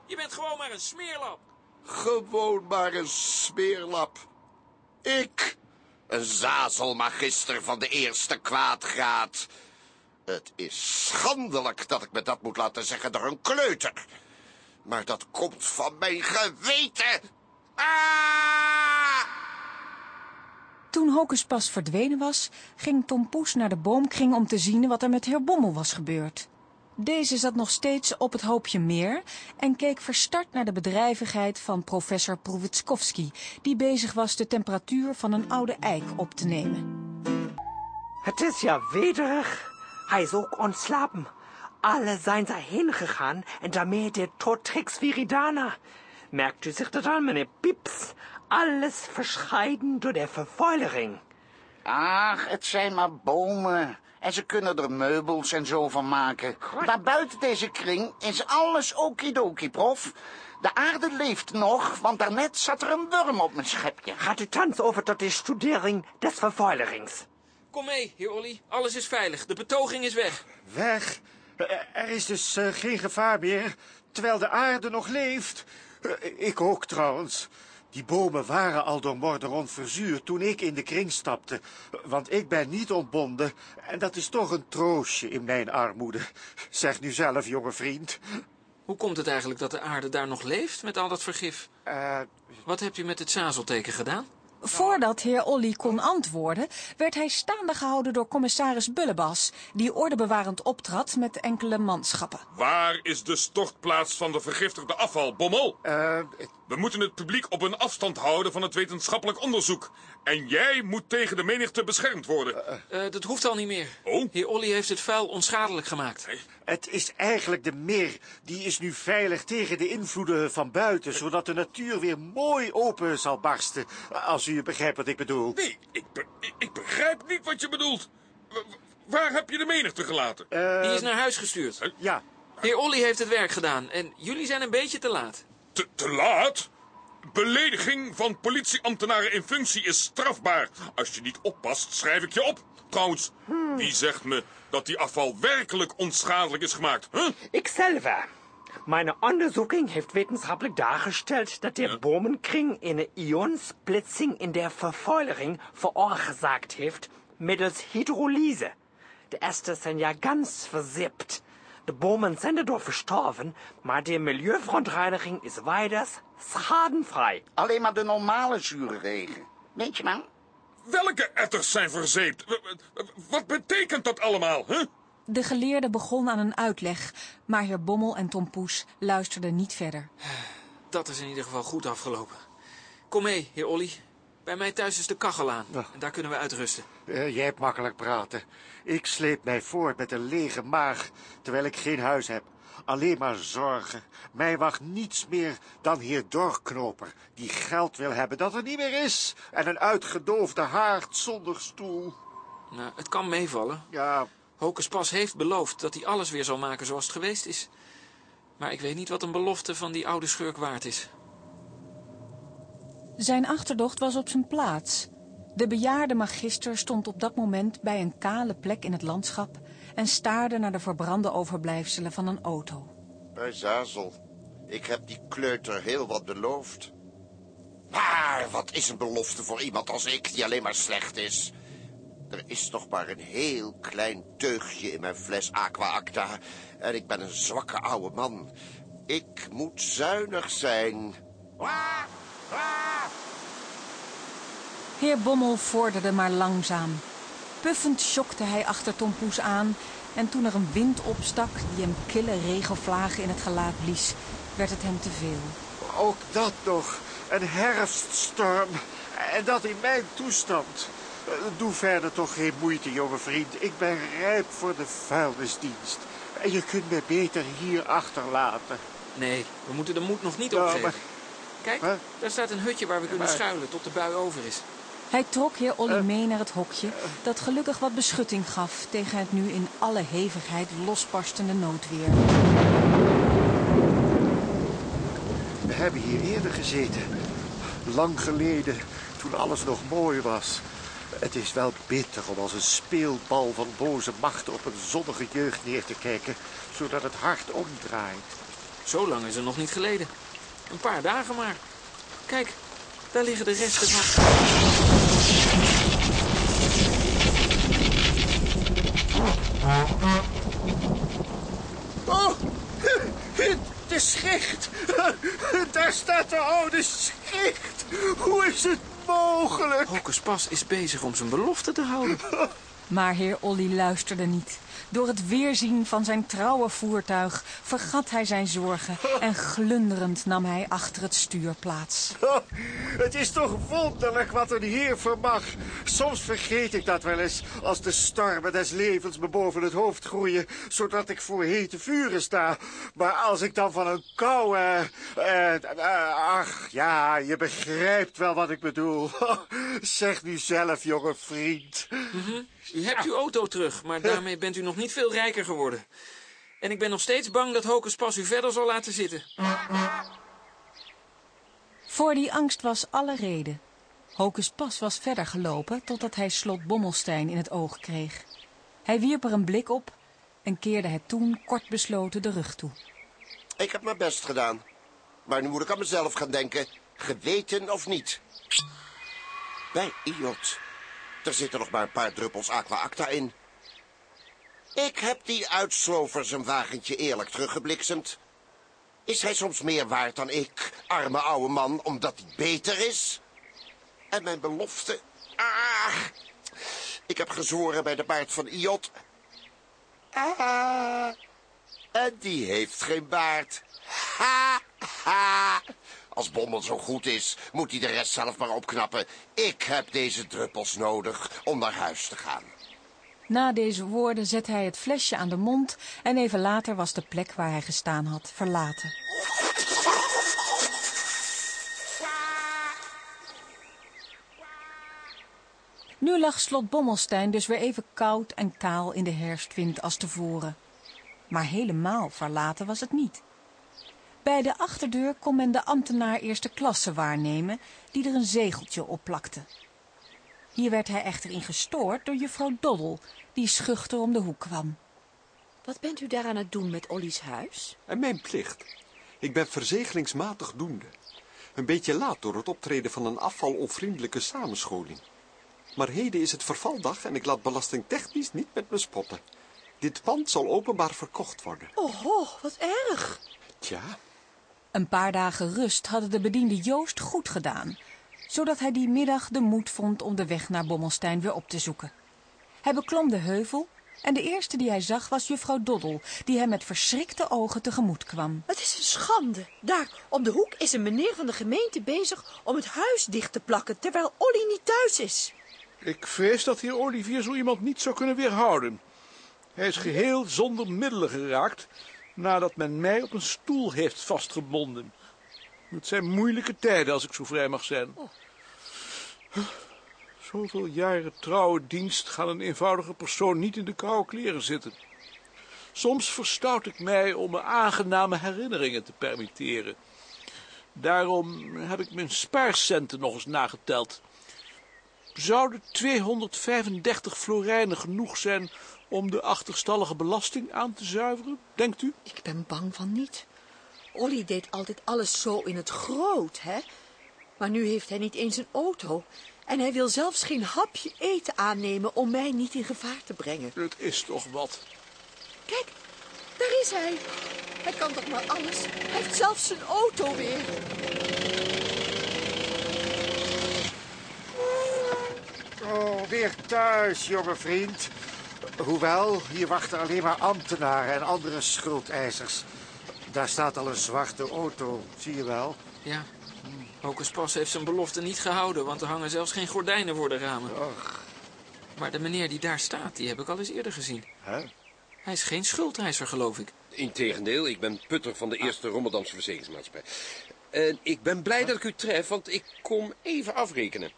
Je bent gewoon maar een smeerlap. Gewoon maar een smeerlap. Ik, een zazelmagister van de eerste kwaadgraad. Het is schandelijk dat ik me dat moet laten zeggen door een kleuter. Maar dat komt van mijn geweten. Ah! Toen Hokus pas verdwenen was, ging Tom Poes naar de boomkring om te zien wat er met heer Bommel was gebeurd. Deze zat nog steeds op het hoopje meer en keek verstard naar de bedrijvigheid van professor Proewitskowski, die bezig was de temperatuur van een oude eik op te nemen. Het is ja wederig. Hij is ook ontslapen. Alle zijn daarheen gegaan en daarmee de Totrix viridana. Merkt u zich dat aan, meneer Pieps? Alles verscheiden door de vervuilering. Ach, het zijn maar bomen. En ze kunnen er meubels en zo van maken. Maar buiten deze kring is alles okidoki, prof. De aarde leeft nog, want daarnet zat er een worm op mijn schepje. Gaat u thans over tot de studering des vervuilerings. Kom mee, heer Olly. Alles is veilig. De betoging is weg. Weg? Er is dus uh, geen gevaar meer, terwijl de aarde nog leeft. Uh, ik ook trouwens. Die bomen waren al door Morderon verzuurd toen ik in de kring stapte. Want ik ben niet ontbonden en dat is toch een troostje in mijn armoede. Zeg nu zelf, jonge vriend. Hoe komt het eigenlijk dat de aarde daar nog leeft met al dat vergif? Uh, Wat hebt u met het zazelteken gedaan? Voordat heer Olly kon antwoorden, werd hij staande gehouden door commissaris Bullebas, die ordebewarend optrad met enkele manschappen. Waar is de stortplaats van de vergiftigde afval, Bommel? Uh, We moeten het publiek op een afstand houden van het wetenschappelijk onderzoek. En jij moet tegen de menigte beschermd worden. Uh, dat hoeft al niet meer. Oh? Heer Olly heeft het vuil onschadelijk gemaakt. Het is eigenlijk de meer. Die is nu veilig tegen de invloeden van buiten, zodat de natuur weer mooi open zal barsten. Als u begrijpt wat ik bedoel. Nee, ik, be ik begrijp niet wat je bedoelt. W waar heb je de menigte gelaten? Uh, Die is naar huis gestuurd. Ja. Heer Olly heeft het werk gedaan en jullie zijn een beetje te laat. Te, te laat? Belediging van politieambtenaren in functie is strafbaar. Als je niet oppast, schrijf ik je op. Trouwens, wie zegt me dat die afval werkelijk onschadelijk is gemaakt? Huh? Ik selber. Meine Untersuchung heeft wissenschaftlich dargestellt, dass der Bomenkring eine Ionensplitzing in der Verfäulering verursacht heeft mittels Hydrolyse. De Äste sind ja ganz versippt. De bomen zijn erdoor verstorven, maar de milieuverontreiniging is weiters schadenvrij. Alleen maar de normale zure regen. Weet je man? Welke etters zijn verzeept? Wat betekent dat allemaal, hè? Huh? De geleerde begon aan een uitleg, maar heer Bommel en Tom Poes luisterden niet verder. Dat is in ieder geval goed afgelopen. Kom mee, heer Olly. Bij mij thuis is de kachel aan. Ja. En daar kunnen we uitrusten. Uh, jij hebt makkelijk praten. Ik sleep mij voort met een lege maag, terwijl ik geen huis heb. Alleen maar zorgen. Mij wacht niets meer dan heer Dorknoper, die geld wil hebben dat er niet meer is. En een uitgedoofde haard zonder stoel. Nou, het kan meevallen. Ja, Hocus Pas heeft beloofd dat hij alles weer zal maken zoals het geweest is. Maar ik weet niet wat een belofte van die oude schurk waard is. Zijn achterdocht was op zijn plaats. De bejaarde magister stond op dat moment bij een kale plek in het landschap en staarde naar de verbrande overblijfselen van een auto. Bij Zazel, ik heb die kleuter heel wat beloofd. Maar wat is een belofte voor iemand als ik, die alleen maar slecht is? Er is nog maar een heel klein teugje in mijn fles Aqua Acta. En ik ben een zwakke oude man. Ik moet zuinig zijn. Heer Bommel vorderde maar langzaam. Puffend sjokte hij achter Tom Poes aan... en toen er een wind opstak die hem kille regenvlagen in het gelaat blies... werd het hem te veel. Ook dat nog. Een herfststorm. En dat in mijn toestand. Doe verder toch geen moeite, jonge vriend. Ik ben rijp voor de vuilnisdienst. En je kunt me beter hier achterlaten. Nee, we moeten de moed nog niet Ja, opgeven. maar- Kijk, Huh? daar staat een hutje waar we kunnen maar- schuilen tot de bui over is. Hij trok heer Olly mee naar het hokje... dat gelukkig wat beschutting gaf tegen het nu in alle hevigheid losbarstende noodweer. We hebben hier eerder gezeten. Lang geleden, toen alles nog mooi was. Het is wel bitter om als een speelbal van boze machten op een zonnige jeugd neer te kijken, zodat het hart omdraait. Zo lang is het nog niet geleden. Een paar dagen maar. Kijk, daar liggen de resten van... Oh, de schicht. Daar staat de oude schicht. Hoe is het mogelijk? Hocus Pas is bezig om zijn belofte te houden. Maar heer Olly luisterde niet. Door het weerzien van zijn trouwe voertuig vergat hij zijn zorgen... en glunderend nam hij achter het stuur plaats. Oh, het is toch wonderlijk wat een heer vermag. Soms vergeet ik dat wel eens als de stormen des levens me boven het hoofd groeien, zodat ik voor hete vuren sta. Maar als ik dan van een kou... eh, eh, eh, ach, ja, je begrijpt wel wat ik bedoel. Zeg nu zelf, jonge vriend. Mhm. U hebt uw auto terug, maar daarmee bent u nog niet veel rijker geworden. En ik ben nog steeds bang dat Hocus Pas u verder zal laten zitten. Voor die angst was alle reden. Hocus Pas was verder gelopen totdat hij slot Bommelstein in het oog kreeg. Hij wierp er een blik op en keerde het toen kort besloten de rug toe. Ik heb mijn best gedaan. Maar nu moet ik aan mezelf gaan denken. geweten of niet. Bij Iot. Er zitten nog maar een paar druppels aqua acta in. Ik heb die uitslover zijn wagentje eerlijk teruggebliksemd. Is hij soms meer waard dan ik, arme oude man, omdat hij beter is? En mijn belofte... Ah, ik heb gezworen bij de baard van Iot. Ah, en die heeft geen baard. Ha, ha. Als Bommel zo goed is, moet hij de rest zelf maar opknappen. Ik heb deze druppels nodig om naar huis te gaan. Na deze woorden zette hij het flesje aan de mond en even later was de plek waar hij gestaan had verlaten. Nu lag slot Bommelstein dus weer even koud en kaal in de herfstwind als tevoren. Maar helemaal verlaten was het niet. Bij de achterdeur kon men de ambtenaar eerste klasse waarnemen, die er een zegeltje op plakte. Hier werd hij echter in gestoord door juffrouw Doddel, die schuchter om de hoek kwam. Wat bent u daar aan het doen met Olly's huis? En mijn plicht. Ik ben verzegelingsmatig doende. Een beetje laat door het optreden van een afvalonvriendelijke samenscholing. Maar heden is het vervaldag en ik laat belastingtechnisch niet met me spotten. Dit pand zal openbaar verkocht worden. Oh, wat erg. Tja. Een paar dagen rust hadden de bediende Joost goed gedaan, zodat hij die middag de moed vond om de weg naar Bommelstein weer op te zoeken. Hij beklom de heuvel en de eerste die hij zag was juffrouw Doddel, die hem met verschrikte ogen tegemoet kwam. Het is een schande. Daar, om de hoek, is een meneer van de gemeente bezig om het huis dicht te plakken, terwijl Olly niet thuis is. Ik vrees dat heer Olivier zo iemand niet zou kunnen weerhouden. Hij is geheel zonder middelen geraakt nadat men mij op een stoel heeft vastgebonden. Het zijn moeilijke tijden, als ik zo vrij mag zijn. Zoveel jaren trouwe dienst gaan een eenvoudige persoon niet in de koude kleren zitten. Soms verstout ik mij om me aangename herinneringen te permitteren. Daarom heb ik mijn spaarcenten nog eens nageteld. Zouden 235 florijnen genoeg zijn om de achterstallige belasting aan te zuiveren, denkt u? Ik ben bang van niet. Olly deed altijd alles zo in het groot, hè? Maar nu heeft hij niet eens een auto. En hij wil zelfs geen hapje eten aannemen om mij niet in gevaar te brengen. Het is toch wat. Kijk, daar is hij. Hij kan toch maar alles. Hij heeft zelfs zijn auto weer. Oh, weer thuis, jonge vriend. Hoewel, hier wachten alleen maar ambtenaren en andere schuldeisers. Daar staat al een zwarte auto, zie je wel. Ja, Hocus Pas heeft zijn belofte niet gehouden, want er hangen zelfs geen gordijnen voor de ramen. Maar de meneer die daar staat, die heb ik al eens eerder gezien. Hè? Hij is geen schuldeiser, geloof ik. Integendeel, ik ben putter van de eerste Rommeldamse verzekeringsmaatschappij. En ik ben blij dat ik u tref, want ik kom even afrekenen.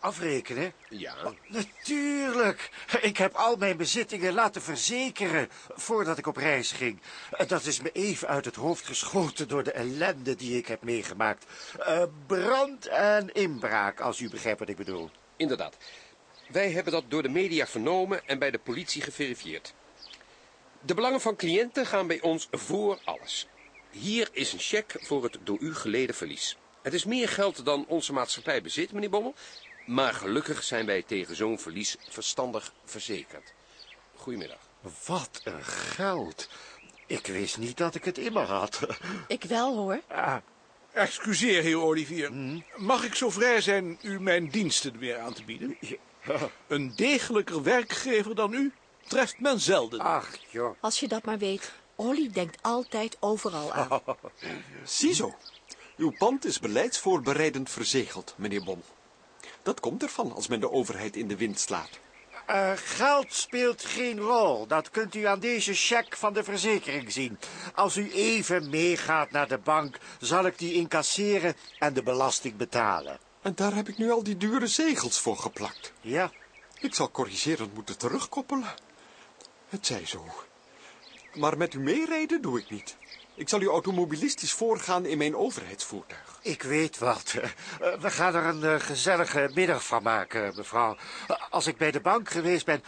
Afrekenen? Ja. Natuurlijk. Ik heb al mijn bezittingen laten verzekeren voordat ik op reis ging. Dat is me even uit het hoofd geschoten door de ellende die ik heb meegemaakt. Eh, brand en inbraak, als u begrijpt wat ik bedoel. Inderdaad. Wij hebben dat door de media vernomen en bij de politie geverifieerd. De belangen van cliënten gaan bij ons voor alles. Hier is een cheque voor het door u geleden verlies. Het is meer geld dan onze maatschappij bezit, meneer Bommel. Maar gelukkig zijn wij tegen zo'n verlies verstandig verzekerd. Goedemiddag. Wat een geld. Ik wist niet dat ik het in me had. Ik wel, hoor. Ah, excuseer, heer Olivier. Mag ik zo vrij zijn u mijn diensten weer aan te bieden? Een degelijker werkgever dan u treft men zelden. Ach, joh. Als je dat maar weet, Olly denkt altijd overal aan. Ziezo. Uw pand is beleidsvoorbereidend verzegeld, meneer Bommel. Dat komt ervan als men de overheid in de wind slaat. Uh, geld speelt geen rol. Dat kunt u aan deze cheque van de verzekering zien. Als u even meegaat naar de bank, zal ik die incasseren en de belasting betalen. En daar heb ik nu al die dure zegels voor geplakt. Ja. Ik zal corrigerend moeten terugkoppelen. Het zij zo. Maar met u meerijden doe ik niet. Ik zal u automobilistisch voorgaan in mijn overheidsvoertuig. Ik weet wat. Eh, We gaan er een eh, gezellige middag van maken, mevrouw. Eh, Als ik bij de bank geweest ben,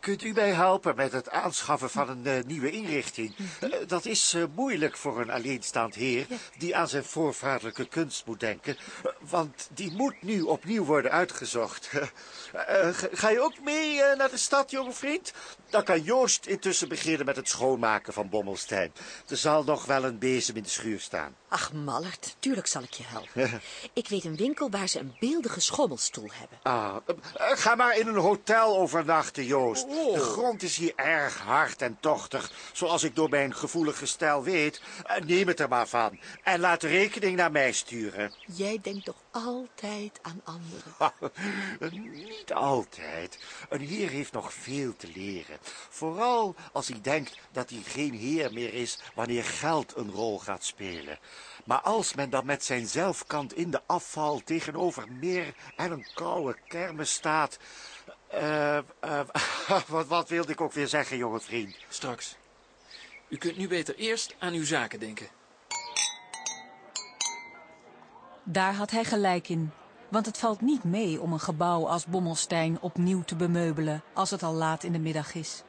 kunt u mij helpen met het aanschaffen van een nieuwe inrichting. Eh, Dat is eh, moeilijk voor een alleenstaand heer die aan zijn voorvaderlijke kunst moet denken. Want die moet nu opnieuw worden uitgezocht. Ga je ook mee naar de stad, jonge vriend? Dan kan Joost intussen beginnen met het schoonmaken van Bommelstein. Er zal nog wel een bezem in de schuur staan. Ach, Mallert, tuurlijk zal ik je helpen. Ik weet een winkel waar ze een beeldige schommelstoel hebben. Ah, eh, eh, ga maar in een hotel overnachten, Joost. De grond is hier erg hard en tochtig, zoals ik door mijn gevoelige stijl weet. Eh, Neem het er maar van en laat de rekening naar mij sturen. Jij denkt toch altijd aan anderen? Niet altijd. Een heer heeft nog veel te leren. Vooral als hij denkt dat hij geen heer meer is wanneer geld een rol gaat spelen. Maar als men dan met zijn zelfkant in de afval tegenover meer en een koude kermis staat... eh, eh, wat, wat wilde ik ook weer zeggen, jonge vriend? Straks. U kunt nu beter eerst aan uw zaken denken. Daar had hij gelijk in. Want het valt niet mee om een gebouw als Bommelstein opnieuw te bemeubelen als het al laat in de middag is.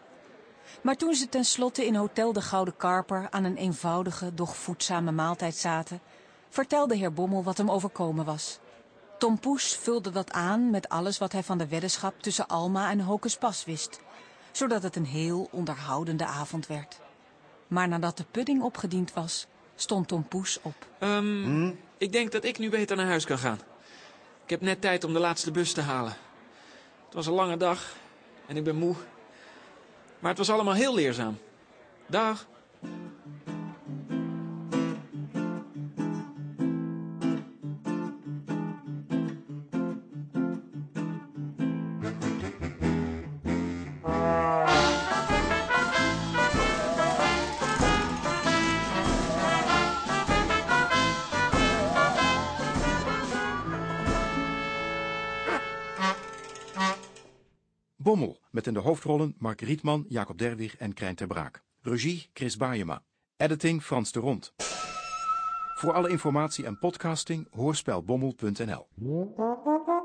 Maar toen ze tenslotte in Hotel de Gouden Karper aan een eenvoudige, doch voedzame maaltijd zaten, vertelde heer Bommel wat hem overkomen was. Tom Poes vulde dat aan met alles wat hij van de weddenschap tussen Alma en Hocus Pas wist, zodat het een heel onderhoudende avond werd. Maar nadat de pudding opgediend was, stond Tom Poes op. Ehm, Ik denk dat ik nu beter naar huis kan gaan. Ik heb net tijd om de laatste bus te halen. Het was een lange dag en ik ben moe. Maar het was allemaal heel leerzaam. Dag. In de hoofdrollen Mark Rietman, Jacob Derwig en Krijn ter Braak. Regie Chris Baayema. Editing Frans de Rond. Voor alle informatie en podcasting hoorspelbommel.nl.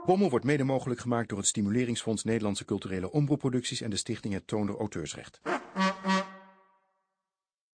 Bommel wordt mede mogelijk gemaakt door het Stimuleringsfonds Nederlandse Culturele Omroepproducties en de Stichting Het Toonder Auteursrecht.